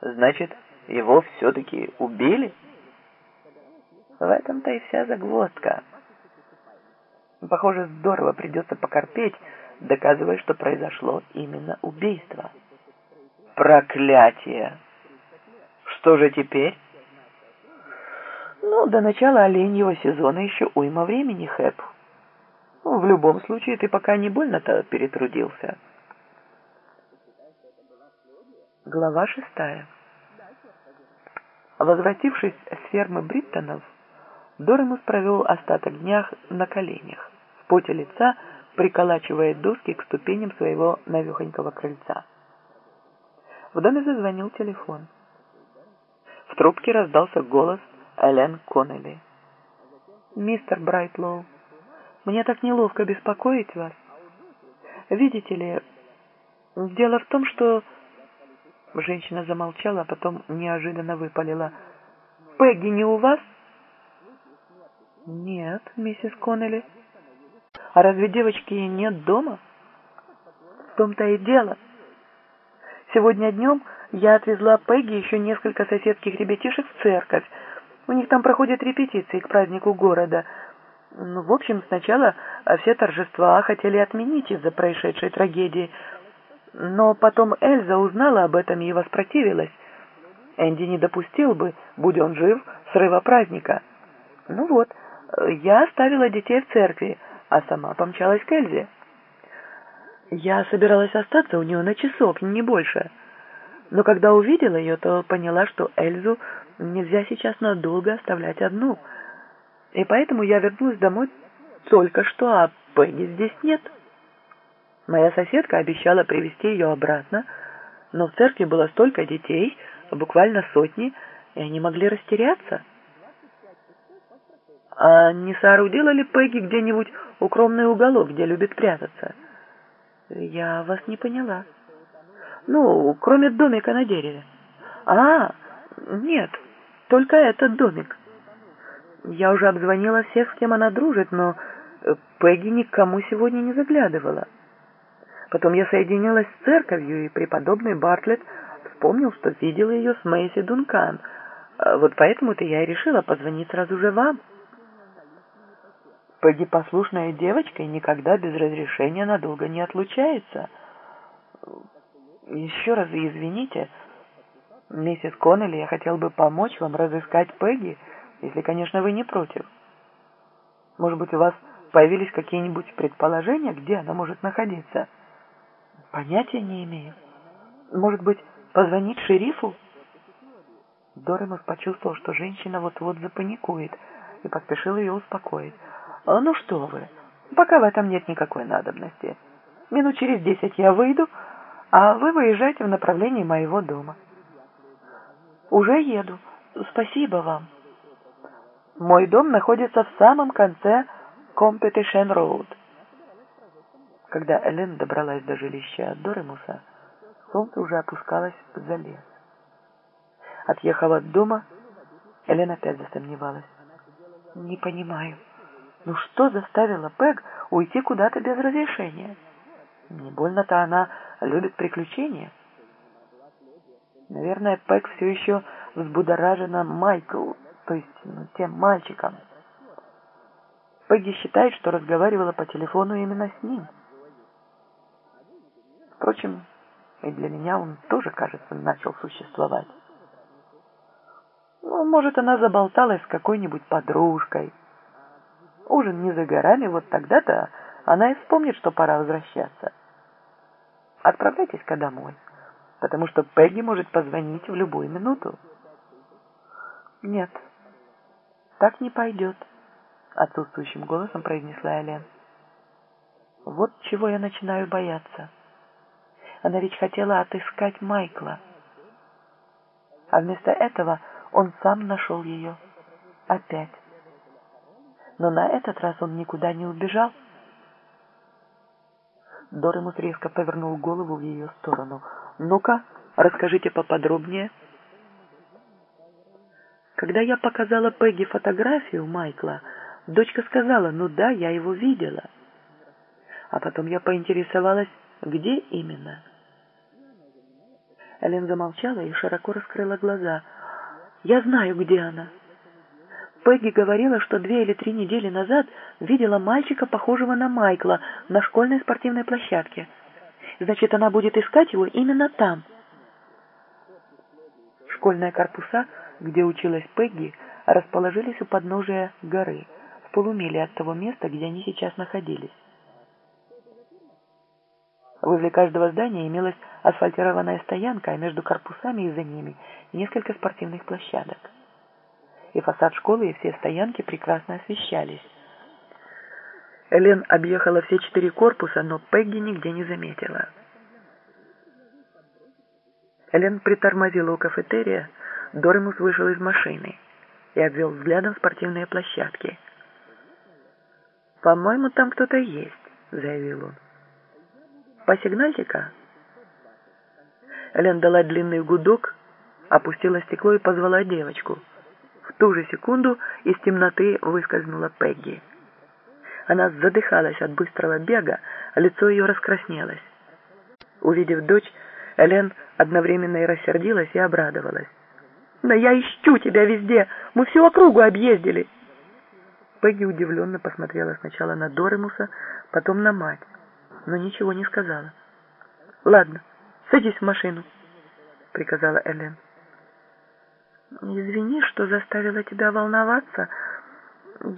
Значит, его все-таки убили? В этом-то и вся загвоздка. Похоже, здорово придется покорпеть, доказывая, что произошло именно убийство. Проклятие! Что же теперь? Ну, до начала оленьего сезона еще уйма времени, Хэп. Ну, в любом случае, ты пока не больно-то перетрудился. Глава шестая. Возвратившись с фермы Бриттонов, Доремус провел остаток дня на коленях в поте лица, приколачивая доски к ступеням своего навехонького крыльца. В доме зазвонил телефон. В трубке раздался голос Элен Коннелли. «Мистер Брайтлоу, мне так неловко беспокоить вас. Видите ли, дело в том, что...» Женщина замолчала, а потом неожиданно выпалила. «Пегги не у вас?» «Нет, миссис Коннелли. А разве девочки нет дома?» «В том-то и дело. Сегодня днем я отвезла Пегги еще несколько соседских ребятишек в церковь. У них там проходят репетиции к празднику города. Ну, в общем, сначала все торжества хотели отменить из-за происшедшей трагедии. Но потом Эльза узнала об этом и воспротивилась. Энди не допустил бы, будь он жив, срыва праздника. Ну вот, я оставила детей в церкви, а сама помчалась к Эльзе. Я собиралась остаться у нее на часок, не больше. Но когда увидела ее, то поняла, что Эльзу нельзя сейчас надолго оставлять одну. И поэтому я вернулась домой только что, а Пенни здесь нет. Моя соседка обещала привезти ее обратно, но в церкви было столько детей, буквально сотни, и они могли растеряться. А не соорудила ли Пегги где-нибудь укромный уголок, где любит прятаться? Я вас не поняла. Ну, кроме домика на дереве. А, нет, только этот домик. Я уже обзвонила всех, с кем она дружит, но Пегги никому сегодня не заглядывала. Потом я соединилась с церковью, и преподобный Бартлетт вспомнил, что видела ее с Мэйси Дункан. Вот поэтому-то я и решила позвонить сразу же вам. Пегги послушная девочка и никогда без разрешения надолго не отлучается. Еще раз извините, миссис Коннелли, я хотел бы помочь вам разыскать Пегги, если, конечно, вы не против. Может быть, у вас появились какие-нибудь предположения, где она может находиться? Понятия не имею. Может быть, позвонить шерифу? Доремов почувствовал, что женщина вот-вот запаникует, и поспешил ее успокоить. А, «Ну что вы, пока в этом нет никакой надобности. Минут через десять я выйду, а вы выезжаете в направлении моего дома». «Уже еду. Спасибо вам». «Мой дом находится в самом конце Competition Road». Когда Элен добралась до жилища Доремуса, солнце уже опускалось за лес. Отъехав от дома, Элен опять засомневалась. «Не понимаю». Ну что заставило Пэг уйти куда-то без разрешения? Не больно-то она любит приключения. Наверное, Пэг все еще взбудоражена Майкл, то есть ну, тем мальчиком. Пегги считает, что разговаривала по телефону именно с ним. Впрочем, и для меня он тоже, кажется, начал существовать. Ну, может, она заболталась с какой-нибудь подружкой, Ужин не за горами, вот тогда-то она и вспомнит, что пора возвращаться. Отправляйтесь-ка домой, потому что Пегги может позвонить в любую минуту. Нет, так не пойдет, отсутствующим голосом произнесла Элен. Вот чего я начинаю бояться. Она ведь хотела отыскать Майкла. А вместо этого он сам нашел ее. Опять но на этот раз он никуда не убежал. Доремус резко повернул голову в ее сторону. «Ну-ка, расскажите поподробнее». Когда я показала Пегги фотографию Майкла, дочка сказала, ну да, я его видела. А потом я поинтересовалась, где именно. Элен замолчала и широко раскрыла глаза. «Я знаю, где она». Пегги говорила, что две или три недели назад видела мальчика, похожего на Майкла, на школьной спортивной площадке. Значит, она будет искать его именно там. Школьные корпуса, где училась Пегги, расположились у подножия горы, в полумиле от того места, где они сейчас находились. Возле каждого здания имелась асфальтированная стоянка, а между корпусами и за ними несколько спортивных площадок и фасад школы и все стоянки прекрасно освещались. Элен объехала все четыре корпуса, но Пегги нигде не заметила. Элен притормозила у кафетерия, Доремус вышел из машины и обвел взглядом спортивные площадки. «По-моему, там кто-то есть», — заявил он. «Посигнальте-ка». Элен дала длинный гудок, опустила стекло и позвала девочку. В ту же секунду из темноты выскользнула Пегги. Она задыхалась от быстрого бега, а лицо ее раскраснелось. Увидев дочь, Элен одновременно и рассердилась, и обрадовалась. «Да я ищу тебя везде! Мы всю округу объездили!» Пегги удивленно посмотрела сначала на Доремуса, потом на мать, но ничего не сказала. «Ладно, садись в машину», — приказала Элен. «Извини, что заставила тебя волноваться.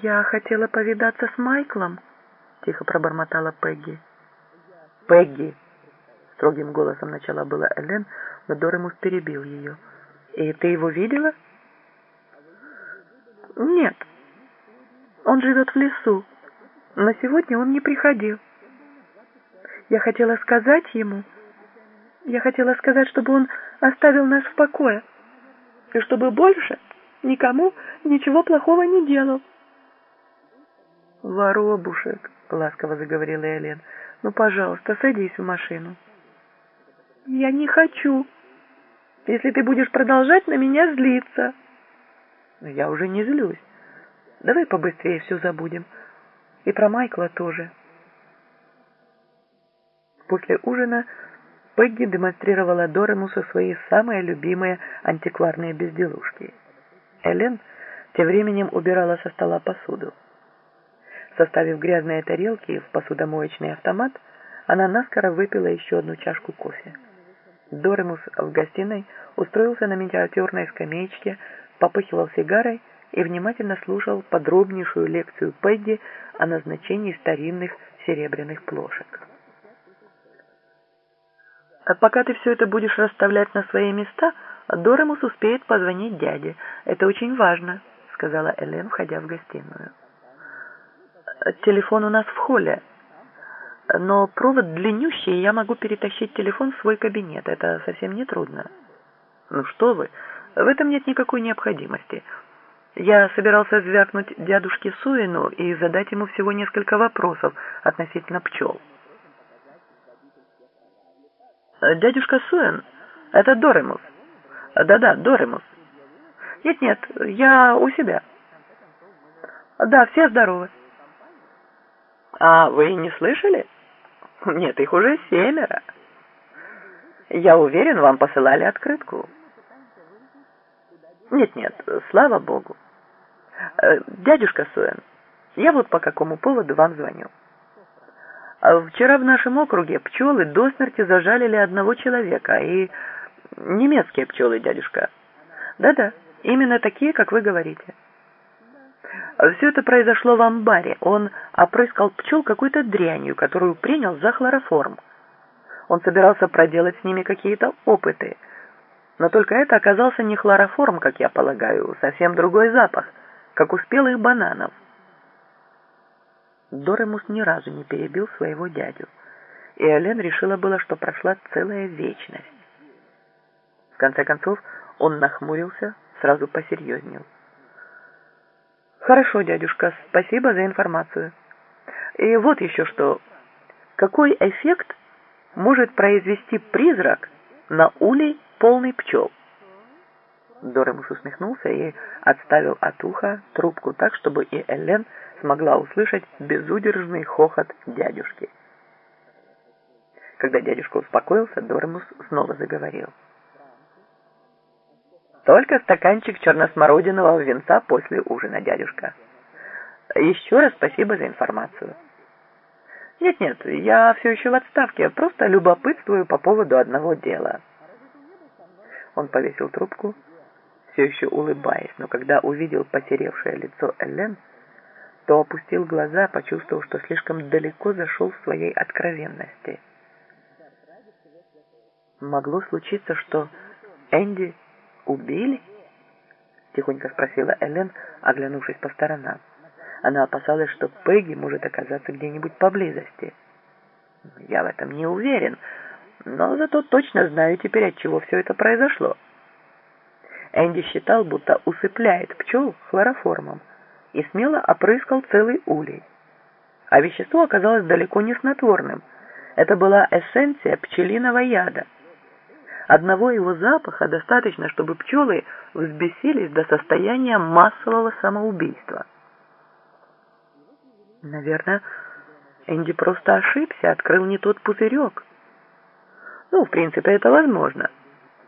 Я хотела повидаться с Майклом», — тихо пробормотала Пегги. «Пегги!» — строгим голосом начала была Элен, но Доремус перебил ее. «И ты его видела?» «Нет. Он живет в лесу, но сегодня он не приходил. Я хотела сказать ему, я хотела сказать, чтобы он оставил нас в покое, и чтобы больше никому ничего плохого не делал». «Воробушек», — ласково заговорила Элен, — «ну, пожалуйста, садись в машину». «Я не хочу», если ты будешь продолжать на меня злиться. Но я уже не злюсь. Давай побыстрее все забудем. И про Майкла тоже. После ужина Пегги демонстрировала Доремусу свои самые любимые антикварные безделушки. Элен тем временем убирала со стола посуду. Составив грязные тарелки в посудомоечный автомат, она наскоро выпила еще одну чашку кофе. Доремус в гостиной устроился на миниатюрной скамеечке, попыхивал сигарой и внимательно слушал подробнейшую лекцию Пегги о назначении старинных серебряных плошек. А пока ты все это будешь расставлять на свои места, Доремус успеет позвонить дяде. Это очень важно, сказала Элен, входя в гостиную. Телефон у нас в холле, но провод длиннющий, я могу перетащить телефон в свой кабинет. Это совсем не трудно. Ну что вы, в этом нет никакой необходимости. Я собирался звякнуть дядушке Суину и задать ему всего несколько вопросов относительно пчел. Дядюшка Суин, это Доремус. Да-да, Доремус. Нет-нет, я у себя. Да, все здоровы. А вы не слышали? Нет, их уже семеро. Я уверен, вам посылали открытку. Нет-нет, слава богу. Э, дядюшка Суэн, я вот по какому поводу вам звоню. Вчера в нашем округе пчелы до смерти зажалили одного человека, и немецкие пчелы, дядюшка. Да-да, именно такие, как вы говорите. Все это произошло в амбаре. Он опрыскал пчел какой-то дрянью, которую принял за хлороформ. Он собирался проделать с ними какие-то опыты. Но только это оказался не хлороформ, как я полагаю, совсем другой запах, как у спелых бананов. Доремус ни разу не перебил своего дядю, и Элен решила было, что прошла целая вечность. В конце концов, он нахмурился, сразу посерьезнел. Хорошо, дядюшка, спасибо за информацию. И вот еще что. Какой эффект может произвести призрак на улей полный пчел? Доремус усмехнулся и отставил от уха трубку так, чтобы и Элен смогла услышать безудержный хохот дядюшки. Когда дядюшка успокоился, Доремус снова заговорил. Только стаканчик черносмородинового венца после ужина, дядюшка. Еще раз спасибо за информацию. Нет-нет, я все еще в отставке, просто любопытствую по поводу одного дела. Он повесил трубку, все еще улыбаясь, но когда увидел потеревшее лицо Элен, то опустил глаза, почувствовав, что слишком далеко зашел в своей откровенности. Могло случиться, что Энди «Убили?» — тихонько спросила Элен, оглянувшись по сторонам. Она опасалась, что Пегги может оказаться где-нибудь поблизости. Я в этом не уверен, но зато точно знаю теперь, от чего все это произошло. Энди считал, будто усыпляет пчел хлороформом и смело опрыскал целый улей. А вещество оказалось далеко не снотворным. Это была эссенция пчелиного яда. Одного его запаха достаточно, чтобы пчелы взбесились до состояния массового самоубийства. Наверное, Энди просто ошибся, открыл не тот пузырек. Ну, в принципе, это возможно.